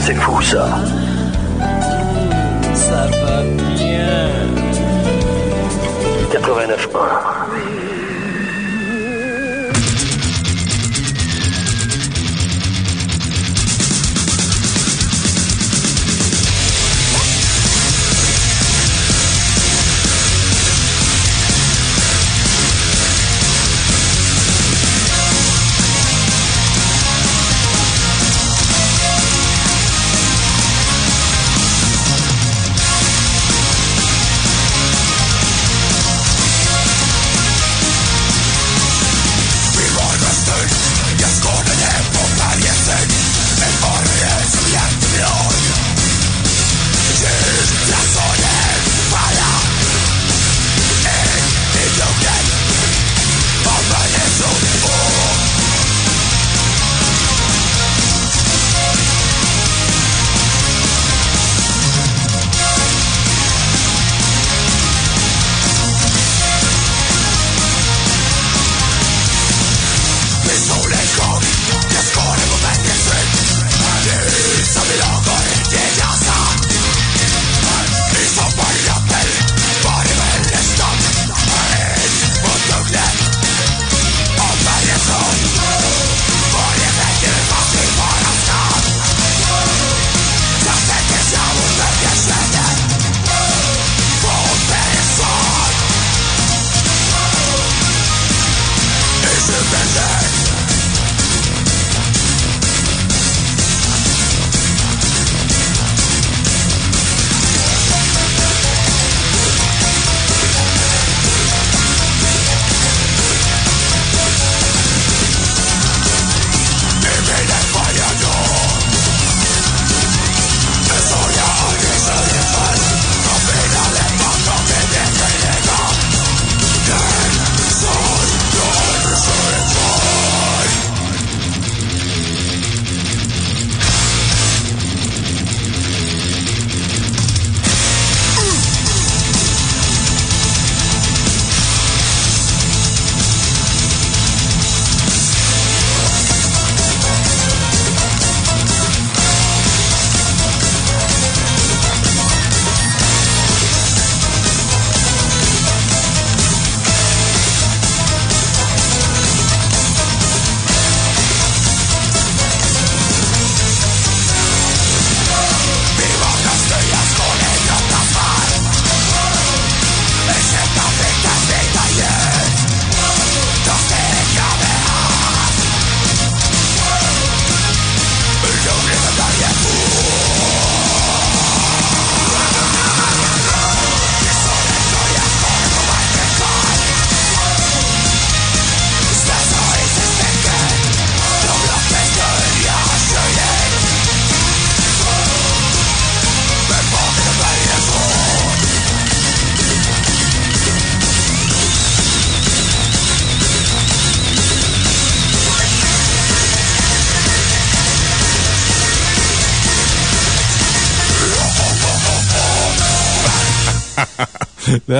C'est fou ça. Ça va bien. 89.1.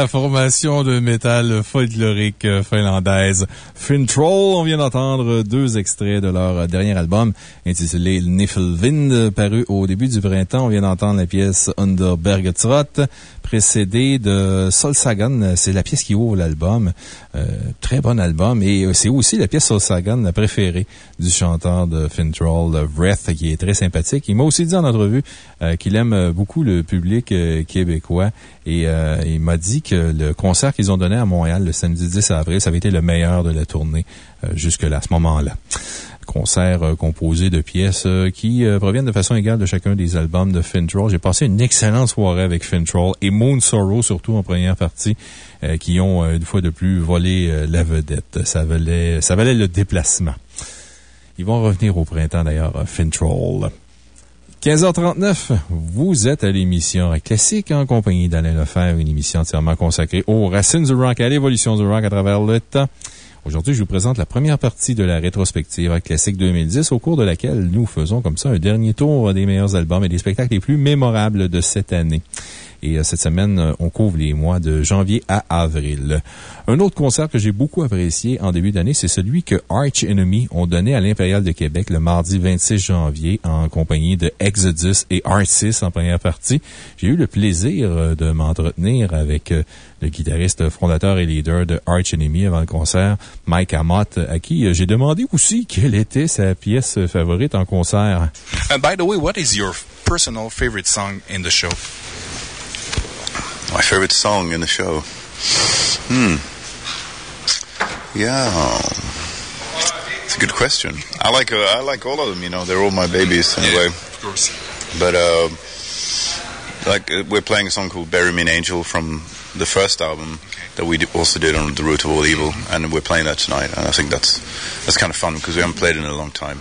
La formation de métal folklorique finlandaise Fintroll. On vient d'entendre deux extraits de leur dernier album intitulé Niflvind, paru au début du printemps. On vient d'entendre la pièce Under Bergetrott, précédée de Solsagan. C'est la pièce qui ouvre l'album. Euh, très bon album. Et c'est aussi la pièce Solsagan, la préférée du chanteur de Fintroll, Breath, qui est très sympathique. Il m'a aussi dit en entrevue euh, qu'il aime beaucoup le public euh, québécois. Et euh, il m'a dit que le concert qu'ils ont donné à Montréal le samedi 10 avril, ça avait été le meilleur de la tournée euh, jusque-là, à ce moment-là. Concert euh, composé de pièces euh, qui euh, proviennent de façon égale de chacun des albums de Fintroll. J'ai passé une excellente soirée avec Fintroll et Moon Sorrow, surtout en première partie, qui ont une fois de plus volé la vedette. Ça valait, ça valait le déplacement. Ils vont revenir au printemps d'ailleurs, Fintroll. 15h39, vous êtes à l'émission Classique en compagnie d'Alain Lefebvre, une émission entièrement consacrée aux racines du rock, à l'évolution du rock à travers le temps. Aujourd'hui, je vous présente la première partie de la rétrospective Classique 2010, au cours de laquelle nous faisons comme ça un dernier tour des meilleurs albums et des spectacles les plus mémorables de cette année. Et euh, cette semaine, euh, on couvre les mois de janvier à avril. Un autre concert que j'ai beaucoup apprécié en début d'année, c'est celui que Arch Enemy ont donné à l'Impérial de Québec le mardi 26 janvier en compagnie de Exodus et Artis en première partie. J'ai eu le plaisir euh, de m'entretenir avec le guitariste fondateur et leader de Arch Enemy avant le concert, Mike Amott, à qui j'ai demandé aussi quelle était sa pièce favorite en concert. By the way, what is your personal favorite song in the show? My favorite song in the show. Hmm. Yeah. It's a good question. I like uh, I like all of them. You know, they're all my babies in a way. Of course. But uh, like uh, we're playing a song called "Bury Me an Angel" from the first album that we d- also did on "The Root of All Evil," and we're playing that tonight. And I think that's that's kind of fun because we haven't played it in a long time.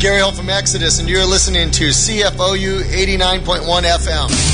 Gary Holt from Exodus, and you're listening to CFOU 89.1 FM.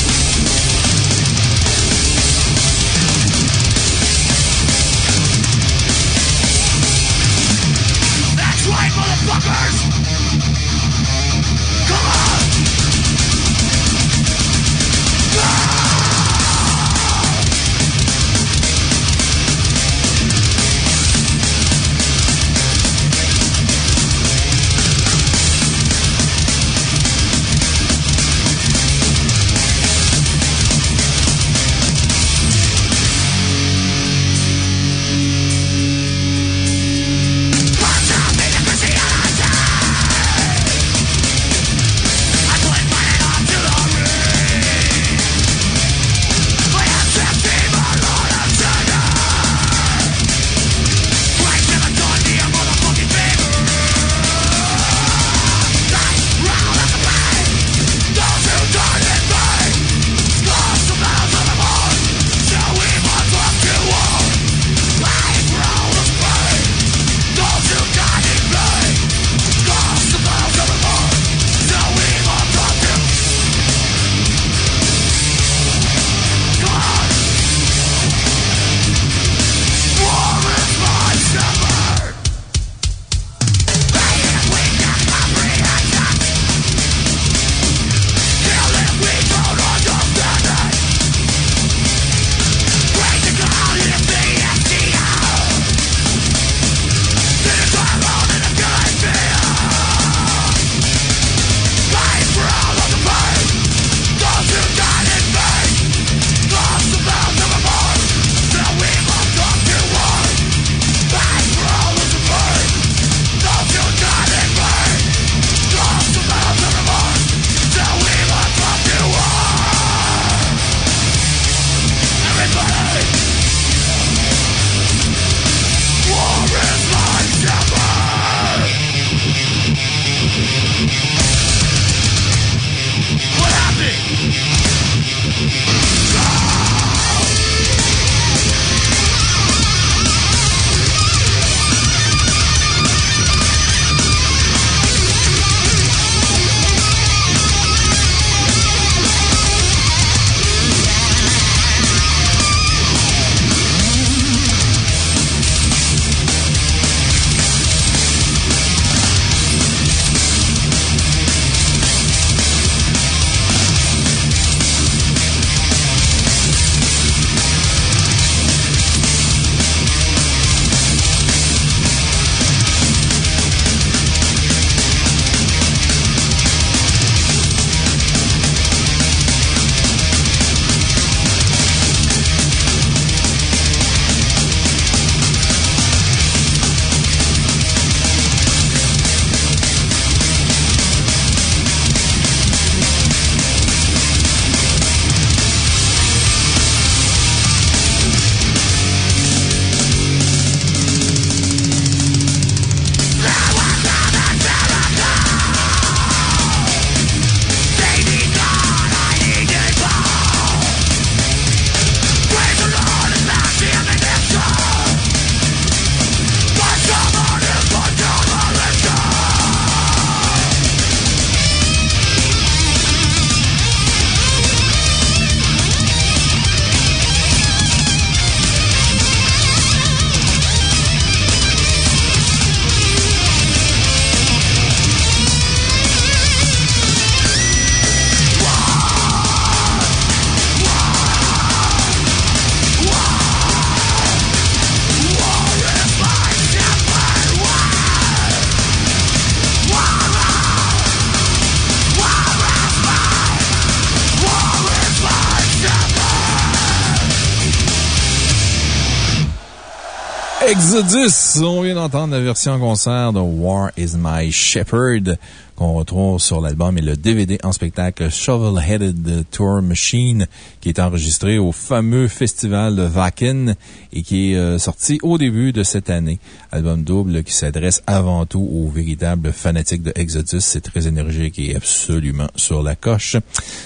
On vient d'entendre la version concert de War is My Shepherd qu'on retrouve sur l'album et le DVD en spectacle Shovel-Headed Tour Machine qui est enregistré au fameux festival de Wacken et qui est euh, sorti au début de cette année. Album double qui s'adresse avant tout aux véritables fanatiques de Exodus. C'est très énergique et absolument sur la coche.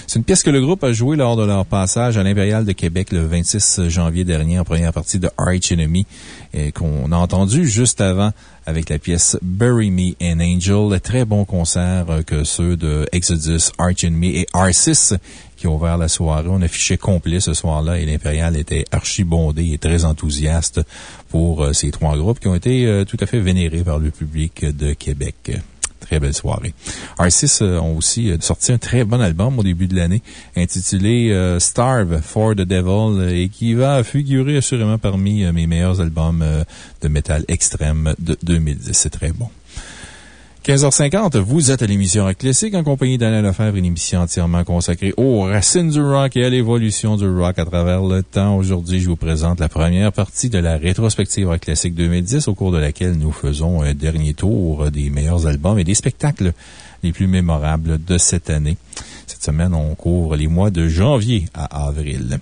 C'est une pièce que le groupe a jouée lors de leur passage à l'Impérial de Québec le 26 janvier dernier en première partie de Arch Enemy qu'on a entendu juste avant avec la pièce Bury Me an Angel. Très bon concert euh, que ceux de Exodus, Arch Enemy et R6 qui ont ouvert la soirée. On affichait complet ce soir-là et l'Impérial était archi bondé et très enthousiaste pour euh, ces trois groupes qui ont été euh, tout à fait vénérés par le public de Québec. Très belle soirée. R6 euh, ont aussi sorti un très bon album au début de l'année intitulé Starve for the Devil et qui va figurer assurément parmi mes meilleurs albums de métal extrême de 2010. C'est très bon. 15h50, vous êtes à l'émission Rock Classique en compagnie d'Alain Lefebvre, une émission entièrement consacrée aux racines du rock et à l'évolution du rock à travers le temps. Aujourd'hui, je vous présente la première partie de la rétrospective Rock Classique 2010, au cours de laquelle nous faisons un dernier tour des meilleurs albums et des spectacles les plus mémorables de cette année. Cette semaine, on couvre les mois de janvier à avril.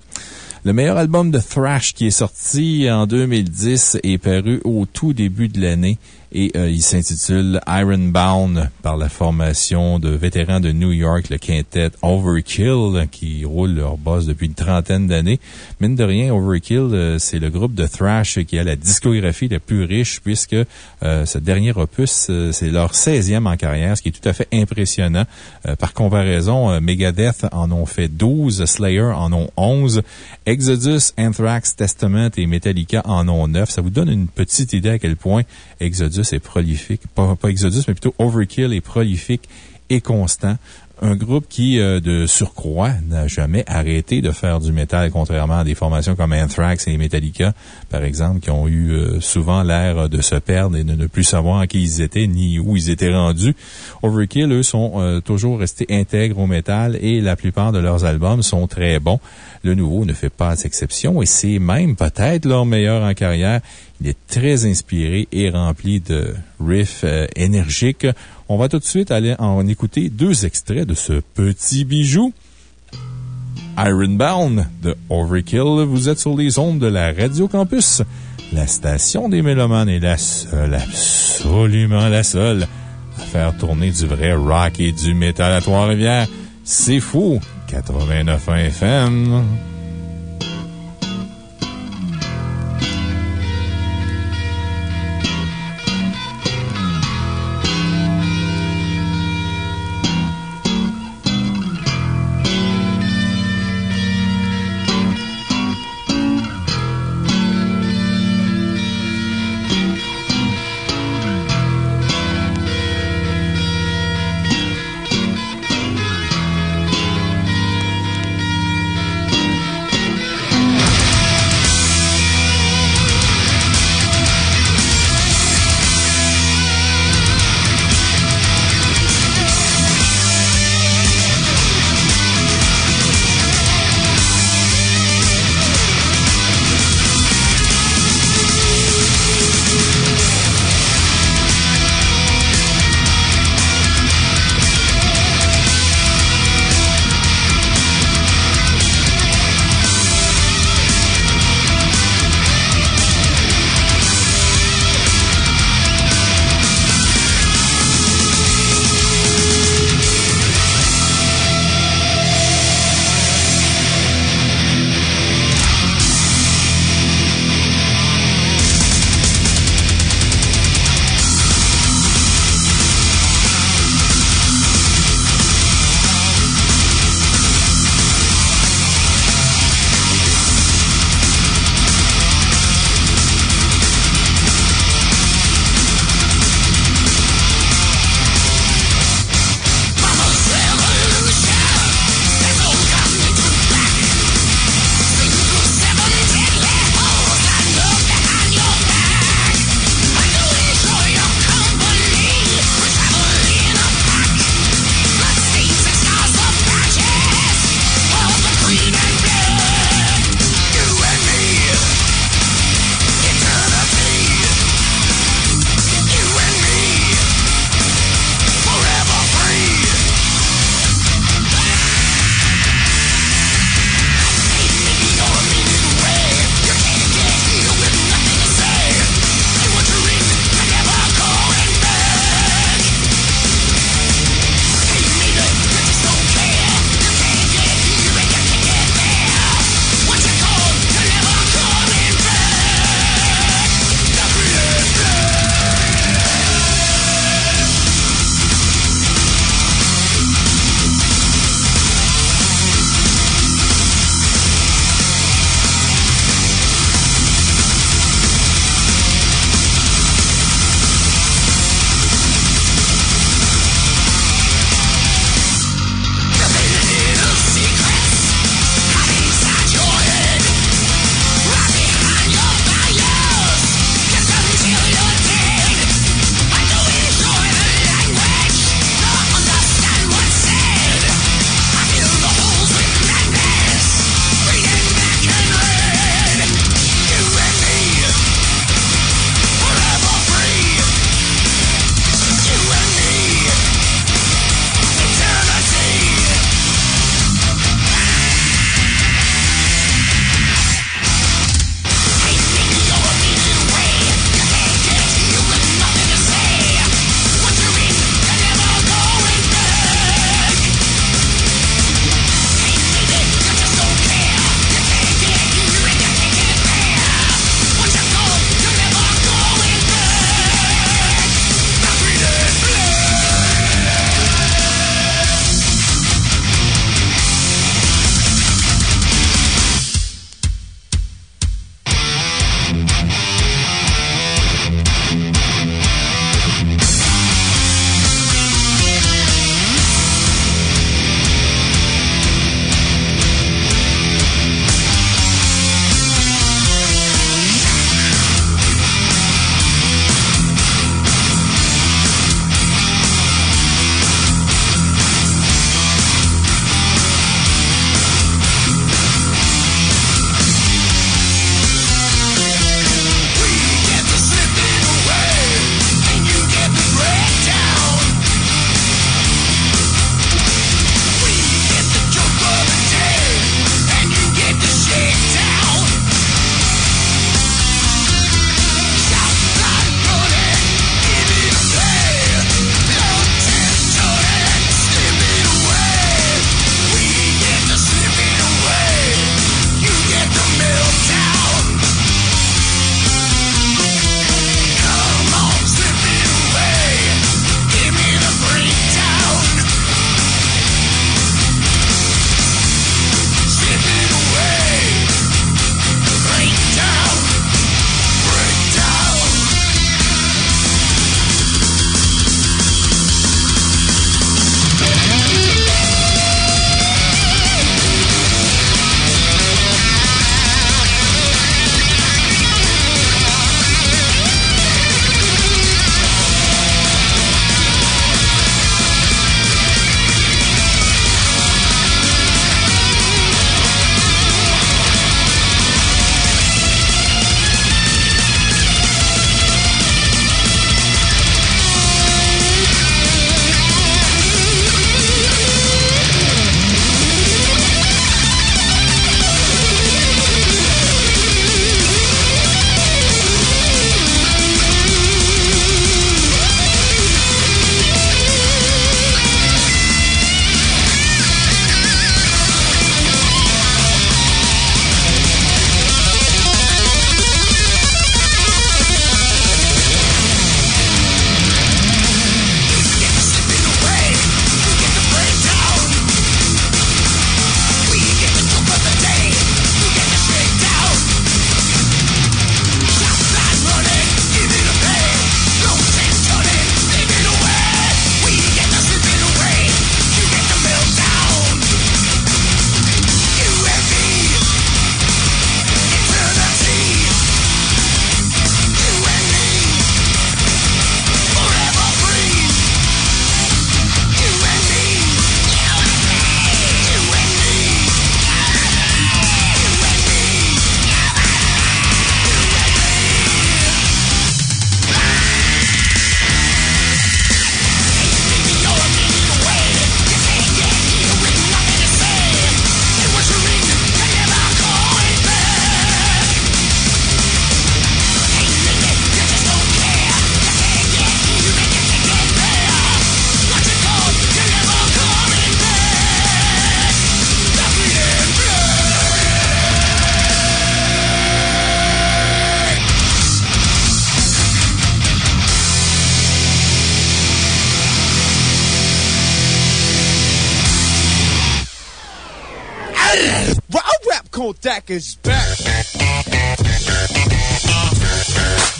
Le meilleur album de thrash qui est sorti en 2010 est paru au tout début de l'année et euh, il s'intitule Ironbound par la formation de vétérans de New York, le quintet Overkill, qui roule leur boss depuis une trentaine d'années. Mine de rien, Overkill, euh, c'est le groupe de thrash qui a la discographie la plus riche puisque euh, ce dernier opus, c'est leur 16e en carrière, ce qui est tout à fait impressionnant. Par comparaison, Megadeth en ont fait 12, Slayer en ont 11, Exodus, Anthrax, Testament et Metallica en ont 9. Ça vous donne une petite idée à quel point Exodus est prolifique. Pas, Exodus, mais plutôt Overkill est prolifique et constant. Un groupe qui, euh, de surcroît, n'a jamais arrêté de faire du métal, contrairement à des formations comme Anthrax et Metallica, par exemple, qui ont eu euh, souvent l'air de se perdre et de ne plus savoir qui ils étaient ni où ils étaient rendus. Overkill, eux, sont euh, toujours restés intègres au métal et la plupart de leurs albums sont très bons. Le nouveau ne fait pas exception et c'est même peut-être leur meilleur en carrière. Il est très inspiré et rempli de riffs euh, énergiques. On va tout de suite aller en écouter deux extraits de ce petit bijou. Ironbound de Overkill. Vous êtes sur les ondes de la Radio Campus. La station des Mélomanes est la seule, absolument la seule, à faire tourner du vrai rock et du métal à Trois-Rivières. C'est fou! 89 FM.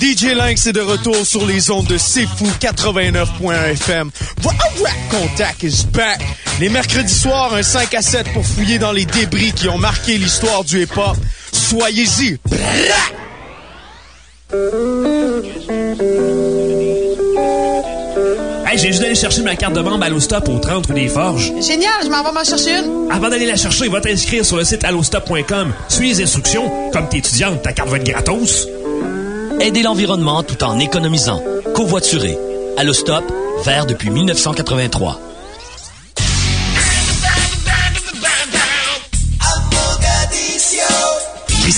DJ Lynx est de retour sur les ondes de C'est Fou 89.1 FM. Contact is back. Les mercredis soirs, un 5 à 7 pour fouiller dans les débris qui ont marqué l'histoire du hip-hop. Soyez-y. D'aller chercher ma carte de membre Allostop au 30 rue des Forges. Génial, je m'en vais m'en chercher une. Avant d'aller la chercher, va t'inscrire sur le site allostop.com. Suis les instructions. Comme t'es étudiante, ta carte va être gratos. Aider l'environnement tout en économisant. Covoiturer. Allostop, vert depuis 1983.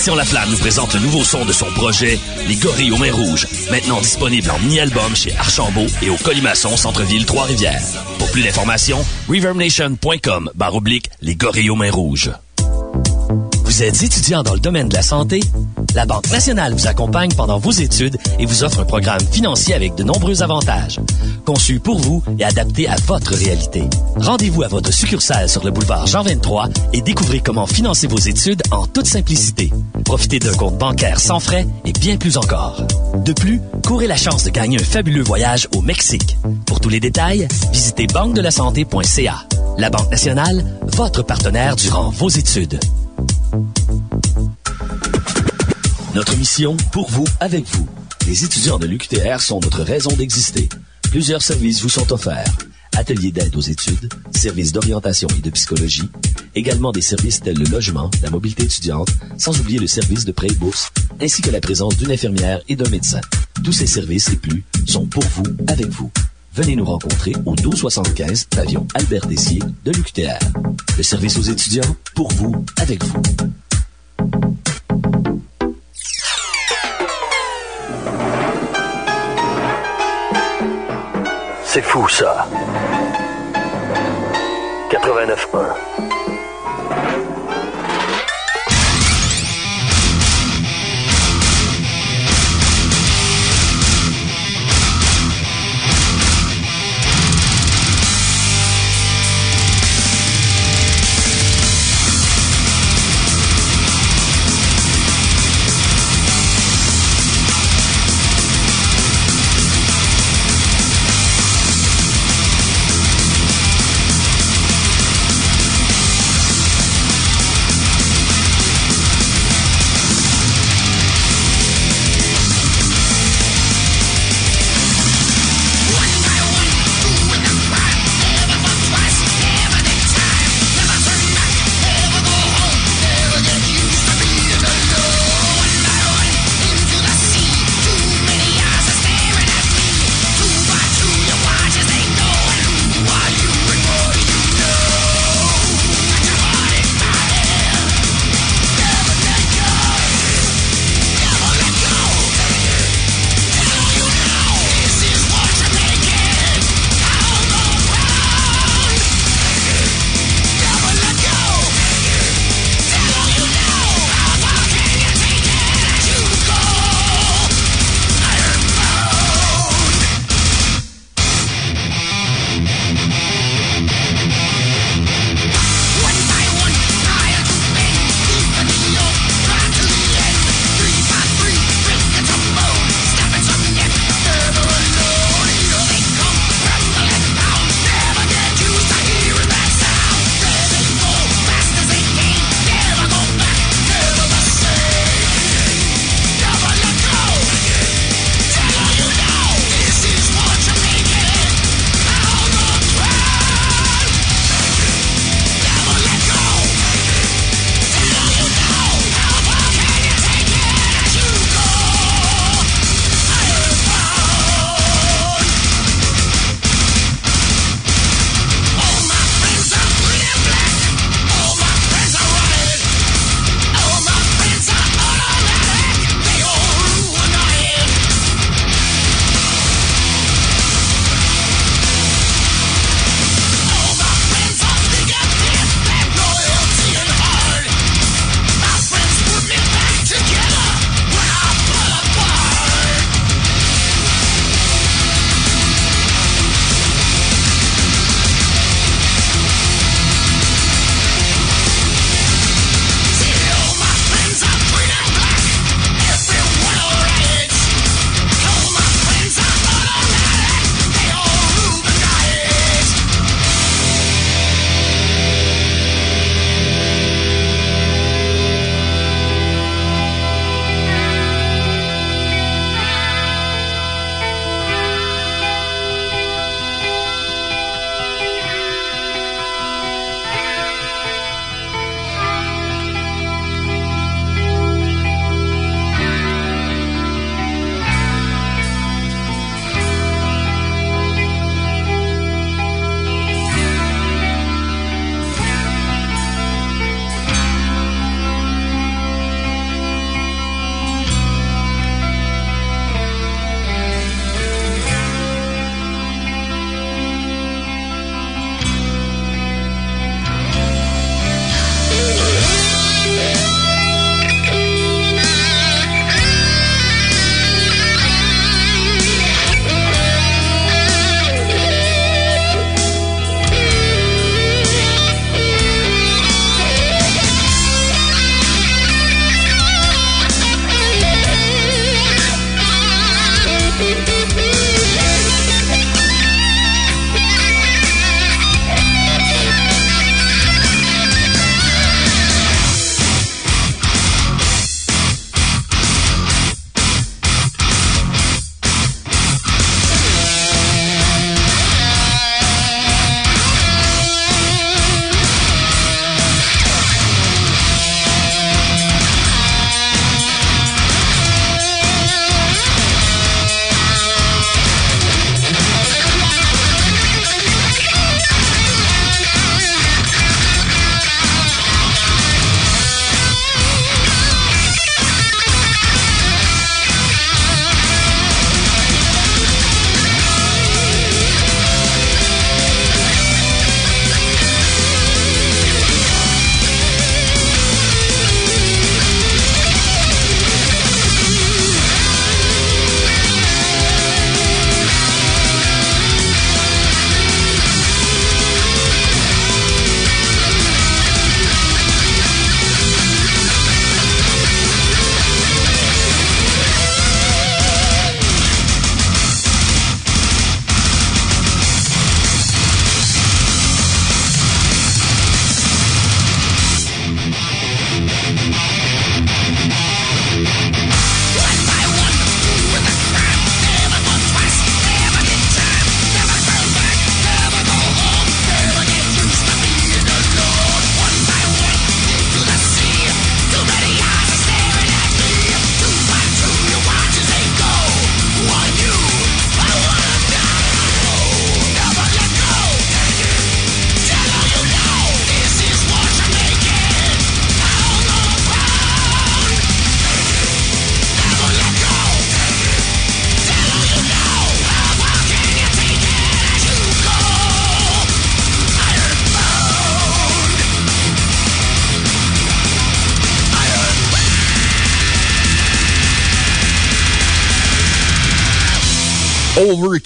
Christian Laflamme nous présente le nouveau son de son projet, Les Gorilles aux Mains Rouges, maintenant disponible en mini-album chez Archambault et au Colimaçon Centre-Ville Trois-Rivières. Pour plus d'informations, reverbnation.com barre oblique Les Gorilles aux Mains Rouges. Vous êtes étudiant dans le domaine de la santé? La Banque nationale vous accompagne pendant vos études et vous offre un programme financier avec de nombreux avantages. Conçu pour vous et adapté à votre réalité. Rendez-vous à votre succursale sur le boulevard Jean 23 et découvrez comment financer vos études en toute simplicité. Profitez d'un compte bancaire sans frais et bien plus encore. De plus, courez la chance de gagner un fabuleux voyage au Mexique. Pour tous les détails, visitez banque-de-la-santé.ca. La Banque nationale, votre partenaire durant vos études. Notre mission, pour vous, avec vous. Les étudiants de l'UQTR sont notre raison d'exister. Plusieurs services vous sont offerts. Ateliers d'aide aux études, services d'orientation et de psychologie, également des services tels le logement, la mobilité étudiante, sans oublier le service de prêt et bourse, ainsi que la présence d'une infirmière et d'un médecin. Tous ces services et plus sont pour vous, avec vous. Venez nous rencontrer au 1275 pavillon Albert Dessier de l'UQTR. Le service aux étudiants, pour vous, avec vous. C'est fou ça. 89.1.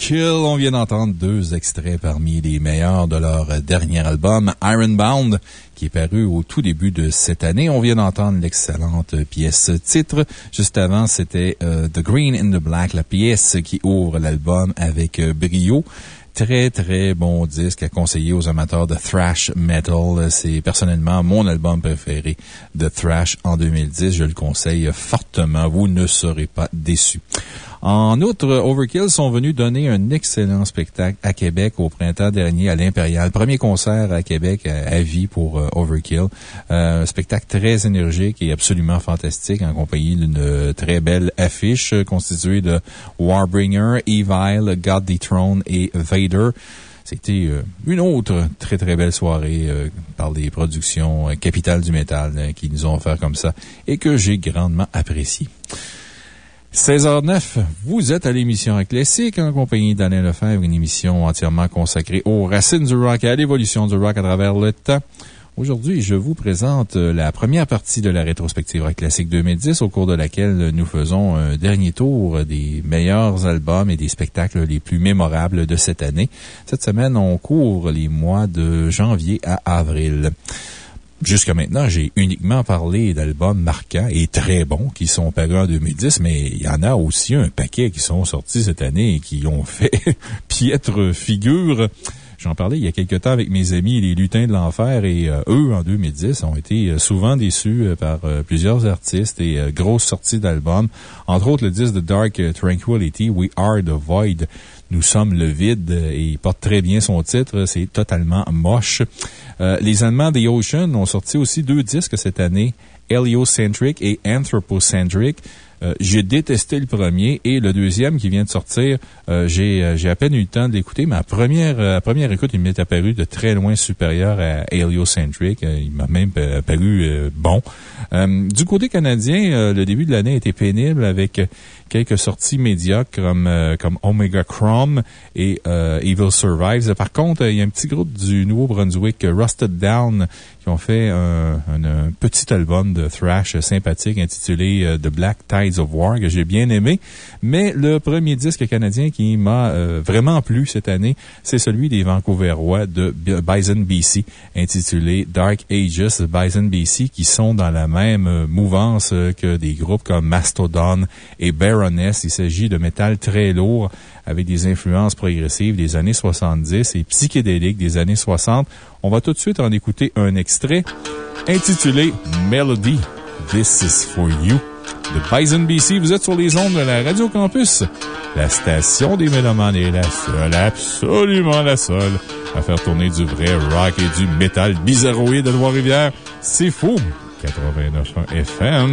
On vient d'entendre deux extraits parmi les meilleurs de leur dernier album, Ironbound, qui est paru au tout début de cette année. On vient d'entendre l'excellente pièce titre. Juste avant, c'était euh, The Green in the Black, la pièce qui ouvre l'album avec euh, brio. Très, très bon disque à conseiller aux amateurs de thrash metal. C'est personnellement mon album préféré de thrash en 2010. Je le conseille fortement. Vous ne serez pas déçus. En outre, Overkill sont venus donner un excellent spectacle à Québec au printemps dernier à l'Impérial. Premier concert à Québec à, vie pour euh, Overkill. Euh, un spectacle très énergique et absolument fantastique en compagnie d'une très belle affiche constituée de Warbringer, Evil, God Throne et Vader. C'était euh, une autre très très belle soirée par des productions capitales du métal qui nous ont offert comme ça et que j'ai grandement apprécié. 16h09, vous êtes à l'émission Classique en compagnie d'Alain Lefebvre, une émission entièrement consacrée aux racines du rock et à l'évolution du rock à travers le temps. Aujourd'hui, je vous présente la première partie de la rétrospective Rock Classique 2010, au cours de laquelle nous faisons un dernier tour des meilleurs albums et des spectacles les plus mémorables de cette année. Cette semaine, on couvre les mois de janvier à avril. Jusqu'à maintenant, j'ai uniquement parlé d'albums marquants et très bons qui sont parus en 2010, mais il y en a aussi un paquet qui sont sortis cette année et qui ont fait <laughs> piètre figure. J'en parlais il y a quelque temps avec mes amis, les lutins de l'enfer, et euh, eux, en 2010, ont été euh, souvent déçus euh, par plusieurs artistes et grosses sorties d'albums. Entre autres, le disque de Dark Tranquility, We Are the Void. Nous sommes le vide et il porte très bien son titre. C'est totalement moche. les Allemands The Ocean ont sorti aussi deux disques cette année, Heliocentric et Anthropocentric. Euh, j'ai détesté le premier et le deuxième qui vient de sortir, euh, euh, j'ai à peine eu le temps de l'écouter. Ma première, première écoute, il m'est apparu de très loin supérieur à Heliocentric. il m'a même apparu bon. du côté canadien, le début de l'année a été pénible avec quelques sorties médiocres comme, comme Omega Chrome et Evil Survives. Par contre, il y a un petit groupe du Nouveau-Brunswick, Rusted Down, qui ont fait un, petit album de thrash sympathique intitulé The Black Tides of War que j'ai bien aimé. Mais le premier disque canadien qui m'a euh, vraiment plu cette année, c'est celui des Vancouverois de Bison BC intitulé Dark Ages Bison BC qui sont dans la même euh, mouvance euh, que des groupes comme Mastodon et Il s'agit de métal très lourd avec des influences progressives des années 70 et psychédéliques des années 60. On va tout de suite en écouter un extrait intitulé Melody. This is for you. De Bison BC, vous êtes sur les ondes de la Radio Campus. La station des Mélomanes est la seule, absolument la seule, à faire tourner du vrai rock et du métal bizarroïde de Trois-Rivières. C'est fou! 89 FM.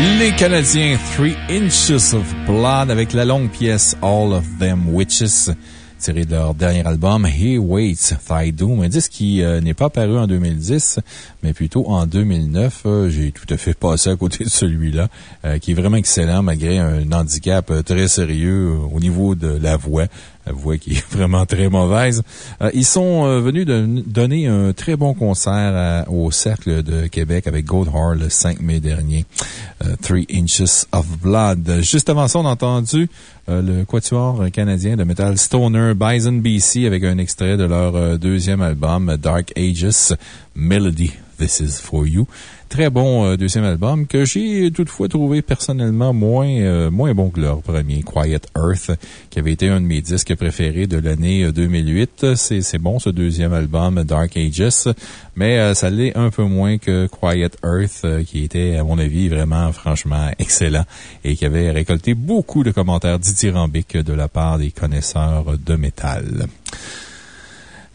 Les Canadiens Three Inches of Blood avec la longue pièce All of Them Witches tirée de leur dernier album He Waits Thigh Doom, un disque qui euh, n'est pas paru en 2010, mais plutôt en 2009. Euh, J'ai tout à fait <laughs> passé à côté de celui-là, euh, qui est vraiment excellent malgré un handicap très sérieux au niveau de la voix. La voix qui est <laughs> vraiment très mauvaise. Ils sont venus donner un très bon concert au Cercle de Québec avec Goldhar le 5 mai dernier. Three Inches of Blood. Juste avant ça, on a entendu euh, le quatuor canadien de metal Stoner Bison BC avec un extrait de leur euh, deuxième album Dark Ages Melody. This is for you. Très bon euh, deuxième album que j'ai toutefois trouvé personnellement moins, euh, moins bon que leur premier, Quiet Earth, qui avait été un de mes disques préférés de l'année euh, 2008. C'est c'est bon ce deuxième album, Dark Ages, mais euh, ça l'est un peu moins que Quiet Earth, euh, qui était, à mon avis, vraiment franchement excellent et qui avait récolté beaucoup de commentaires dithyrambiques de la part des connaisseurs de métal.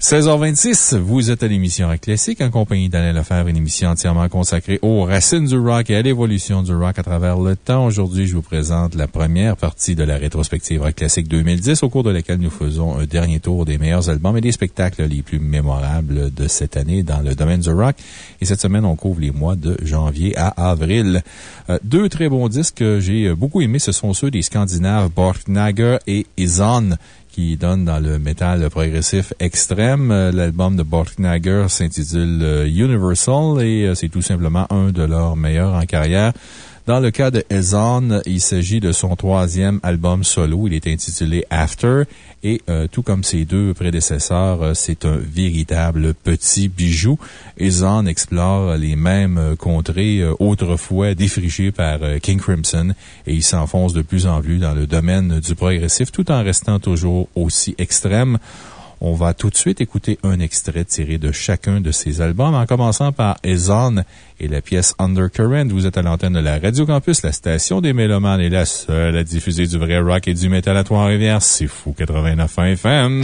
16h26, vous êtes à l'émission Rock Classique en compagnie d'Alain Lefebvre, une émission entièrement consacrée aux racines du rock et à l'évolution du rock à travers le temps. Aujourd'hui, je vous présente la première partie de la rétrospective Rock Classique 2010, au cours de laquelle nous faisons un dernier tour des meilleurs albums et des spectacles les plus mémorables de cette année dans le domaine du rock. Et cette semaine, on couvre les mois de janvier à avril. Euh, deux très bons disques que j'ai beaucoup aimés, ce sont ceux des Scandinaves Borknager et Izon qui donne dans le métal progressif extrême. Euh, L'album de Borknager s'intitule euh, Universal et euh, c'est tout simplement un de leurs meilleurs en carrière. Dans le cas de Ezon, il s'agit de son troisième album solo. Il est intitulé After et euh, tout comme ses deux prédécesseurs, euh, c'est un véritable petit bijou. Ezon explore les mêmes euh, contrées autrefois défrichées par King Crimson et il s'enfonce de plus en plus dans le domaine du progressif tout en restant toujours aussi extrême. On va tout de suite écouter un extrait tiré de chacun de ces albums, en commençant par Ezon et la pièce Undercurrent. Vous êtes à l'antenne de la Radio Campus, la station des Mélomanes et la seule à diffuser du vrai rock et du métal à Trois-Rivières. C'est fou 89 FM.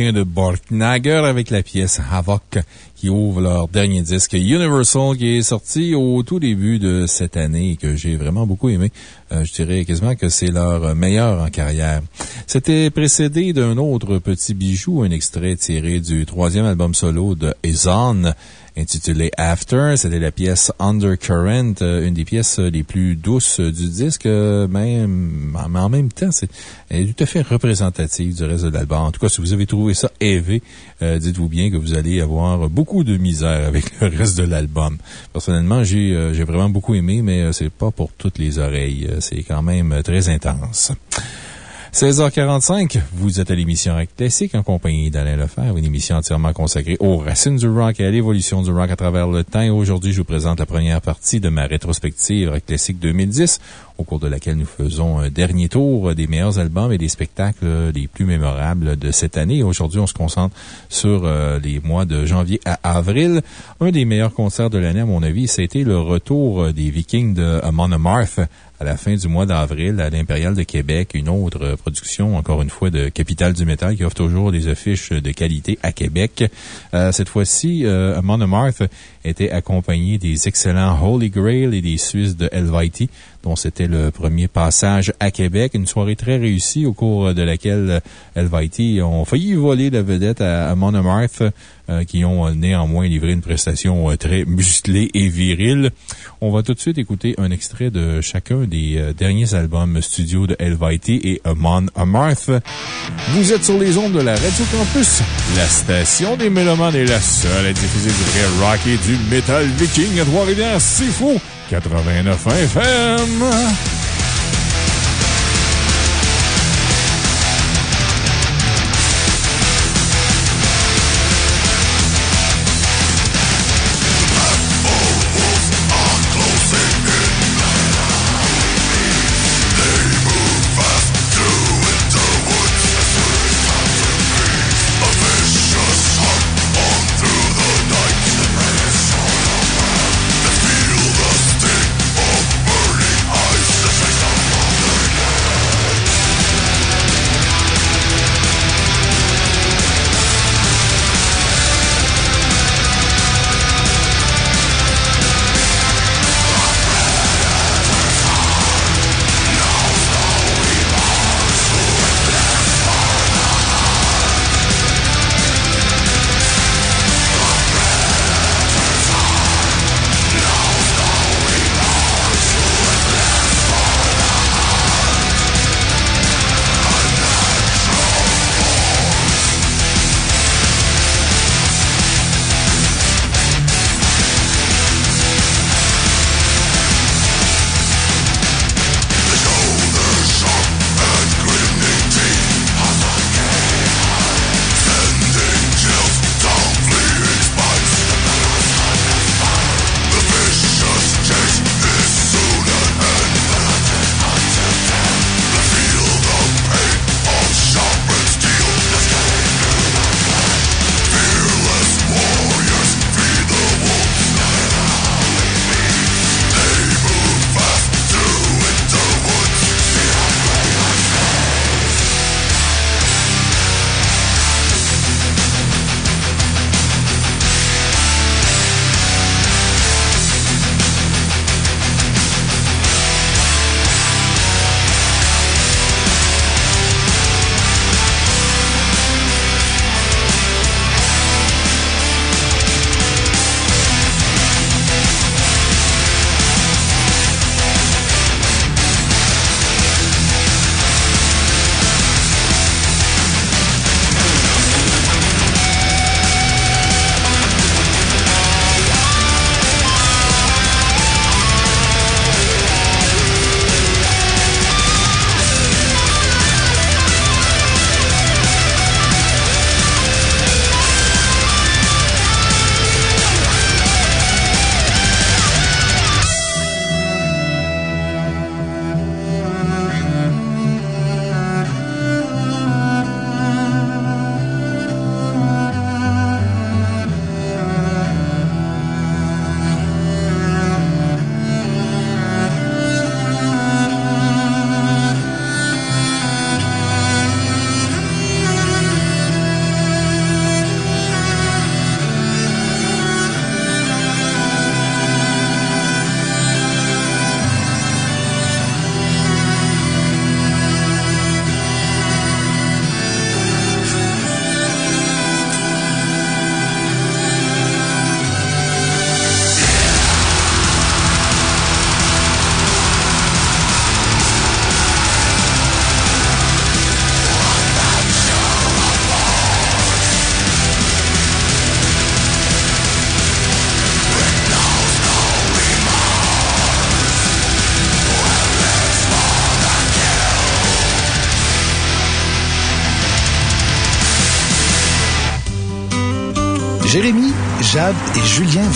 De Borknager avec la pièce Havoc qui ouvre leur dernier disque Universal qui est sorti au tout début de cette année et que j'ai vraiment beaucoup aimé. Euh, je dirais quasiment que c'est leur meilleur en carrière. C'était précédé d'un autre petit bijou, un extrait tiré du troisième album solo de Ezon intitulé After. C'était la pièce Undercurrent, euh, une des pièces les plus douces du disque, euh, même, mais en même temps, c'est, elle est tout à fait représentative du reste de l'album. En tout cas, si vous avez trouvé ça élevé, euh, dites-vous bien que vous allez avoir beaucoup de misère avec le reste de l'album. Personnellement, j'ai, j'ai vraiment beaucoup aimé, mais c'est pas pour toutes les oreilles. C'est quand même très intense. 16h45, vous êtes à l'émission Rock Classique en compagnie d'Alain Lefebvre, une émission entièrement consacrée aux racines du rock et à l'évolution du rock à travers le temps. Aujourd'hui, je vous présente la première partie de ma rétrospective Rock Classique 2010, au cours de laquelle nous faisons un dernier tour des meilleurs albums et des spectacles les plus mémorables de cette année. Aujourd'hui, on se concentre sur euh, les mois de janvier à avril. Un des meilleurs concerts de l'année, à mon avis, c'était le retour des Vikings de Monomarth à la fin du mois d'avril à l'Impérial de Québec, une autre production, encore une fois, de Capital du Métal qui offre toujours des affiches de qualité à Québec. Euh, cette fois-ci, euh, Monomarth était accompagné des excellents Holy Grail et des Suisses de Helviti, dont c'était le premier passage à Québec. Une soirée très réussie au cours de laquelle Helviti ont failli voler la vedette à, à euh, qui ont néanmoins livré une prestation euh, très musclée et virile. On va tout de suite écouter un extrait de chacun des euh, derniers albums studio de Helviti et Amon Amarth. Vous êtes sur les ondes de la Radio Campus, la station des Mélomanes est la seule à diffuser du vrai rock et du Metal Viking à Trois-Rivières. C'est fou! 89 FM!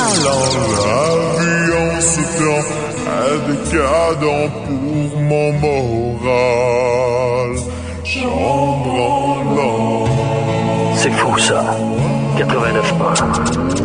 Alors la vie en ce temps a des cadans pour mon moral. Chambranlant. C'est fou ça. 89.1.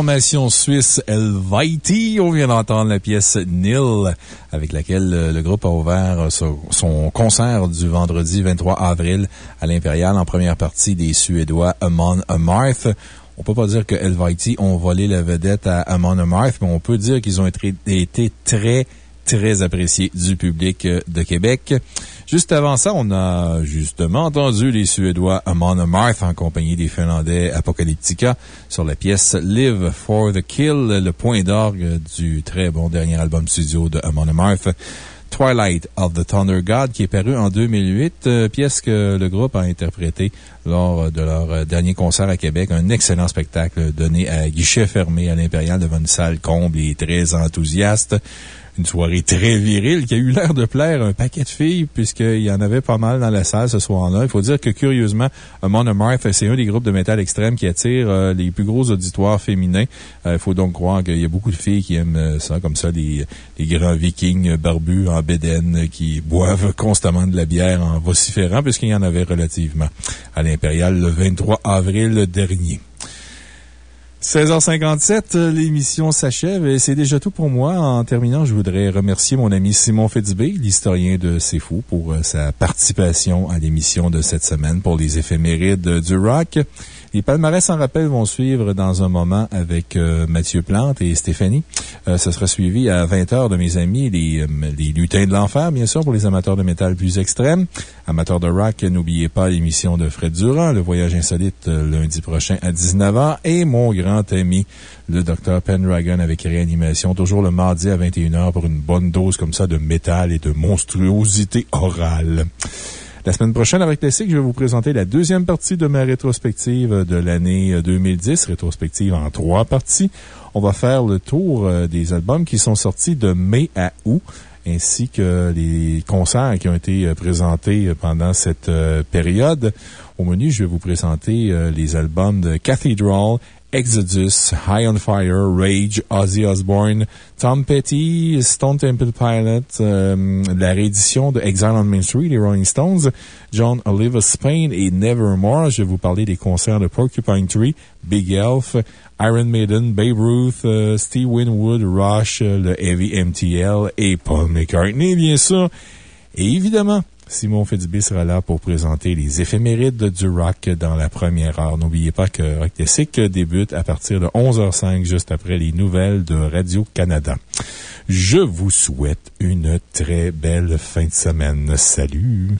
formation suisse Elviti, on vient d'entendre la pièce Nil, avec laquelle euh, le groupe a ouvert son concert du vendredi 23 avril à l'Impérial en première partie des Suédois Amon Amarth. On peut pas dire que Elviti ont volé la vedette à Amon Amarth, mais on peut dire qu'ils ont été très, très appréciés du public euh, de Québec. Juste avant ça, on a justement entendu les Suédois Amon Amarth en compagnie des Finlandais Apocalyptica sur la pièce Live for the Kill, le point d'orgue du très bon dernier album studio de Amon Amarth. Twilight of the Thunder God, qui est paru en 2008, euh, pièce que le groupe a interprétée lors de leur dernier concert à Québec. Un excellent spectacle donné à guichet fermé à l'Impérial devant une salle comble et très enthousiaste une soirée très virile qui a eu l'air de plaire un paquet de filles, puisqu'il y en avait pas mal dans la salle ce soir-là. Il faut dire que, curieusement, Monomarth, c'est un des groupes de métal extrême qui attire euh, les plus gros auditoires féminins. Euh, il faut donc croire qu'il y a beaucoup de filles qui aiment euh, ça, comme ça, des, grands vikings barbus en bédaine qui boivent constamment de la bière en vociférant, puisqu'il y en avait relativement à l'Impérial le 23 avril dernier. 16h57, euh, l'émission s'achève et c'est déjà tout pour moi. En terminant, je voudrais remercier mon ami Simon Fitzbé, l'historien de C'est Fou, pour euh, sa participation à l'émission de cette semaine pour les éphémérides du rock. Les palmarès en rappel vont suivre dans un moment avec euh, Mathieu Plante et Stéphanie. Euh, ce sera suivi à 20h de mes amis, les, euh, les lutins de l'enfer, bien sûr, pour les amateurs de métal plus extrêmes. Amateurs de rock, n'oubliez pas l'émission de Fred Durand, le voyage insolite lundi prochain à 19h et mon grand ami, le Dr. Pendragon avec réanimation, toujours le mardi à 21h pour une bonne dose comme ça de métal et de monstruosité orale. La semaine prochaine, avec Classic, je vais vous présenter la deuxième partie de ma rétrospective de l'année 2010, rétrospective en trois parties. On va faire le tour euh, des albums qui sont sortis de mai à août ainsi que les concerts qui ont été euh, présentés pendant cette euh, période. Au menu, je vais vous présenter les albums de Cathedral, Exodus, High on Fire, Rage, Ozzy Osbourne, Tom Petty, Stone Temple Pilot, euh, la réédition de Exile on Main Street, les Rolling Stones, John Oliver Spain et Nevermore. Je vais vous parler des concerts de Porcupine Tree, Big Elf, Iron Maiden, Babe Ruth, euh, Steve Winwood, Rush, euh, le Heavy MTL et Paul McCartney, bien sûr. Et évidemment, Simon Fitzbé sera là pour présenter les éphémérides du rock dans la première heure. N'oubliez pas que Rock Classic débute à partir de 11h05, juste après les nouvelles de Radio-Canada. Je vous souhaite une très belle fin de semaine. Salut!